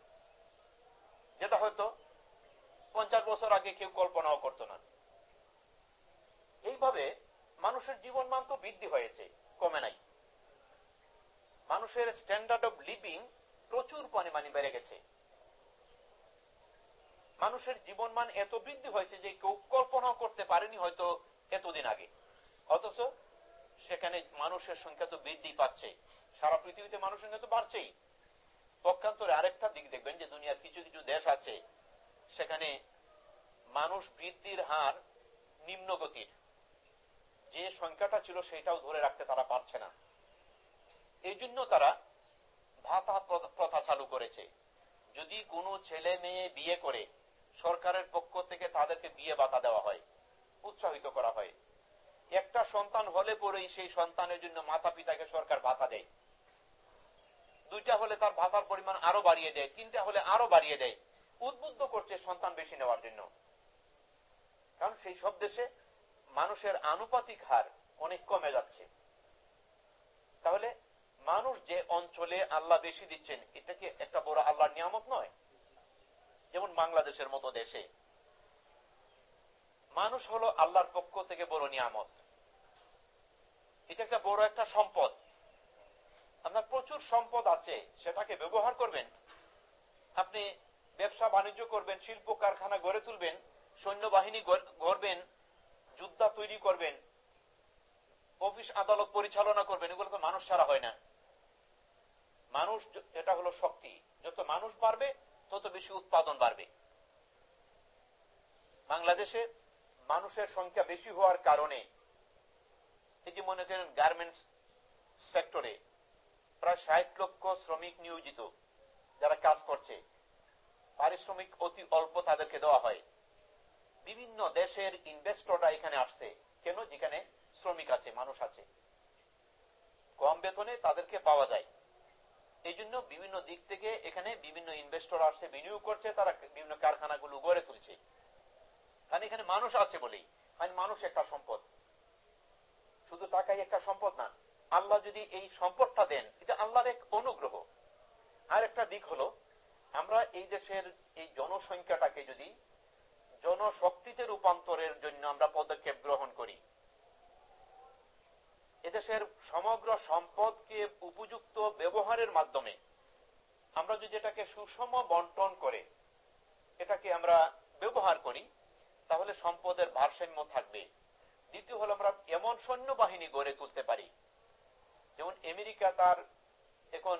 যেটা হয়তো পঞ্চাশ বছর আগে কেউ কল্পনাও করতো না। এইভাবে মানুষের জীবন মান তো বৃদ্ধি হয়েছে, কমে নাই। মানুষের স্ট্যান্ডার্ড অফ লিভিং প্রচুর পরিমাণে বেড়ে গেছে। মানুষের জীবন মান এত বৃদ্ধি হয়েছে যে কেউ কল্পনা করতে পারেনি হয়তো এতদিন আগে। অথচ সেখানে মানুষের সংখ্যা তো বৃদ্ধি পাচ্ছে। সারা পৃথিবীতে মানুষের সংখ্যা তো বাড়ছেই। পক্ষান্তরে আরেকটা দিক দেখবেন যে দুনিয়ার কিছু কিছু দেশ আছে, সেখানে মানুষ বৃদ্ধির হার নিম্ন গতির। যে সংখ্যাটা ছিল সেটাও ধরে রাখতে তারা পারছে না। এই জন্য তারা ভাতা প্রথা চালু করেছে। যদি কোনো ছেলে মেয়ে বিয়ে করে সরকারের পক্ষ থেকে তাদেরকে বিয়ে ভাতা দেওয়া হয়, উৎসাহিত করা হয়। একটা সন্তান হলে পরেই সেই সন্তানের জন্য মাতা পিতাকে সরকার ভাতা দেয়। দুইটা হলে তার ভাতার পরিমাণ আরও বাড়িয়ে দেয়, তিনটা হলে আরও বাড়িয়ে দেয়। উদ্বুদ্ধ করছে সন্তান বেশি নেওয়ার জন্য। কারণ সেই সব দেশে মানুষের আনুপাতিক হার অনেক কমে যাচ্ছে। তাহলে মানুষ যে অঞ্চলে আল্লাহ বেশি দিচ্ছেন, এটা কি একটা বড় আল্লাহর নিয়ামত নয়? যেমন বাংলাদেশের মতো দেশে। মানুষ হলো আল্লাহর পক্ষ থেকে বড় নিয়ামত। এটা একটা বড় একটা সম্পদ। আপনার প্রচুর সম্পদ আছে, সেটাকে ব্যবহার করবেন। আপনি ব্যবসা বাণিজ্য করবেন, শিল্প কারখানা গড়ে তুলবেন, সৈন্যবাহিনী গড়বেন, যোদ্ধা তৈরি করবেন, অফিস আদালত পরিচালনা করবেন, এগুলো তো মানুষ ছাড়া হয় না। মানুষ এটা হলো শক্তি। যত মানুষ বাড়বে তত বেশি উৎপাদন বাড়বে। বাংলাদেশে মানুষের সংখ্যা বেশি হওয়ার কারণে এই যে মনে করেন গার্মেন্টস সেক্টরে প্রায় ষাট লক্ষ শ্রমিক নিয়োজিত যারা কাজ করছে। পারিশ্রমিক অতি অল্প তাদেরকে দেওয়া হয়। বিভিন্ন দেশের ইনভেস্টররা এখানে আসছে। কেন? যেখানে শ্রমিক আছে, মানুষ আছে। কম বেতনে তাদেরকে পাওয়া যায়। এই জন্য বিভিন্ন দিক থেকে এখানে বিভিন্ন ইনভেস্টর আসছে, বিনিয়োগ করছে, তারা বিভিন্ন কারখানাগুলো গড়ে তুলছে। কারণ এখানে মানুষ আছে বলেই। কারণ মানুষ একটা সম্পদ। শুধু টাকাই একটা সম্পদ না। আল্লাহ যদি এই সম্পদটা দেন, এটা আল্লাহর এক অনুগ্রহ। আর একটা দিক হলো, আমরা এই দেশের এই জনসংখ্যাটাকে যদি জনশক্তিতে রূপান্তরের জন্য আমরা পদক্ষেপ গ্রহণ করি এদেশের সমগ্র সম্পদকে উপযুক্ত ব্যবহারের মাধ্যমে আমরা যদি এটাকে সুষম বন্টন করে, এটাকে আমরা ব্যবহার করি, তাহলে সম্পদের ভারসাম্য থাকবে। দ্বিতীয় হলো আমরা এমন সৈন্যবাহিনী গড়ে তুলতে পারি। যেমন আমেরিকা তার এখন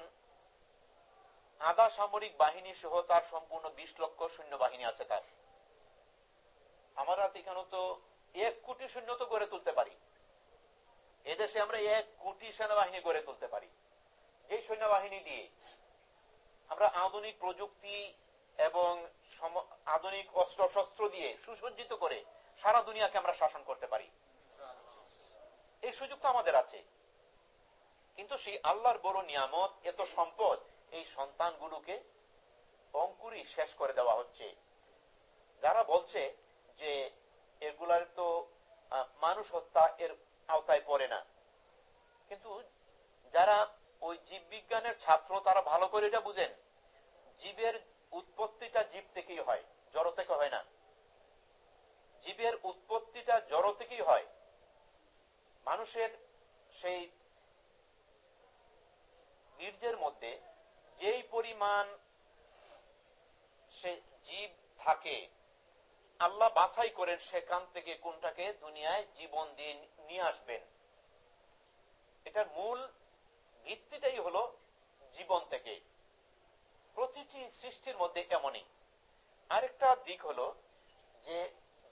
আধা সামরিক বাহিনী সহ তার সম্পূর্ণ বিশ লক্ষ সৈন্যবাহিনী আছে তার। আমরা এখানে তো এক কোটি সৈন্য তো গড়ে তুলতে পারি। এদেশে আমরা এক কোটি সেনাবাহিনী গড়ে তুলতে পারি। এই সৈন্যবাহিনী দিয়ে আমরা আধুনিক প্রযুক্তি এবং আধুনিক অস্ত্র শস্ত্র দিয়ে সুসজ্জিত করে সারা দুনিয়াকে আমরা শাসন করতে পারি। এই সুযোগ তো আমাদের আছে। কিন্তু সেই আল্লাহর বড় নিয়ামত, এত সম্পদ, এই সন্তানগুলোকে অঙ্কুরি শেষ করে দেওয়া হচ্ছে। যারা বলছে যে এগুলার তো মানুষ হত্যা, এর আওতায় পড়ে না। কিন্তু যারা ওই জীব বিজ্ঞানের ছাত্র, তারা ভালো করে এটা বুঝেন, জীবের উৎপত্তিটা জীব থেকেই হয়, জড় থেকে হয় না। জীবের উৎপত্তিটা জড় থেকেই হয়। মানুষের সেই বীর্যের মধ্যে যেই পরিমাণ সে জীব থাকে, আল্লাহ বাছাই করেন সেখান থেকে কোনটাকে? দুনিয়ায় জীবন দিয়ে নিয়ে আসবেন। এটার মূল ভিত্তিটাই হলো জীবন থেকে প্রতিটি সৃষ্টির মধ্যে এমনই। আরেকটা দিক হলো যে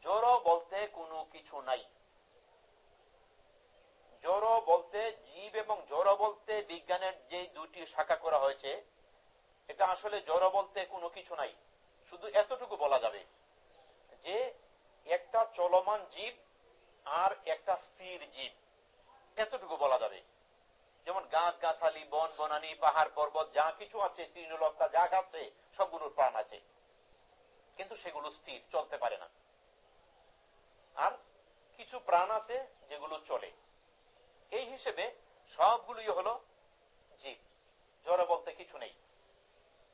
জড় বলতে কোনো কিছু নাই। জড় বলতে জীব এবং জড় বলতে বিজ্ঞানের যে দুটি শাখা করা হয়েছে, এটা আসলে জড় বলতে কোনো কিছু নাই। শুধু এতটুকু বলা যাবে যে একটা চলমান জীব আর একটা স্থির জীব। এতটুকু বলা যাবে। যেমন গাছ গাছালি বন, বনানি, পাহাড়, পর্বত, যা কিছু আছে, তৃণলতা, যা আছে, সবগুলোর প্রাণ আছে। কিন্তু সেগুলো স্থির, চলতে পারে না। আর কিছু প্রাণ আছে, যেগুলো চলে। এই হিসেবে সবগুলোই হলো জীব। জড় বলতে কিছু নেই।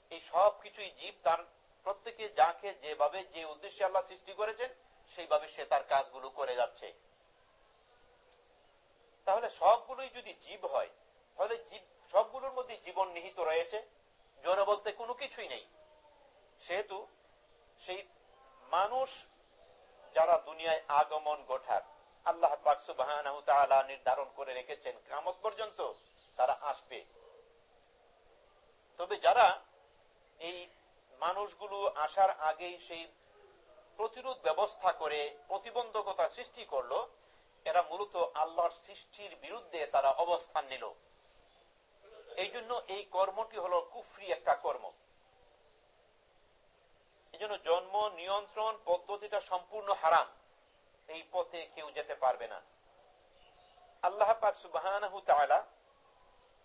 এই সব কিছুই জীব, তার প্রত্যেকে যাকে যেভাবে যে উদ্দেশ্যে আল্লাহ সৃষ্টি করেছেন সেইভাবে সে তার কাজগুলো করে যাচ্ছে। তাহলে সবগুলোই যদি জীব হয়, তাহলে জীব, সবগুলোর মধ্যে জীবন নিহিত রয়েছে, জোরে বলতে কোনো কিছুই নেই। সেহেতু সেই মানুষ যারা দুনিয়ায় আগমন ঘটার, আল্লাহ নির্ধারণ করে রেখেছেন কামত পর্যন্ত তারা আসবে। তবে যারা এই মানুষগুলো আসার আগেই সেই প্রতিরোধ ব্যবস্থা করে প্রতিবন্ধকতা সৃষ্টি করল, এরা মূলত আল্লাহর সৃষ্টির বিরুদ্ধে তারা অবস্থান নিল। এই জন্য এই কর্মটি হলো কুফরি একটা কর্ম। এই জন্য জন্ম নিয়ন্ত্রণ পদ্ধতিটা সম্পূর্ণ হারাম। এই পথে কেউ যেতে পারবে না। আল্লাহ পাক সুবাহ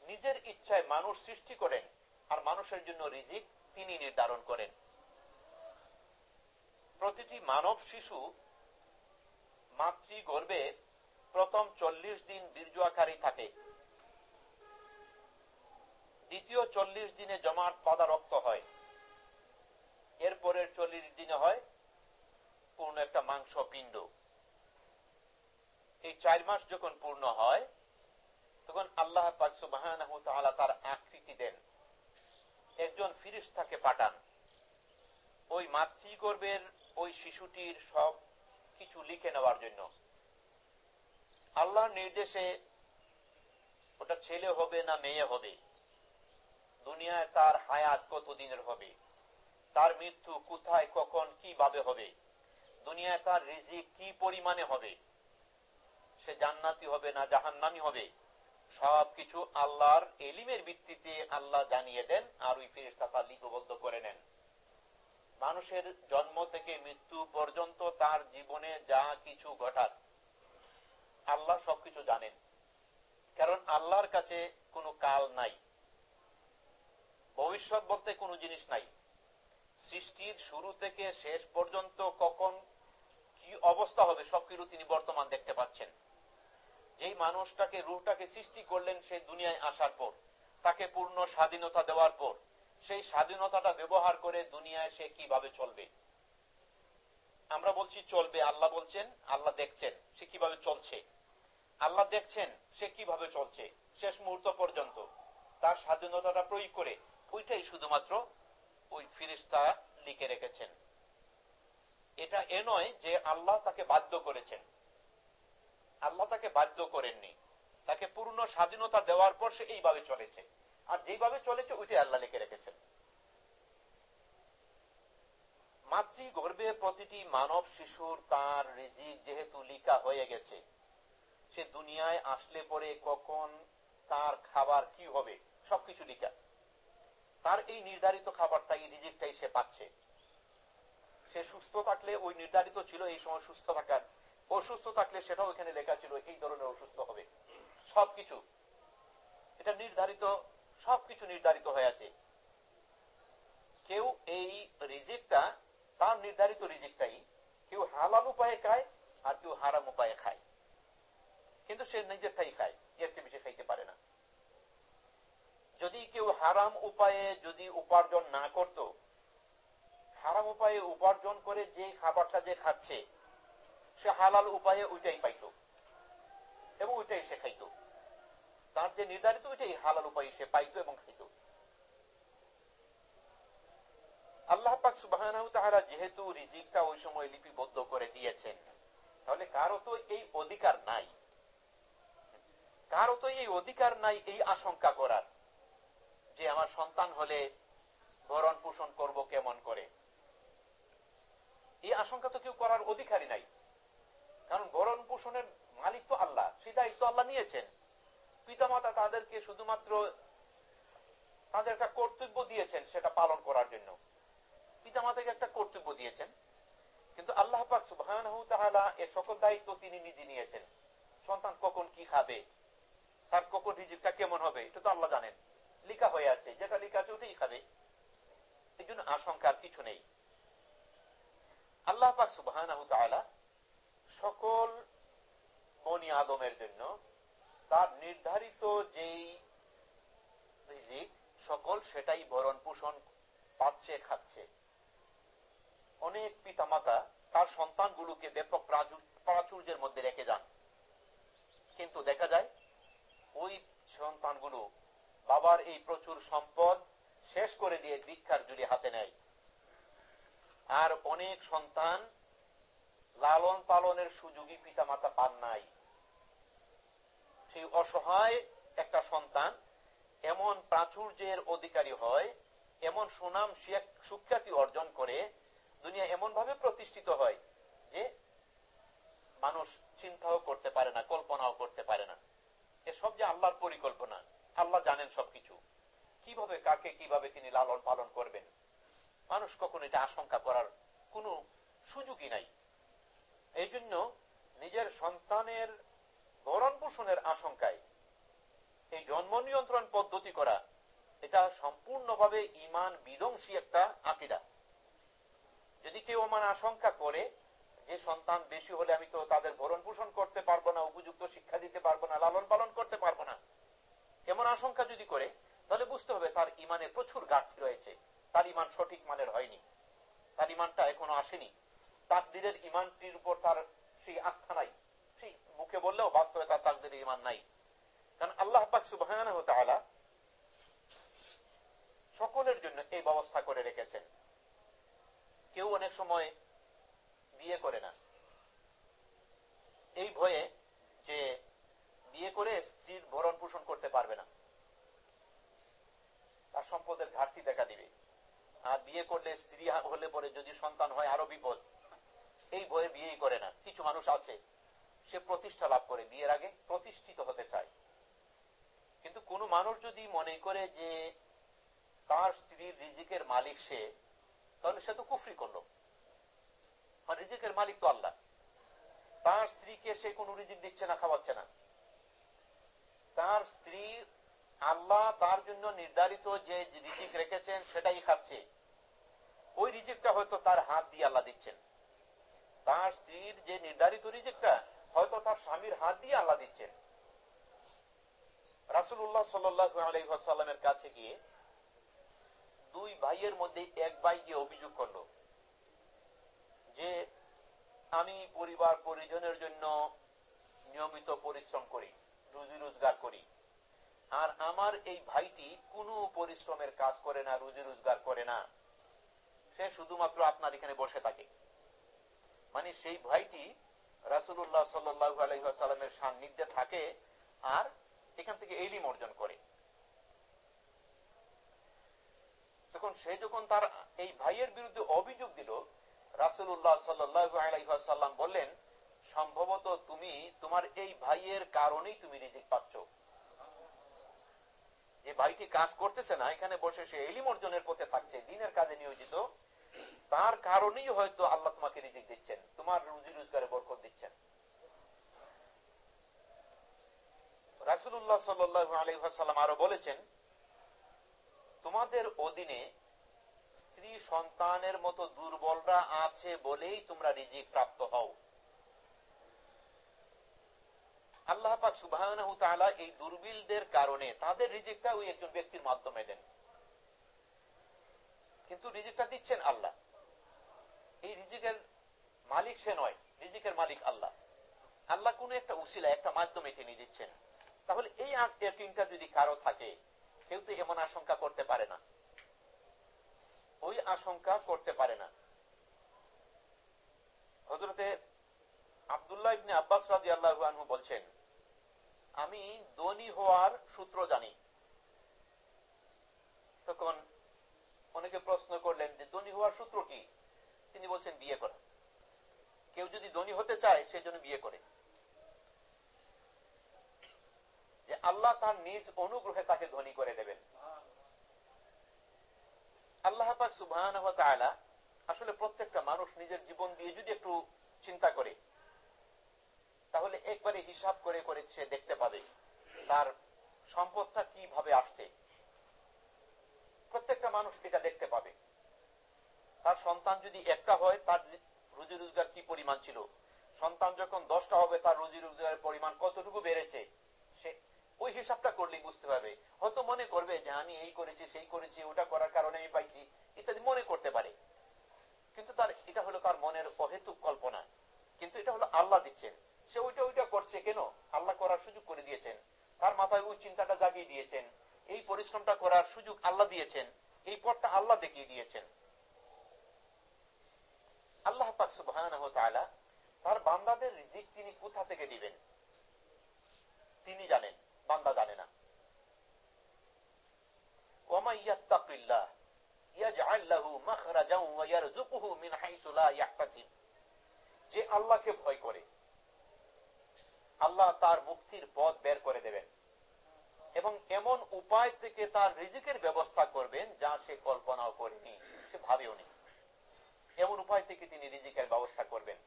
নিজের ইচ্ছায় মানুষ সৃষ্টি করেন আর মানুষের জন্য রিজিক তিনি নির্ধারণ করেন। প্রতিটি মানব শিশু মাতৃ গর্বে প্রথম চল্লিশ দিন বীর্য আকারী থাকে। দ্বিতীয় চল্লিশ দিনে জমাট পাদা রক্ত হয়। এরপরের চল্লিশ দিনে হয় পূর্ণ একটা মাংস পিণ্ড এই চার মাস যখন পূর্ণ হয়, তখন আল্লাহ তার আকৃতি দেন। একজন ফিরিস্তাকে পাঠান। ওই মাতৃগর্ভের ওই শিশুটির সব কিছু লিখে নেওয়ার জন্য। আল্লাহর নির্দেশে ওটা ছেলে হবে না মেয়ে হবে? দুনিয়ায় তার হায়াত কতদিনের হবে? তার মৃত্যু কোথায়, কখন, কীভাবে হবে? দুনিয়ায় তার রিজিক কি পরিমাণে হবে? সে জান্নাতি হবে না জাহান্নামি হবে? সবকিছু আল্লাহর এলিমের ভিত্তিতে আল্লাহ জানিয়ে দেন আর ওই ফেরেস্তা তা লিপিবদ্ধ করে নেন। মানুষের জন্ম থেকে মৃত্যু পর্যন্ত তার জীবনে যা কিছু ঘটাত আল্লাহ সবকিছু জানেন। কারণ আল্লাহর কাছে কোনো কাল নাই। ভবিষ্যৎ বলতে কোনো জিনিস নাই। সৃষ্টির শুরু থেকে শেষ পর্যন্ত কখন কি অবস্থা হবে সবকিছু তিনি বর্তমান দেখতে পাচ্ছেন। যেই মানুষটাকে রুহটাকে সৃষ্টি করলেন সেই দুনিয়ায় আসার পর, তাকে পূর্ণ স্বাধীনতা দেওয়ার পর সেই স্বাধীনতাটা ব্যবহার করে দুনিয়ায় সে কীভাবে চলবে? আমরা বলছি চলবে, আল্লাহ বলছেন, আল্লাহ দেখছেন, সে কীভাবে চলছে? আল্লাহ দেখছেন, সে কীভাবে চলছে? শেষ মুহূর্ত পর্যন্ত তার স্বাধীনতাটা প্রয়োগ করে ওইটাই শুধুমাত্র ওই ফিরিস্তা লিখে রেখেছেন। এটা এ নয় যে আল্লাহ তাকে বাধ্য করেছেন। আল্লাহ তাকে বাধ্য করেননি। তাকে পূর্ণ স্বাধীনতা দেওয়ার পর সে এইভাবে চলেছে। আর যেভাবে চলেছে, ওইটাই আল্লাহ লিখে রেখেছেন। মাতৃ গর্ভে প্রতিটি মানব শিশুর তার রিজিক যেহেতু লিখা হয়ে গেছে, সে দুনিয়ায় আসলে পরে কখন তার খাবার কি হবে, সবকিছু লিখা। তার এই নির্ধারিত খাবারটা, এই রিজিকটাই সে পাচ্ছে। সে সুস্থ থাকলে ওই নির্ধারিত ছিল, এই সময় সুস্থ থাকার। অসুস্থ থাকলে সেটাও এখানে লেখা ছিল, এই ধরনের অসুস্থ হবে। সবকিছু। এটা নির্ধারিত সবকিছু নির্ধারিত হয়ে আছে। কেউ এই রিজিকটা, তার নির্ধারিত রিজিকটাই কেউ হালাল উপায়ে খায় আর কেউ হারাম উপায়ে খায়। কিন্তু সে নিজেরটাই খায়, এর চেয়ে বেশি খাইতে পারে না। যদি কেউ হারাম উপায়ে যদি উপার্জন না করত, হারাম উপায়ে উপার্জন করে যে খাবারটা যে খাচ্ছে, সে হালাল উপায়ে ওইটাই পাইত এবং ওইটাই সে খাইত। তার যে নির্ধারিত ওইটাই হালাল উপায়ে সে পাইত এবং খাইত। আল্লাহ পাক সুবাহ যেহেতু রিজিকটা ওই সময় লিপিবদ্ধ করে দিয়েছেন, তাহলে কারও তো এই অধিকার নাই। কারও তো এই অধিকার নাই এই আশঙ্কা করার যে আমার সন্তান হলে ভরণ পোষণ করব কেমন করে। এই আশঙ্কা তো কেউ করার অধিকারই নাই। কারণ ভরণ পোষণের মালিক তো আল্লাহ, সেই দায়িত্ব আল্লাহ নিয়েছেন। পিতামাতা তাদেরকে শুধুমাত্র তাদের একটা কর্তব্য দিয়েছেন সেটা পালন করার জন্য। পিতামাতাকে একটা কর্তব্য দিয়েছেন। কিন্তু আল্লাহ পাক সুবাহ এর সকল দায়িত্ব তিনি নিজে নিয়েছেন। সন্তান কখন কি খাবে? তার কখন রিজিকটা কেমন হবে? এটা তো আল্লাহ জানেন। লিখা হয়ে আছে, যেটা লিখা আছে ওটাই খাবে। এই জন্য আশঙ্কার কিছু নেই। আল্লাহ পাক সুবাহ সকল বনি আদমের জন্য তার নির্ধারিত যেই রিজিক সকল সেটাই ভরণ পোষণ পাচ্ছে, খাচ্ছে। অনেক পিতামাতা তার সন্তানগুলোকে ব্যাপক প্রাচুর্যের মধ্যে রেখে যান। কিন্তু দেখা যায়, ওই সন্তানগুলো বাবার এই প্রচুর সম্পদ শেষ করে দিয়ে ভিক্ষার জুড়ে হাতে নেয়। আর অনেক সন্তান লালন পালনের সুযোগী পিতা মাতা পান নাই। সেই অসহায় একটা সন্তান, এমন প্রাচুর্যের অধিকারী হয়, এমন সুনাম সুখ্যাতি অর্জন করে, দুনিয়া এমন ভাবে প্রতিষ্ঠিত হয় যে মানুষ চিন্তাও করতে পারে না, কল্পনাও করতে পারে না। এসব যে আল্লাহর পরিকল্পনা, আল্লাহ জানেন সবকিছু। কীভাবে, কাকে কীভাবে তিনি লালন পালন করবেন? মানুষ কখন এটা আশঙ্কা করার কোন সুযোগই নাই। এই জন্য নিজের সন্তানের ভরণ পোষণের আশঙ্কায়। এই জন্ম নিয়ন্ত্রণ পদ্ধতি করা, এটা সম্পূর্ণভাবে ইমান বিধ্বংসী একটা আকিদা। যদি কেউ আমার আশঙ্কা করে যে সন্তান বেশি হলে আমি তো তাদের ভরণ পোষণ করতে পারব না, উপযুক্ত শিক্ষা দিতে পারব না, লালন পালন করতে পারব না, এমন আশঙ্কা যদি করে, তাহলে বুঝতে হবে তার ইমানে প্রচুর ঘাটতি রয়েছে। তার ইমান সঠিক মানের হয়নি, তার ইমানটা এখনও আসেনি। তাকদিরের ইমানটির উপর তার সেই আস্থা নাই। মুখে বললেও বাস্তবে তার তাকদিরের ইমান নাই। কারণ আল্লাহ পাক সুবাহ সকলের জন্য এই ব্যবস্থা করে রেখেছেন। কেউ অনেক সময় বিয়ে করে না। এই ভয়ে যে বিয়ে করে স্ত্রীর ভরণ পোষণ করতে পারবে না। তার সম্পদের ঘাটতি দেখা দিবে। আর বিয়ে করলে স্ত্রী হলে পরে যদি সন্তান হয়, আরও বিপদ। এই ভয়ে বিয়েই করে না। কিছু মানুষ আছে সে প্রতিষ্ঠা লাভ করে বিয়ের আগে প্রতিষ্ঠিত হতে চায়। কিন্তু কোন মানুষ যদি মনে করে যে তার স্ত্রীর রিজিকের মালিক সে, তাহলে সে তো কুফরি করল। রিজিকের মালিক তো আল্লাহ। তার স্ত্রীকে সে কোন রিজিক দিচ্ছে না, খাওয়াচ্ছে না। তার স্ত্রী আল্লাহ তার জন্য নির্ধারিত যে রিজিক রেখেছেন সেটাই খাচ্ছে। ওই রিজিকটা হয়তো তার হাত দিয়ে আল্লাহ দিচ্ছেন। তার স্ত্রীর যে নির্ধারিত রিজিকটা হয়তো তার স্বামীর হাত দিয়ে আল্লাহ দিচ্ছেন। রাসুল্লাহ সাল্লামের কাছে গিয়ে দুই ভাইয়ের মধ্যে এক ভাই গিয়ে অভিযোগ করল যে, আমি পরিবার পরিজনের জন্য নিয়মিত পরিশ্রম করি, রুজি রোজগার করি। আর আমার এই ভাইটি কোনো পরিশ্রমের কাজ করে না, রুজি রোজগার করে না। সে শুধুমাত্র আপনার এখানে বসে থাকে। মানে সেই ভাইটি রাসুল্লাহ সাল্লাহ আলহিহাসাল্লামের সান্নিধ্যে থাকে আর এখান থেকে এলিম অর্জন করে। তখন সে যখন তার এই ভাইয়ের বিরুদ্ধে অভিযোগ দিল রাসুল্লাহ সাল্লাম বললেন, সম্ভবত তুমি, তোমার এই ভাইয়ের কারণেই তুমি রিজিক পাচ্ছ। যে ভাইটি কাজ করতেছে না, এখানে বসে সে এলিম অর্জনের পথে থাকছে, দিনের কাজে নিয়োজিত। তার কারণেই হয়তো আল্লাহ তোমাকে রিজিক দিচ্ছেন, তোমার রুজি রোজগারে বরকত দিচ্ছেন। রাসুল্লাহ সাল্লাম আরও বলেছেন, তোমাদের অধীনে স্ত্রী সন্তানের মতো দুর্বলরা আছে বলেই তোমরা রিজিক প্রাপ্ত হও। আল্লাহ পাক সুবাহ এই দুর্বিলদের কারণে তাদের রিজিকটা ওই একজন ব্যক্তির মাধ্যমে দেন। কিন্তু রিজিকটা দিচ্ছেন আল্লাহ। এই রিজিকের মালিক সে নয়, রিজিকের মালিক আল্লাহ। আল্লাহ কোন একটা উসিলা একটা মাধ্যমে তিনি দিচ্ছেন। তাহলে এই একটা যদি কারও থাকে, কেউ তো এমন আশঙ্কা করতে পারে না। ওই আশঙ্কা করতে পারে না। হজরতে আবদুল্লাহ ইবনে আব্বাস রাজি আল্লাহ বলছেন, আমি ধনী হওয়ার সূত্র জানি। তখন অনেকে প্রশ্ন করলেন যে, ধনী হওয়ার সূত্র কি? তিনি বলছেন, বিয়ে করা। কেউ যদি ধনী হতে চায়, সেই জন্য বিয়ে করে। যে আল্লাহ তার নিজ অনুগ্রহে তাকে ধনী করে দেবেন। আল্লাহ সুবাহ আসলে প্রত্যেকটা মানুষ নিজের জীবন দিয়ে যদি একটু চিন্তা করে, তাহলে একবারে হিসাব করে করে সে দেখতে পাবে তার সম্পদটা কীভাবে আসছে। প্রত্যেকটা মানুষ এটা দেখতে পাবে। তার সন্তান যদি একটা হয়, তার রুজি রোজগার কি পরিমাণ ছিল? সন্তান যখন দশটা হবে, তার রুজি রোজগারের পরিমাণ কতটুকু বেড়েছে? সে ওই হিসাবটা করলেই বুঝতে পারবে। হয়তো মনে করবে যে, আমি এই করেছি, সেই করেছি, ওটা করার কারণে আমি পাইছি, ইত্যাদি মনে করতে পারে। কিন্তু তার, এটা হলো তার মনের অহেতুক কল্পনা। কিন্তু এটা হলো আল্লাহ দিচ্ছেন। সে ওইটা ওইটা করছে কেন? আল্লাহ করার সুযোগ করে দিয়েছেন। তার মাথায় ওই চিন্তাটা জাগিয়ে দিয়েছেন। এই পরিশ্রমটা করার সুযোগ আল্লাহ দিয়েছেন। এই পথটা আল্লাহ দেখিয়ে দিয়েছেন। আল্লাহ পাক সুবাহ তার বান্দাদের রিজিক তিনি কোথা থেকে দিবেন? তিনি জানেন, বান্দা জানে না। যে আল্লাহকে ভয় করে, আল্লাহ তার মুক্তির পথ বের করে দেবেন এবং এমন উপায় থেকে তার রিজিকের ব্যবস্থা করবেন যা সে কল্পনাও করেনি, সে ভাবেও নি। এমন উপায় থেকে তিনি রিজিকের ব্যবস্থা করবেন।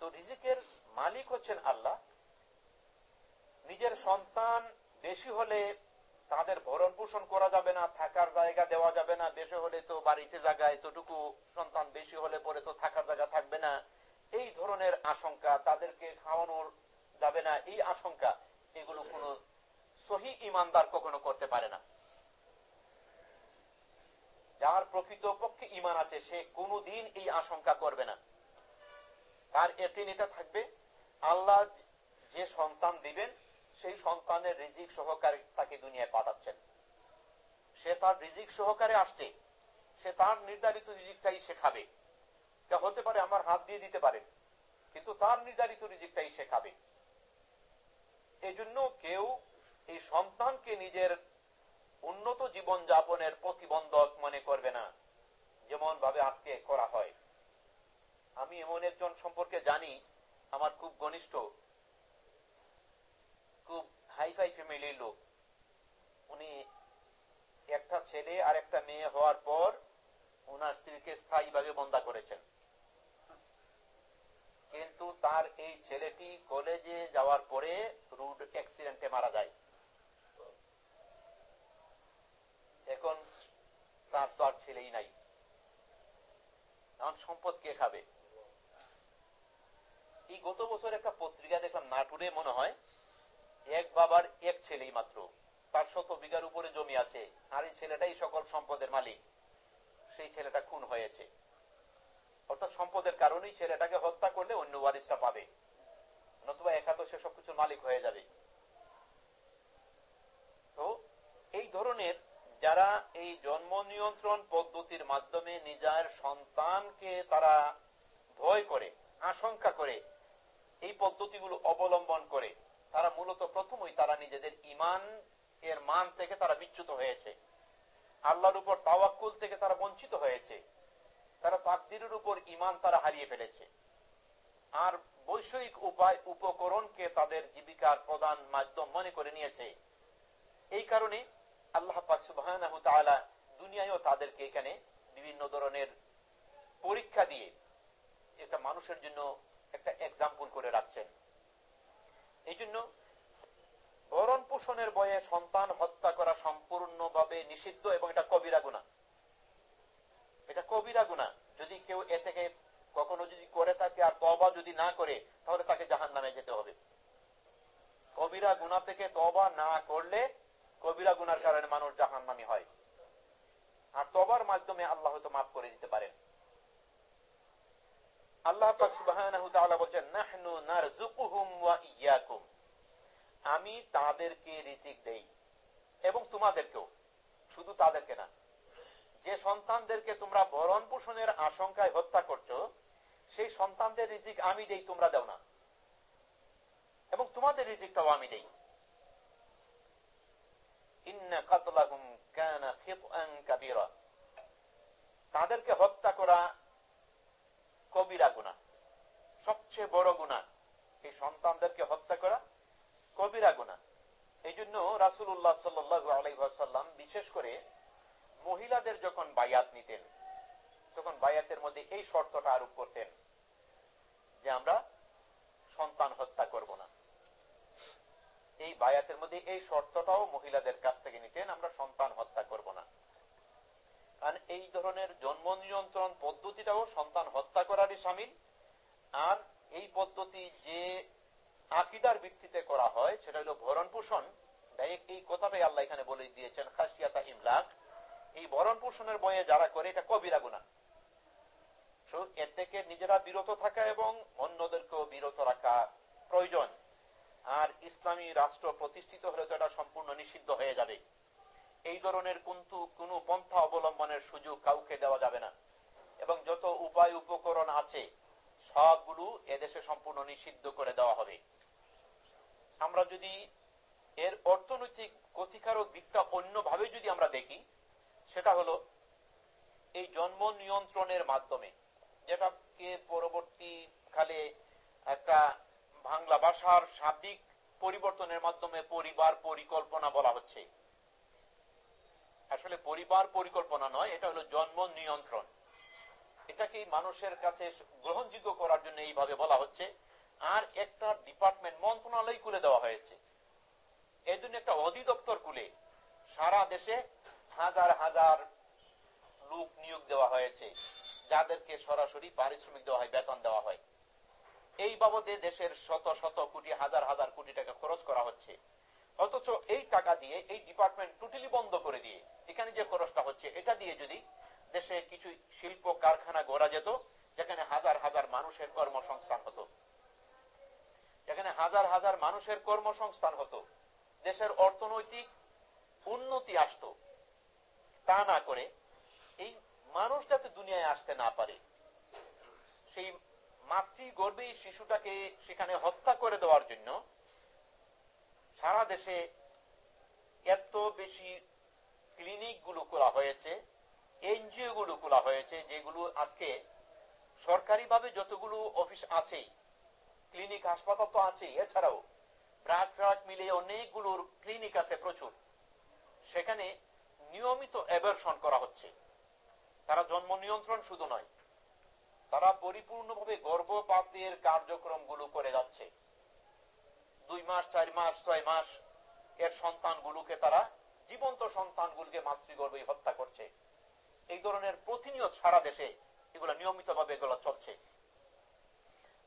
তো রিজিকের মালিক হচ্ছেন আল্লাহ। নিজের সন্তান বেশি হলে তাদের ভরণ পোষণ করা যাবে না, থাকার জায়গা দেওয়া যাবে না, বেশি হলে তো বাড়িতে জায়গা এতটুকু সন্তান বেশি হলে পরে তো থাকার জায়গা থাকবে না। এই ধরনের আশঙ্কা তাদেরকে খাওয়ানোর যাবে না, এই আশঙ্কা এগুলো কোনো সহি ইমানদার কখনো করতে পারে না। যার প্রকৃত পক্ষে ইমান আছে, সে কোনদিন এই আশঙ্কা করবে না। তার এটিন এটা থাকবে, আল্লাহ যে সন্তান দিবেন, সেই সন্তানের রিজিক সহকারে তাকে দুনিয়ায় পাঠাচ্ছেন। সে তার রিজিক সহকারে আসছে, সে তার নির্ধারিত রিজিকটাই সে খাবে। হতে পারে আমার হাত দিয়ে দিতে পারে, কিন্তু তার নির্ধারিত রিজিকটাই সে খাবে। এই জন্য কেউ এই সন্তানকে নিজের উন্নত জীবন যাপনের প্রতিবন্ধক মনে করবে না। যেমন ভাবে আজকে করা হয়। আমি এমন একজন সম্পর্কে জানি, আমার খুব ঘনিষ্ঠ, খুব হাইফাই ফ্যামিলির লোক। উনি একটা ছেলে আর একটা মেয়ে হওয়ার পর ওনার স্ত্রীকে স্থায়ীভাবে বন্ধা করেছেন। কিন্তু তার এই ছেলেটি কলেজে যাওয়ার পরে রুড অ্যাক্সিডেন্টে মারা যায়। এখন তার তো আর ছেলেই নাই। এখন সম্পদ কে খাবে? এই গত বছর একটা পত্রিকা দেখলাম, নাটুরে মনে হয়, এক বাবার এক ছেলেই মাত্র। তার শত বিঘার উপরে জমি আছে, আর এই ছেলেটাই সকল সম্পদের মালিক। সেই ছেলেটা খুন হয়েছে। অর্থাৎ সম্পদের কারণেই ছেলেটাকে হত্যা করলে অন্য ওয়ারিসটা পাবে। নতুবা একা তো সে সবকিছুর মালিক হয়ে যাবে। তো এই ধরনের যারা এই জন্ম নিয়ন্ত্রণ পদ্ধতির মাধ্যমে নিজের সন্তানকে তারা ভয় করে, আশঙ্কা করে, এই পদ্ধতিগুলো অবলম্বন করে, তারা মূলত প্রথমই তারা নিজেদের ইমান এর মান থেকে তারা বিচ্যুত হয়েছে। আল্লাহর উপর তাওয়াক্কুল থেকে তারা বঞ্চিত হয়েছে। তারা তাকদিরের উপর ইমান তারা হারিয়ে ফেলেছে। আর বৈষয়িক উপায় উপকরণকে তাদের জীবিকার প্রধান মাধ্যম মনে করে নিয়েছে। এই কারণে আল্লাহ সুবাহ দুনিয়ায়ও তাদেরকে এখানে বিভিন্ন ধরনের পরীক্ষা দিয়ে এটা মানুষের জন্য একটা এক্সাম্পল করে রাখছেন। এই জন্য ভরণ পোষণের বয়ে সন্তান হত্যা করা সম্পূর্ণভাবে নিষিদ্ধ এবং এটা কবিরা গুণা এটা কবিরা গুণা যদি কেউ এ থেকে কখনো যদি করে থাকে আর তবা যদি না করে, তাহলে তাকে জাহান নামে যেতে হবে। কবিরা গুণা থেকে তবা না করলে কবিরা গুনার কারণে মানুষ জাহান নামি হয়। আর তবার মাধ্যমে আল্লাহ হয়তো মাফ করে দিতে পারেন। আল্লাহ বলছেন আমি তাদেরকে দেই এবং তোমাদেরকেও, শুধু তাদেরকে না। যে সন্তানদেরকে তোমরা ভরণ পোষণের আশঙ্কায় হত্যা করছ, সেই সন্তানদের রিজিক আমি দেই, তোমরা দাও না। এবং তোমাদের রিজিকটাও আমি দেই। তাদেরকে হত্যা করা কবিরা গুণা সবচেয়ে বড় গুণা এই সন্তানদেরকে হত্যা করা কবিরা গুণা এই জন্য রাসুল্লাহ সাল্লাম বিশেষ করে মহিলাদের যখন বায়াত নিতেন, তখন বায়াতের মধ্যে এই শর্তটা আরোপ করতেন যে আমরা সন্তান হত্যা করব না। এই বায়াতের মধ্যে এই শর্তটাও মহিলাদের কাছ থেকে নিতেন, আমরা সন্তান হত্যা করব না। কারণ এই ধরনের জন্ম নিয়ন্ত্রণ পদ্ধতিটাও সন্তান হত্যা করারই সামিল। আর এই পদ্ধতি যে আকিদার ভিত্তিতে করা হয়, সেটা হলো ভরণ পোষণ এই কথাটাই আল্লাহ এখানে বলে দিয়েছেন, খাসিয়াতা ইমলাক। এই ভরণ পোষণের বয়ে যারা করে, এটা কবিরা গুণা এর থেকে নিজেরা বিরত থাকা এবং অন্যদেরকেও বিরত রাখা প্রয়োজন। আর ইসলামী রাষ্ট্র প্রতিষ্ঠিত হলে তো এটা সম্পূর্ণ নিষিদ্ধ হয়ে যাবে। এই ধরনের কিন্তু কোন পন্থা অবলম্বনের সুযোগ কাউকে দেওয়া যাবে না। এবং যত উপায় উপকরণ আছে, সবগুলো এদেশে সম্পূর্ণ নিষিদ্ধ করে দেওয়া হবে। আমরা যদি এর অর্থনৈতিক ক্ষতিকারক দিকটা অন্যভাবে যদি আমরা দেখি, সেটা হলো এই জন্ম নিয়ন্ত্রণের মাধ্যমে, যেটাকে পরবর্তীকালে একটা বাংলা ভাষার শাব্দিক পরিবর্তনের মাধ্যমে পরিবার পরিকল্পনা বলা হচ্ছে। আসলে পরিবার পরিকল্পনা নয়, এটা হলো জন্ম নিয়ন্ত্রণ। এটাকে মানুষের কাছে গ্রহণযোগ্য করার জন্য এইভাবে বলা হচ্ছে। আর একটা ডিপার্টমেন্ট মন্ত্রণালয় খুলে দেওয়া হয়েছে। এই জন্য একটা অধিদপ্তর খুলে সারা দেশে হাজার হাজার লোক নিয়োগ দেওয়া হয়েছে, যাদেরকে সরাসরি পারিশ্রমিক দেওয়া হয়, বেতন দেওয়া হয়। এই বাবদে দেশের শত শত কোটি, হাজার হাজার কোটি টাকা খরচ করা হচ্ছে। অথচ এই টাকা দিয়ে, এই ডিপার্টমেন্ট টোটালি বন্ধ করে দিয়ে, এখানে যে খরচটা হচ্ছে, এটা দিয়ে যদি দেশে কিছু শিল্প কারখানা গড়া যেত, যেখানে হাজার হাজার মানুষের কর্মসংস্থান হতো। যেখানে হাজার হাজার মানুষের কর্মসংস্থান হতো, দেশের অর্থনৈতিক উন্নতি আসতো। তা না করে এই মানুষ যাতে দুনিয়ায় আসতে না পারে, সেই মাতৃ গর্বে শিশুটাকে সেখানে হত্যা করে দেওয়ার জন্য সারা দেশে এত বেশি ক্লিনিকগুলো খোলা হয়েছে এনজিও গুলো খোলা হয়েছে, যেগুলো আজকে সরকারি ভাবে যতগুলো অফিস আছে, ক্লিনিক হাসপাতাল তো আছে, এছাড়াও ব্রাক ট্রাক মিলে অনেকগুলোর ক্লিনিক আছে প্রচুর। সেখানে নিয়মিত অ্যাবর্শন করা হচ্ছে। তারা জন্ম নিয়ন্ত্রণ শুধু নয় তারা পরিপূর্ণভাবে গর্ভপাতের কার্যক্রমগুলো করে যাচ্ছে। দুই মাস, চার মাস, ছয় মাস এর সন্তানগুলোকে তারা, জীবন্ত সন্তানগুলোকে মাতৃগর্ভে হত্যা করছে। এই ধরনের প্রতিনিয়ত সারা দেশে এগুলো নিয়মিত ভাবে এগুলো চলছে।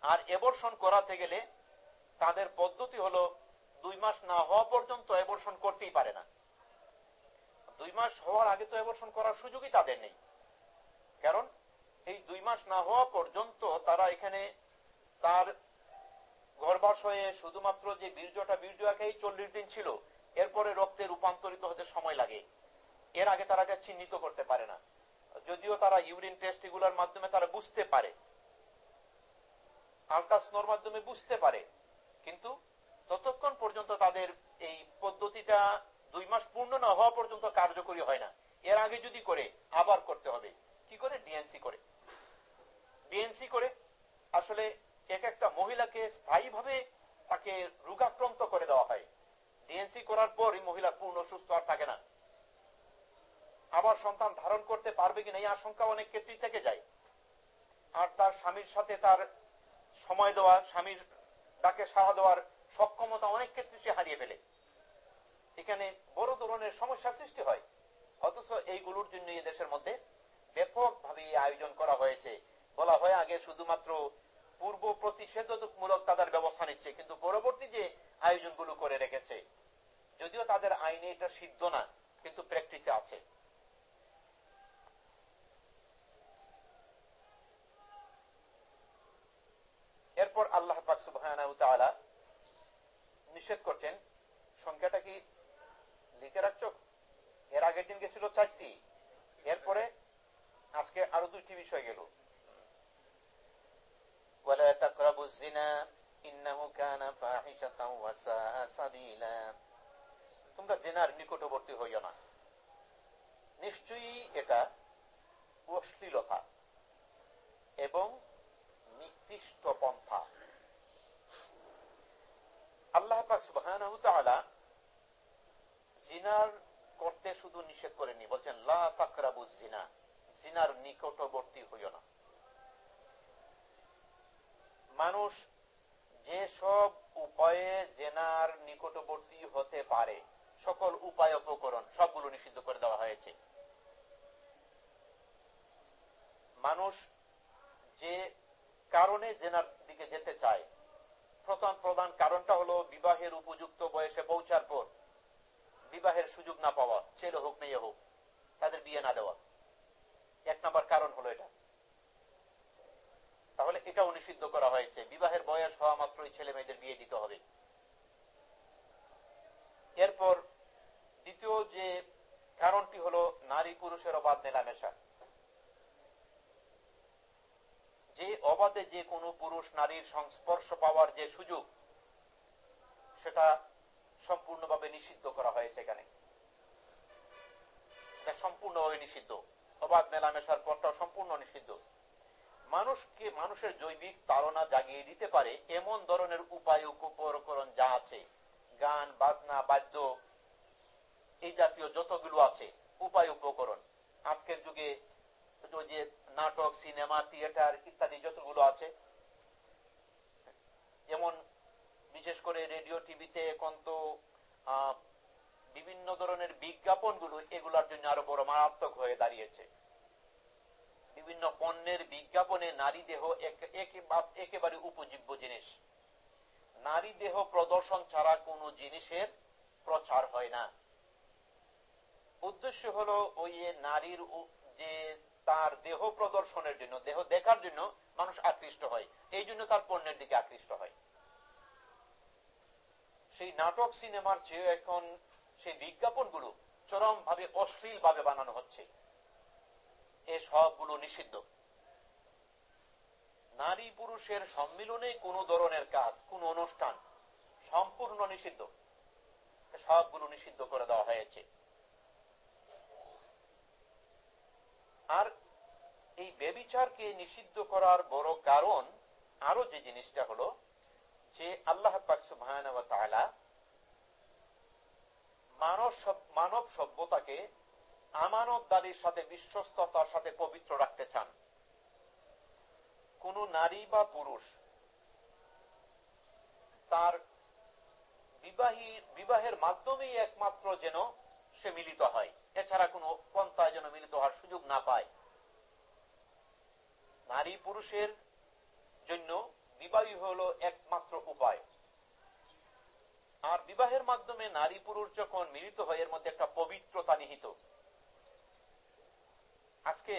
আর এবর্ষণ করাতে গেলে তাদের পদ্ধতি হলো দুই মাস না হওয়া পর্যন্ত এবর্ষণ করতেই পারে না। দুই মাস হওয়ার আগে তো এবর্ষণ করার সুযোগই তাদের নেই। কারণ এই দুই মাস না হওয়া পর্যন্ত তারা এখানে তার গর্ভাশয়ে শুধুমাত্র যে বীর্যটা, বীর্য একেই চল্লিশ দিন ছিল, এরপরে রক্তে রূপান্তরিত হতে সময় লাগে। এর আগে তারা এটা চিহ্নিত করতে পারে না। যদিও তারা ইউরিন টেস্ট এগুলোর মাধ্যমে তারা বুঝতে পারে। আলট্রাসনোর মাধ্যমে বুঝতে পারে। কিন্তু ততক্ষণ পর্যন্ত তাদের এই পদ্ধতিটা দুই মাস পূর্ণ না হওয়া পর্যন্ত কার্যকরী হয় না। এর আগে যদি করে, আবার করতে হবে। কি করে? ডিএনসি করে। ডিএনসি করে আসলে এক একটা মহিলাকে স্থায়ীভাবে তাকে রোগাক্রান্ত করে দেওয়া হয়। ডিএনসি করার পর এই মহিলা পূর্ণ সুস্থ আর থাকে না। আবার সন্তান ধারণ করতে পারবে কিনা এই আশঙ্কা অনেক ক্ষেত্রেই থেকে যায়। আর তার স্বামীর সাথে তার সময় দেওয়া, স্বামীর ডাকে সাড়া দেওয়ার সক্ষমতা অনেক ক্ষেত্রে সে হারিয়ে ফেলে। এখানে বড় ধরনের সমস্যা সৃষ্টি হয়। অথচ এইগুলোর জন্য এই দেশের মধ্যে ব্যাপকভাবে আয়োজন করা হয়েছে। বলা হয় আগে শুধুমাত্র পূর্ব প্রতিষেধকমূলক তাদের ব্যবস্থা নিচ্ছে, কিন্তু পরবর্তী যে আয়োজনগুলো করে রেখেছে, যদিও তাদের আইনে এটা সিদ্ধ না, কিন্তু প্র্যাকটিসে আছে। এরপর আল্লাহ নিষেধ করছেন, সংখ্যাটা কি লিখে রাখছো? এর আগের দিন গেছিল চারটি, এরপরে আজকে আরও দুইটি বিষয় গেল। ولا تقربوا الزنا إنه كان فاحشة وساء سبيلا তোমরা জেনার নিকটবর্তী হইও না নিশ্চয়ই এটা অশ্লীলতা এবং নিকৃষ্ট পন্থা আল্লাহ পাক সুবহানাহু তাআলা জিনার করতে শুধু নিষেধ করেনি বলছেন লা তাকরাবু জিনা জিনার নিকটবর্তী হইও না মানুষ যে সব উপায়ে জেনার নিকটবর্তী হতে পারে, সকল উপায় উপকরণ সবগুলো নিষিদ্ধ করে দেওয়া হয়েছে। মানুষ যে কারণে জেনার দিকে যেতে চায়, প্রথম প্রধান কারণটা হলো বিবাহের উপযুক্ত বয়সে পৌঁছার পর বিবাহের সুযোগ না পাওয়া, ছেলে হোক, মেয়ে হোক, তাদের বিয়ে না দেওয়া। এক নম্বর কারণ হলো এটা। তাহলে এটাও নিষিদ্ধ করা হয়েছে। বিবাহের বয়স হওয়া মাত্রই ছেলে মেয়েদের বিয়ে দিতে হবে। এরপর দ্বিতীয় যে কারণটি হলো নারী পুরুষের অবাধ মেলামেশা। যে অবাধে যে কোনো পুরুষ নারীর সংস্পর্শ পাওয়ার যে সুযোগ, সেটা সম্পূর্ণভাবে নিষিদ্ধ করা হয়েছে এখানে। এটা সম্পূর্ণভাবে নিষিদ্ধ। অবাধ মেলামেশার পথটা সম্পূর্ণ নিষিদ্ধ। মানুষকে মানুষের জৈবিক তাড়না জাগিয়ে দিতে পারে এমন ধরনের উপায় উপকরণ যা আছে। গান, বাজনা, বাদ্য, এই জাতীয় যতগুলো আছে, উপায় উপকরণ। আজকের যুগে যে নাটক, সিনেমা, থিয়েটার ইত্যাদি যতগুলো আছে, যেমন বিশেষ করে রেডিও, টিভিতে এখন তো বিভিন্ন ধরনের বিজ্ঞাপনগুলো এগুলার জন্য আরও বড় মারাত্মক হয়ে দাঁড়িয়েছে। বিভিন্ন পণ্যের বিজ্ঞাপনে নারী দেহ একেবারে উপজীব্য জিনিস। নারী দেহ প্রদর্শন ছাড়া কোন জিনিসের প্রচার হয় না। উদ্দেশ্য হলো ওই নারীর যে তার দেহ প্রদর্শনের জন্য, দেহ দেখার জন্য মানুষ আকৃষ্ট হয়। এই জন্য তার পণ্যের দিকে আকৃষ্ট হয়। সেই নাটক সিনেমার চেয়ে এখন সেই বিজ্ঞাপনগুলো চরম ভাবে অশ্লীল ভাবে বানানো হচ্ছে। এ সবগুলো নিষিদ্ধ। নারী পুরুষের সম্মিলনে কোন ধরনের কাজ, কোন অনুষ্ঠান সম্পূর্ণ নিষিদ্ধ। সবগুলো নিষিদ্ধ করে দেওয়া হয়েছে। আর এই বেবিচারকে নিষিদ্ধ করার বড় কারণ আরও যে জিনিসটা হলো যে আল্লাহ মানব সভ্যতাকে আমানতদারির সাথে বিশ্বস্ততার সাথে পবিত্র রাখতে চান। কোন নারী বা পুরুষ তার বিবাহী, বিবাহের মাধ্যমেই একমাত্র যেন সে মিলিত হয়। এছাড়া কোনো পন্থায় যেন মিলিত হওয়ার সুযোগ না পায়। নারী পুরুষের জন্য বিবাহী হলো একমাত্র উপায়। আর বিবাহের মাধ্যমে নারী পুরুষ যখন মিলিত হয়, এর মধ্যে একটা পবিত্রতা নিহিত। আজকে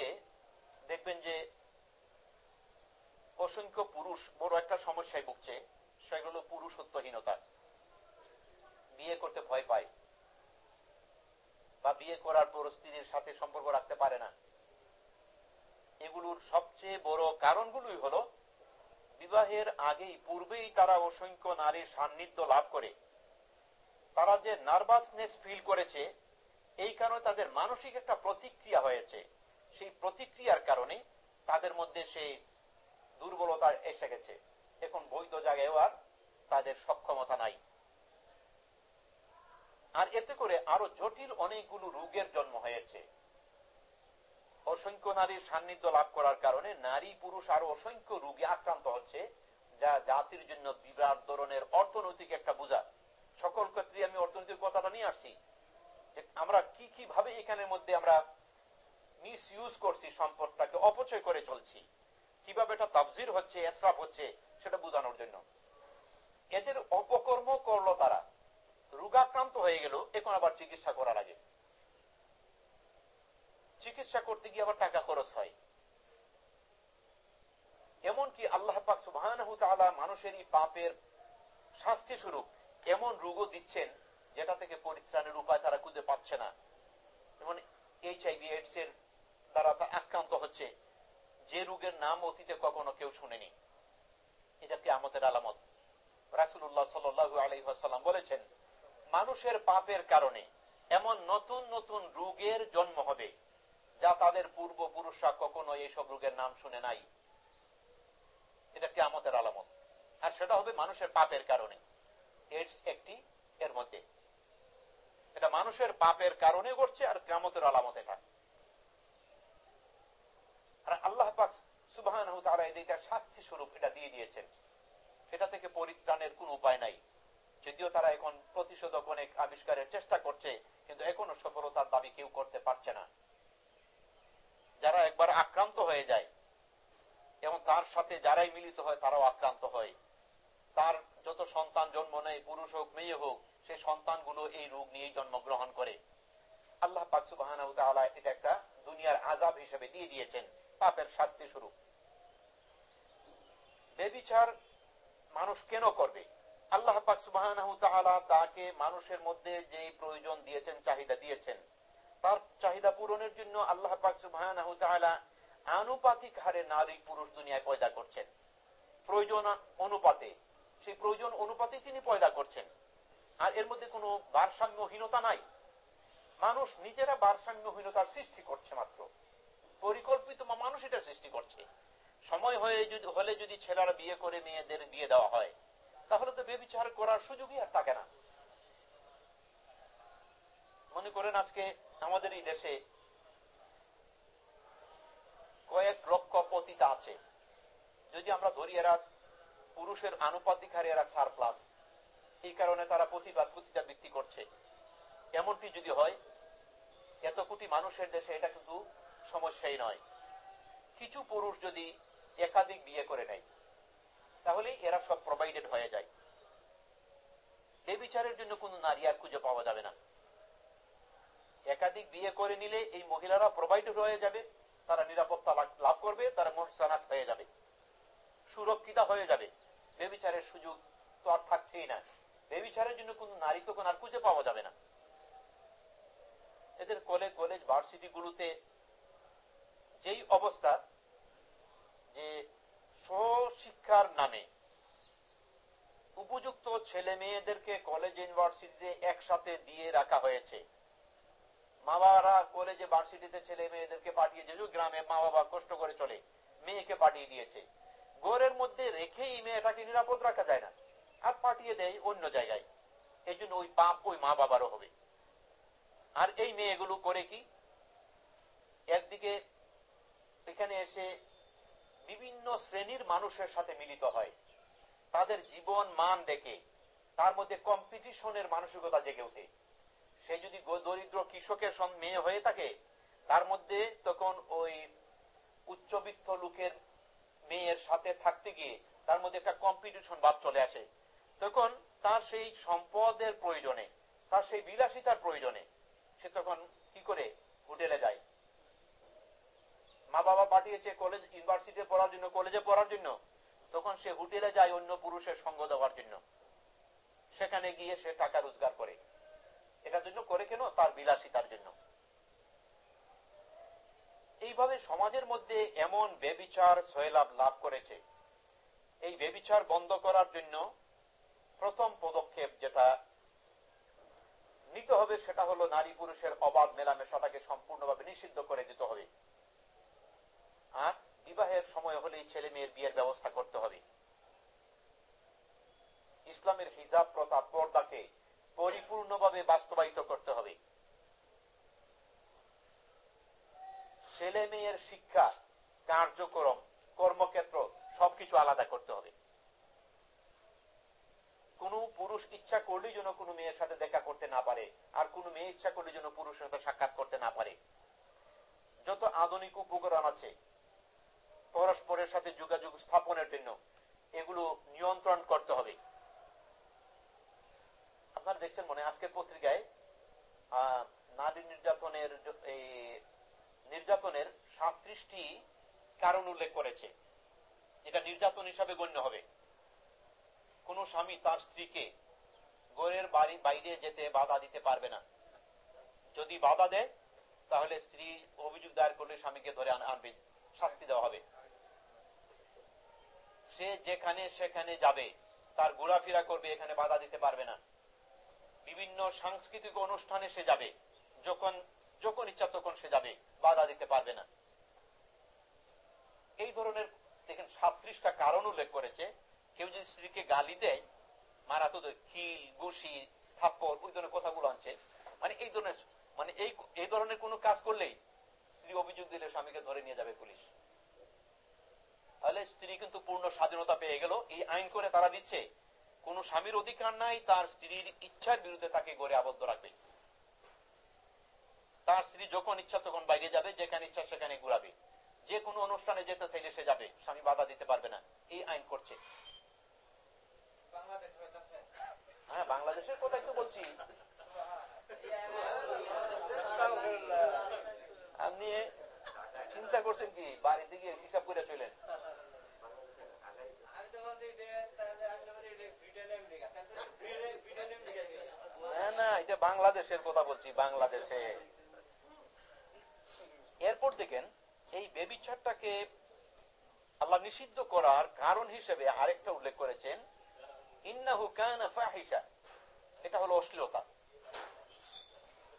দেখবেন যে অসংখ্য পুরুষ বড় একটা সমস্যায় ভুগছে সেগুলো পুরুষত্বহীনতা বিয়ে করতে ভয় পায় বা বিয়ে করার পর স্ত্রীর সাথে সম্পর্ক রাখতে পারে না। এগুলোর সবচেয়ে বড় কারণগুলোই হলো বিবাহের আগেই পূর্বেই তারা অসংখ্য নারীর সান্নিধ্য লাভ করে। তারা যে নার্ভাসনেস ফিল করেছে, এই কারণে তাদের মানসিক একটা প্রতিক্রিয়া হয়েছে। সেই প্রতিক্রিয়ার কারণে তাদের মধ্যে সেই দুর্বলতা এসে গেছে। এখন বৈধ জায়গায় আর তাদের সক্ষমতা নাই। আর এতে করে আরও জটিল অনেকগুলো রোগের জন্ম হয়েছে। অসংখ্য নারীর সান্নিধ্য লাভ করার কারণে নারী পুরুষ আরও অসংখ্য রোগে আক্রান্ত হচ্ছে, যা জাতির জন্য বিরাট ধরনের অর্থনৈতিক একটা বোঝা। সকল ক্ষেত্রে আমি অর্থনৈতিক কথাটা নিয়ে আসছি আমরা কি কি ভাবে এখানের মধ্যে আমরা মিস ইউজ করছি সম্পদটাকে, অপচয় করে চলছি। কীভাবে এটা তাবজির হচ্ছে, এসরাফ হচ্ছে, সেটা বোঝানোর জন্য। এদের অপকর্ম করল তারা। রোগাক্রান্ত হয়ে গেল, এখন আবার চিকিৎসা করা লাগে চিকিৎসা করতে গিয়ে আবার টাকা খরচ হয়। এমনকি আল্লাহ পাক সুবাহ মানুষের এই পাপের শাস্তি স্বরূপ এমন রোগও দিচ্ছেন, যেটা থেকে পরিত্রাণের উপায় তারা খুঁজে পাচ্ছে না। যেমন এইচ আইভি এইডস এর দ্বারা আক্রান্ত হচ্ছে। যে রোগের নাম অতীতে কখনো কেউ শুনেনি। এটা কি আমাদের আলামত রাসুল্লাহ সাল্লু আলহাম বলেছেন, মানুষের পাপের কারণে এমন নতুন নতুন রোগের জন্ম হবে, যা তাদের পূর্বপুরুষরা কখনো এইসব রোগের নাম শুনে নাই। এটা কি আমাদের আলামত। আর সেটা হবে মানুষের পাপের কারণে। এইডস একটি এর মধ্যে। এটা মানুষের পাপের কারণে ঘটছে আর কেমতের আলামত এটা আর আল্লাহ পাক সুবাহ শাস্তি স্বরূপ এটা দিয়ে দিয়েছেন। এটা থেকে পরিত্রাণের কোন উপায় নাই। যদিও তারা এখন প্রতিষেধক অনেক আবিষ্কারের চেষ্টা করছে, কিন্তু এখনও সফলতার দাবি কেউ করতে পারছে না। যারা একবার আক্রান্ত হয়ে যায়, এবং তার সাথে যারাই মিলিত হয়, তারাও আক্রান্ত হয়। তার যত সন্তান জন্ম নেয়, পুরুষ হোক, মেয়ে হোক সেই সন্তানগুলো এই রোগ নিয়েই জন্মগ্রহণ করে। আল্লাহ পাকসুবাহ এটা একটা দুনিয়ার আজাব হিসেবে দিয়ে দিয়েছেন। পাপের শাস্তি স্বরূপ। বেবিচার মানুষ কেন করবে? আল্লাহ পাক তাকে মানুষের মধ্যে যে প্রয়োজন দিয়েছেন, চাহিদা দিয়েছেন, তার চাহিদা পূরণের জন্য আল্লাহ পাক সুবাহ আনুপাতিক হারে নারী পুরুষ দুনিয়ায় পয়দা করছেন। প্রয়োজন অনুপাতে, সেই প্রয়োজন অনুপাতে তিনি পয়দা করছেন। আর এর মধ্যে কোনো ভারসাম্যহীনতা নাই। মানুষ নিজেরা ভারসাম্যহীনতার সৃষ্টি করছে মাত্র। পরিকল্পিত মানুষ এটা সৃষ্টি করছে। সময় হয়ে যদি হলে যদি ছেলেরা বিয়ে করে মেয়েদের বিয়ে দেওয়া হয়, তাহলে তো বেবিচার করার সুযোগই আর থাকে না। মনে করেন আজকে আমাদের এই দেশে কয়েক লক্ষ পতিতা আছে। যদি আমরা ধরি, এরা পুরুষের আনুপাতিক হারে এরা সার প্লাস এই কারণে তারা প্রতিবাদ পতিতা বৃত্তি করছে। এমনটি যদি হয়, এত কোটি মানুষের দেশে এটা কিন্তু সমস্যাই নয়। কিছু পুরুষ যদি একাধিক বিয়ে করে নেয় তাহলে এরা সব প্রোভাইডেড হয়ে যায়। এই বিচারের জন্য কোন নারী আর খুঁজে পাওয়া যাবে না। একাধিক বিয়ে করে নিলে এই মহিলারা প্রোভাইডেড হয়ে যাবে, তারা নিরাপত্তা লাভ করবে, তারা মোহসানাত হয়ে যাবে, সুরক্ষিতা হয়ে যাবে। বেবিচারের সুযোগ তো আর থাকছেই না। বেবিচারের জন্য কোন নারী তো আর খুঁজে পাওয়া যাবে না। এদের কলেজ কলেজ ভার্সিটি গুলোতে যেই অবস্থা যে স্বশিক্ষার নামে উপযুক্ত ছেলে মেয়েদেরকে কলেজ ইউনিভার্সিটিতে একসাথে দিয়ে রাখা হয়েছে। মা বাবারা কলেজে ভার্সিটিতে ছেলে মেয়েদেরকে পাঠিয়ে যে গ্রামে মা বাবা কষ্ট করে চলে, মেয়েকে পাঠিয়ে দিয়েছে। গোরের মধ্যে রেখেই মেয়েটাকে নিরাপদ রাখা যায় না, আর পাঠিয়ে দেয় অন্য জায়গায়। এই জন্য ওই পাপ ওই মা বাবারও হবে। আর এই মেয়েগুলো করে কি? একদিকে এখানে এসে বিভিন্ন শ্রেণির মানুষের সাথে মিলিত হয়। তাদের জীবন মান দেখে, তার মধ্যে কম্পিটিশনের মানসিকতা জেগে ওঠে। সে যদি দরিদ্র কৃষকের মেয়ে হয়ে থাকে, তার মধ্যে তখন ওই উচ্চবিত্ত লোকের মেয়ের সাথে থাকতে গিয়ে তার মধ্যে একটা কম্পিটিশন ভাব চলে আসে। তখন তার সেই সম্পদের প্রয়োজনে, তার সেই বিলাসিতার প্রয়োজনে সে তখন কি করে হোটেলে যায়। মা বাবা পাঠিয়েছে কলেজ ইউনিভার্সিটি পড়ার জন্য কলেজে পড়ার জন্য। তখন সে হোটেলে যায় অন্য পুরুষের সঙ্গ দেওয়ার জন্য। সেখানে গিয়ে সে টাকা রোজগার করে। এটার জন্য করে কেন? তার বিলাসিতার জন্য। এইভাবে সমাজের মধ্যে এমন বেবিচার সয়লাভ লাভ করেছে। এই বেবিচার বন্ধ করার জন্য প্রথম পদক্ষেপ যেটা নিতে হবে, সেটা হলো নারী পুরুষের অবাধ মেলামেশাটাকে সম্পূর্ণভাবে নিষিদ্ধ করে দিতে হবে। আর বিবাহের সময় হলেই ছেলে মেয়ের বিয়ের ব্যবস্থা করতে হবে। ইসলামের হিজাব প্রথা পর্দাকে পরিপূর্ণভাবে বাস্তবায়িত করতে হবে। ছেলে মেয়ের শিক্ষা, কার্যক্রম, কর্মক্ষেত্র সবকিছু আলাদা করতে হবে। কোন পুরুষ ইচ্ছা করলেই যেন কোনো মেয়ের সাথে দেখা করতে না পারে, আর কোন মেয়ে ইচ্ছা করলে যেন পুরুষের সাথে সাক্ষাৎ করতে না পারে। যত আধুনিক উপকরণ আছে পরস্পরের সাথে যোগাযোগ স্থাপনের জন্য এগুলো নিয়ন্ত্রণ করতে হবে। আপনারা দেখছেন মনে আজকের পত্রিকায় নারী নির্যাতনের নির্যাতনের সাত্রিশটি কারণ উল্লেখ করেছে। এটা নির্যাতন হিসাবে গণ্য হবে। কোন স্বামী তার স্ত্রীকে গোরের বাড়ি, বাইরে যেতে বাধা দিতে পারবে না। যদি বাধা দেয়, তাহলে স্ত্রী অভিযোগ দায়ের করলে স্বামীকে ধরে আনবে, শাস্তি দেওয়া হবে। সে যেখানে সেখানে যাবে, তার ঘোরাফেরা করবে, এখানে বাধা দিতে পারবে না। বিভিন্ন সাংস্কৃতিক অনুষ্ঠানে সে যাবে, যখন যখন ইচ্ছা তখন সে যাবে, বাধা দিতে পারবে না। এই ধরনের, দেখেন সাত্রিশটা কারণ উল্লেখ করেছে। কেউ যদি স্ত্রীকে গালি দেয়, মারা তো খিল গুসি থাপ্পর ওই ধরনের কথাগুলো আনছে মানে এই ধরনের মানে এই ধরনের কোন কাজ করলেই স্ত্রী অভিযোগ দিলে স্বামীকে ধরে নিয়ে যাবে পুলিশ। তাহলে স্ত্রী কিন্তু পূর্ণ স্বাধীনতা পেয়ে গেল। এই আইন করে তারা দিচ্ছে কোন স্বামীর অধিকার নাই তার স্ত্রীর ইচ্ছার বিরুদ্ধে তাকে গড়ে আবদ্ধ রাখবে। তার স্ত্রী যখন ইচ্ছা তখন বাইরে যাবে যেখানে ইচ্ছা সেখানে ঘুরাবে। যে কোনো অনুষ্ঠানে যেতে চাইলে সে যাবে স্বামী বাধা দিতে পারবে না। এই আইন করছে। হ্যাঁ বাংলাদেশের কথাই তো বলছি। আপনি চিন্তা করছেন কি? বাড়িতে গিয়ে হিসাব করে চলেন। বাংলাদেশের কথা বলছি, বাংলাদেশে। এরপর দেখেন, এই বেবিচারটাকে আল্লাহ নিষিদ্ধ করার কারণ হিসেবে আরেকটা উল্লেখ করেছেন, ইন্নাহু কানা এটা হলো অশ্লীলতা।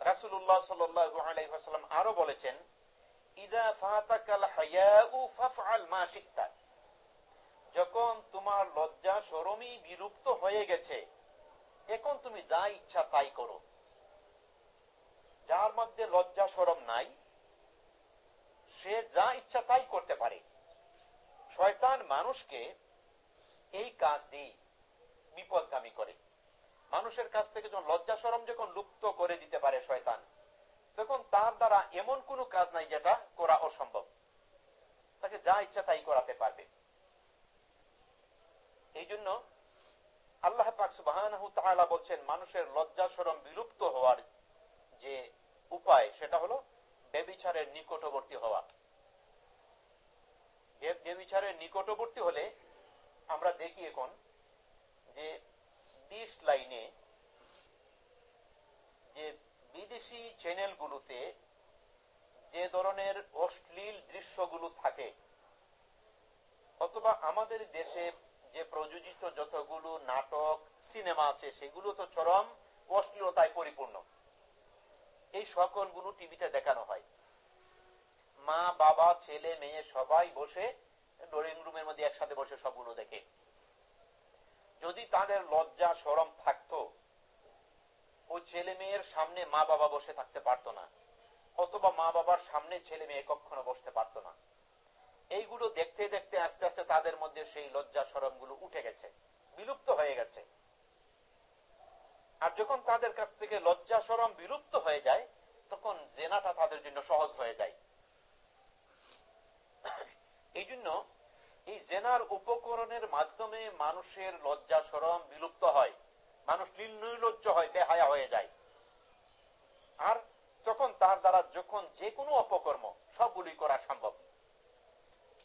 রাসুল্লাহ সাল্লাম আরও বলেছেন যখন তোমার লজ্জা বিলুপ্ত হয়ে গেছে, এখন তুমি যা ইচ্ছা তাই করো। যার মধ্যে লজ্জা সরম নাই, সে যা ইচ্ছা তাই করতে পারে। শয়তান মানুষকে এই কাজ দিয়ে বিপদগামী করে। মানুষের কাছ থেকে যখন লজ্জা সরম যখন লুপ্ত করে দিতে পারে শয়তান, তখন তার দ্বারা এমন কোন কাজ নাই যেটা করা অসম্ভব। তাকে যা ইচ্ছা তাই করাতে পারবে। এই জন্য আল্লাহ বলছেন, মানুষের লজ্জা সরম বিলুপ্ত হওয়ার যে উপায়, সেটা হলো বেবিচারের নিকটবর্তী হওয়া। বেবিচারের নিকটবর্তী হলে আমরা দেখি এখন যে ডিশ লাইনে যে বিদেশি চ্যানেলগুলোতে যে ধরনের অশ্লীল দৃশ্যগুলো থাকে, অথবা আমাদের দেশে যে প্রযোজিত যতগুলো নাটক, সিনেমা আছে, সেগুলো তো চরম অশ্লীলতায় পরিপূর্ণ। এই সকলগুলো টিভিতে দেখানো হয়। মা, বাবা, ছেলে, মেয়ে সবাই বসে ড্রয়িং রুমের মধ্যে একসাথে বসে সবগুলো দেখে। যদি তাদের লজ্জা সরম থাকতো, ওই ছেলে মেয়ের সামনে মা বাবা বসে থাকতে পারতো না। অথবা মা বাবার সামনে ছেলে মেয়ে কখনো বসতে পারতো না। এইগুলো দেখতে দেখতে আস্তে আস্তে তাদের মধ্যে সেই লজ্জা সরমগুলো উঠে গেছে, বিলুপ্ত হয়ে গেছে। আর যখন তাদের কাছ থেকে লজ্জা সরম বিলুপ্ত হয়ে যায়, তখন জেনাটা তাদের জন্য সহজ হয়ে যায়। এই জন্য এই জেনার উপকরণের মাধ্যমে মানুষের লজ্জা, সরম বিলুপ্ত হয়। মানুষ নির্লজ্জ হয়, বেহায়া হয়ে যায়। আর তখন তার দ্বারা যখন যে কোনো অপকর্ম সবগুলি করা সম্ভব।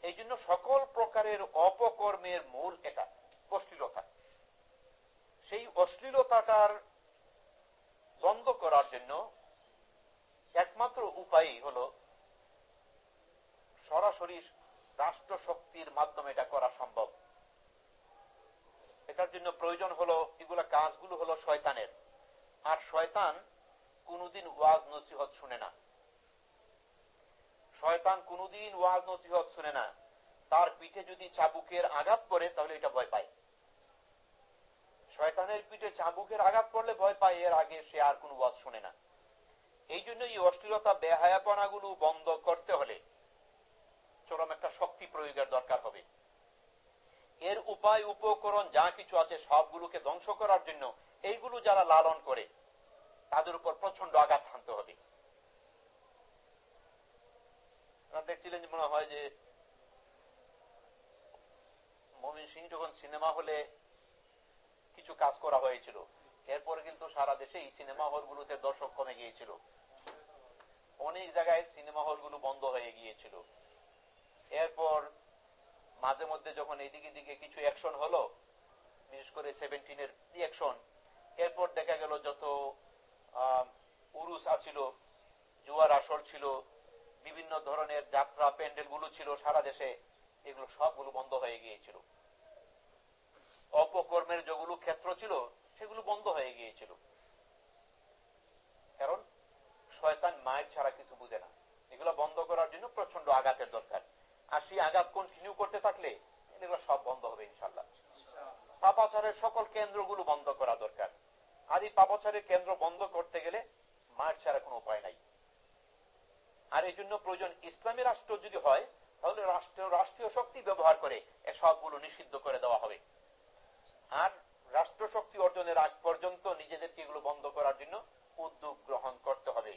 এই জন্য সকল প্রকারের অপকর্মের মূল এটা, অশ্লীলতা। সেই অশ্লীলতাটার বন্ধ করার জন্য একমাত্র উপায় হলো সরাসরি রাষ্ট্র শক্তির মাধ্যমে এটা করা সম্ভব। এটার জন্য প্রয়োজন হলো, এগুলা কাজগুলো হলো শয়তানের। আর শয়তান কোনদিন ওয়াজ নসিহত শুনে না। শয়তান কোনদিন ওয়াজ নসিহত শুনে না। তার পিঠে যদি চাবুকের আঘাত পড়ে, তাহলে এটা ভয় পায়। শয়তানের পিঠে চাবুকের আঘাত পড়লে ভয় পায়, এর আগে সে আর কোন ওয়াজ শুনে না। এই জন্য এই অশ্লীলতা বেহায়াপনা গুলো বন্ধ করতে হলে চরম একটা শক্তি প্রয়োগের দরকার হবে। এর উপায়, উপকরণ যা কিছু আছে সবগুলোকে ধ্বংস করার জন্য এইগুলো যারা লালন করে, তাদের উপর প্রচণ্ড আঘাত হানতে হবে। দেখছিলেন মনে হয় যে মমিন সিং যখন সিনেমা হলে কিছু কাজ করা হয়েছিল, এরপরে কিন্তু সারা দেশে এই সিনেমা হল গুলোতে দর্শক কমে গিয়েছিল। অনেক জায়গায় সিনেমা হলগুলো বন্ধ হয়ে গিয়েছিল। এরপর মাঝে মধ্যে যখন এইদিকে দিকে কিছু অ্যাকশন হলো, বিশেষ করে সেভেন্টিনের রিয়াকশন এরপর দেখা গেল যত উরুস আসিল জুয়ার আসর ছিল, বিভিন্ন ধরনের যাত্রা প্যান্ডেলগুলো ছিল সারা দেশে, এগুলো সবগুলো বন্ধ হয়ে গিয়েছিল। অপকর্মের যেগুলো ক্ষেত্র ছিল, সেগুলো বন্ধ হয়ে গিয়েছিল। কারণ, শয়তান মায়ের ছাড়া কিছু বুঝে না। এগুলো বন্ধ করার জন্য প্রচণ্ড আঘাতের দরকার। আর সেই আঘাত কন্টিনিউ করতে থাকলে সব বন্ধ হবে ইনশাল্লাহ পাপাচারের সকল কেন্দ্রগুলো বন্ধ করা দরকার। আর এই পাপাচারের কেন্দ্র বন্ধ করতে গেলে মার ছাড়া কোনো উপায় নাই। আর এই জন্য প্রয়োজন ইসলামী রাষ্ট্র যদি হয়, তাহলে রাষ্ট্র, রাষ্ট্রীয় শক্তি ব্যবহার করে সবগুলো নিষিদ্ধ করে দেওয়া হবে। আর রাষ্ট্র শক্তি অর্জনের আগ পর্যন্ত নিজেদেরকে এগুলো বন্ধ করার জন্য উদ্যোগ গ্রহণ করতে হবে।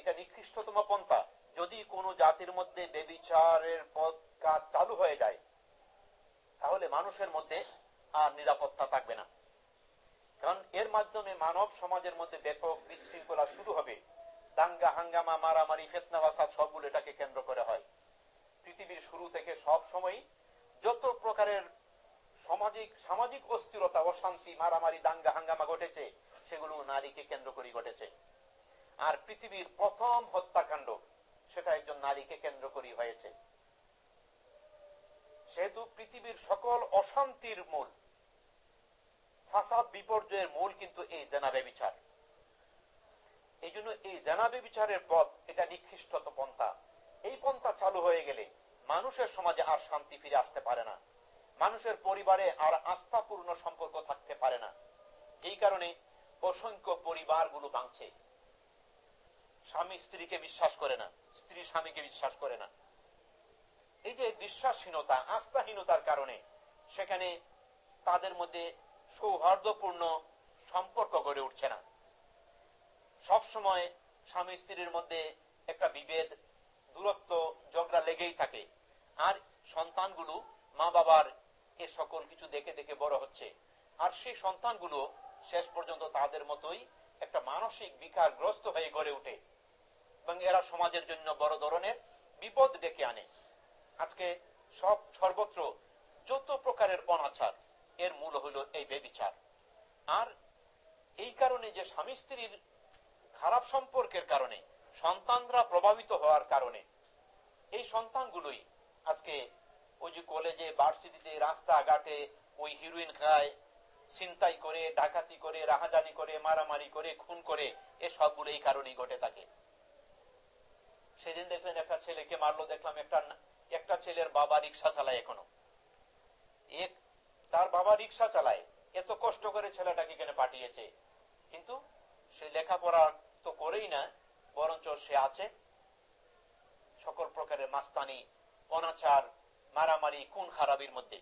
এটা নিকৃষ্টতম পন্থা। যদি কোনো জাতির মধ্যে বেবিচারের পথ কাজ চালু হয়ে যায়, তাহলে মানুষের মধ্যে আর নিরাপত্তা থাকবে না। কারণ এর মাধ্যমে মানব সমাজের মধ্যে ব্যাপক বিশৃঙ্খলা শুরু হবে। দাঙ্গা, হাঙ্গামা, মারামারি ফেতনা বাসাদ সবগুলো এটাকে কেন্দ্র করে হয়। পৃথিবীর শুরু থেকে সব সময় যত প্রকারের সামাজিক সামাজিক অস্থিরতা, অশান্তি, মারামারি, দাঙ্গা, হাঙ্গামা ঘটেছে, সেগুলো নারীকে কেন্দ্র করে ঘটেছে। আর পৃথিবীর প্রথম হত্যাকাণ্ড সেটা একজন নারীকে কেন্দ্র করে হয়েছে। সেহেতু পৃথিবীর সকল অশান্তির মূল, ফাসাদ বিপর্যয়ের মূল কিন্তু এই জেনাবে বিচার এই জন্য এই জেনাবে বিচারের পথ, এটা নিকৃষ্টত পন্থা। এই পন্থা চালু হয়ে গেলে মানুষের সমাজে আর শান্তি ফিরে আসতে পারে না। মানুষের পরিবারে আর আস্থাপূর্ণ সম্পর্ক থাকতে পারে না। এই কারণে অসংখ্য পরিবারগুলো ভাঙছে। স্বামী স্ত্রীকে বিশ্বাস করে না, স্ত্রী স্বামীকে বিশ্বাস করে না। এই যে বিশ্বাসহীনতা, আস্থাহীনতার কারণে সেখানে তাদের মধ্যে সৌহার্দ্যপূর্ণ সম্পর্ক গড়ে উঠছে না। সব সময় স্বামী স্ত্রীর মধ্যে একটা বিভেদ, দূরত্ব, ঝগড়া লেগেই থাকে। আর সন্তানগুলো মা বাবার এ সকল কিছু দেখে দেখে বড় হচ্ছে। আর সেই সন্তানগুলো শেষ পর্যন্ত তাদের মতোই একটা মানসিক বিকারগ্রস্ত হয়ে গড়ে উঠে এবং এরা সমাজের জন্য বড় ধরনের বিপদ ডেকে আনে। আজকে সব সর্বত্র যত প্রকারের অনাচার, এর মূল হইল এই বেবিচার। আর এই কারণে যে স্বামী স্ত্রীর খারাপ সম্পর্কের কারণে, সন্তানরা প্রভাবিত হওয়ার কারণে, এই সন্তানগুলোই আজকে ওই যে কলেজে, ভার্সিটিতে, রাস্তাঘাটে ওই হিরোইন খায়, ছিনতাই করে, ডাকাতি করে, রাহাজানি করে, মারামারি করে, খুন করে, এ সবগুলো এই কারণেই ঘটে থাকে। সেদিন দেখলেন একটা ছেলেকে মারলো, দেখলাম একটা একটা ছেলের বাবা রিক্সা চালায় এখনও। তার বাবা রিক্সা চালায়, এত কষ্ট করে ছেলেটাকে এখানে পাঠিয়েছে। কিন্তু সে লেখাপড়া তো করেই না, বরঞ্চ সে আছে। সকল প্রকারের মাস্তানি, অনাচার, মারামারি কোন খারাপির মধ্যে,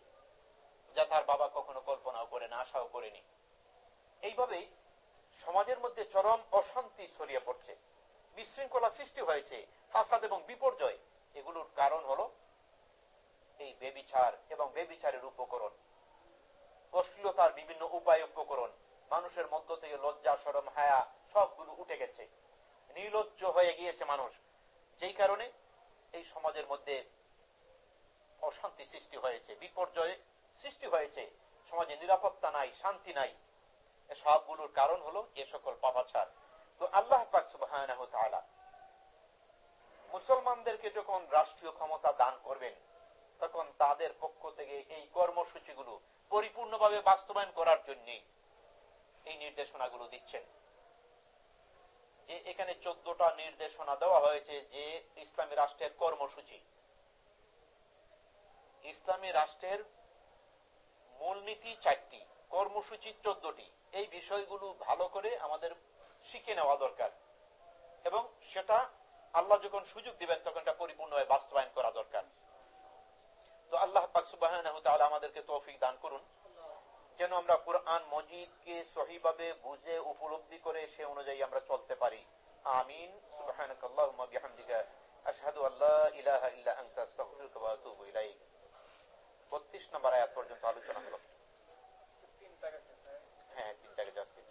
যা তার বাবা কখনো কল্পনাও করে না, আশাও করেনি। এইভাবে সমাজের মধ্যে চরম অশান্তি ছড়িয়ে পড়ছে। বিশৃঙ্খলা সৃষ্টি হয়েছে, ফাসাদ এবং বিপর্যয়। এগুলোর কারণ হলো এই বেবিচার এবং বেবিচারের উপকরণ। অশ্লীলতার বিভিন্ন উপায় উপকরণ। মানুষের মধ্য থেকে লজ্জা, সরম, হায়া সবগুলো উঠে গেছে। নির্লজ্জ হয়ে গিয়েছে মানুষ। যেই কারণে এই সমাজের মধ্যে অশান্তি সৃষ্টি হয়েছে, বিপর্যয় সৃষ্টি হয়েছে। সমাজে নিরাপত্তা নাই, শান্তি নাই। সবগুলোর কারণ হলো এ সকল পাপাচার। তো আল্লাহ পাক সুবাহ মুসলমানদেরকে যখন রাষ্ট্রীয় ক্ষমতা দান করবেন, তখন তাদের পক্ষ থেকে এই কর্মসূচিগুলো পরিপূর্ণভাবে বাস্তবায়ন করার জন্য এই নির্দেশনাগুলো দিচ্ছেন। যে এখানে চোদ্দটা নির্দেশনা দেওয়া হয়েছে যে ইসলামী রাষ্ট্রের কর্মসূচি। ইসলামী রাষ্ট্রের মূলনীতি চারটি, কর্মসূচি চোদ্দটি। এই বিষয়গুলো ভালো করে আমাদের শিখে নেওয়া দরকার। এবং সেটা আল্লাহ যখন সুযোগ দিবেন তখন এটা হয়ে বাস্তবায়ন করা দরকার। তো আল্লাহ পাকসুবাহ আমাদেরকে তৌফিক দান করুন। যেন আমরা কোরআন মজিদ কে সহিভাবে বুঝে উপলব্ধি করে সে অনুযায়ী আমরা চলতে পারি। আমিন। বত্রিশ নম্বর আয়াত পর্যন্ত আলোচনা হলো। হ্যাঁ তিনটাকে জাস্ট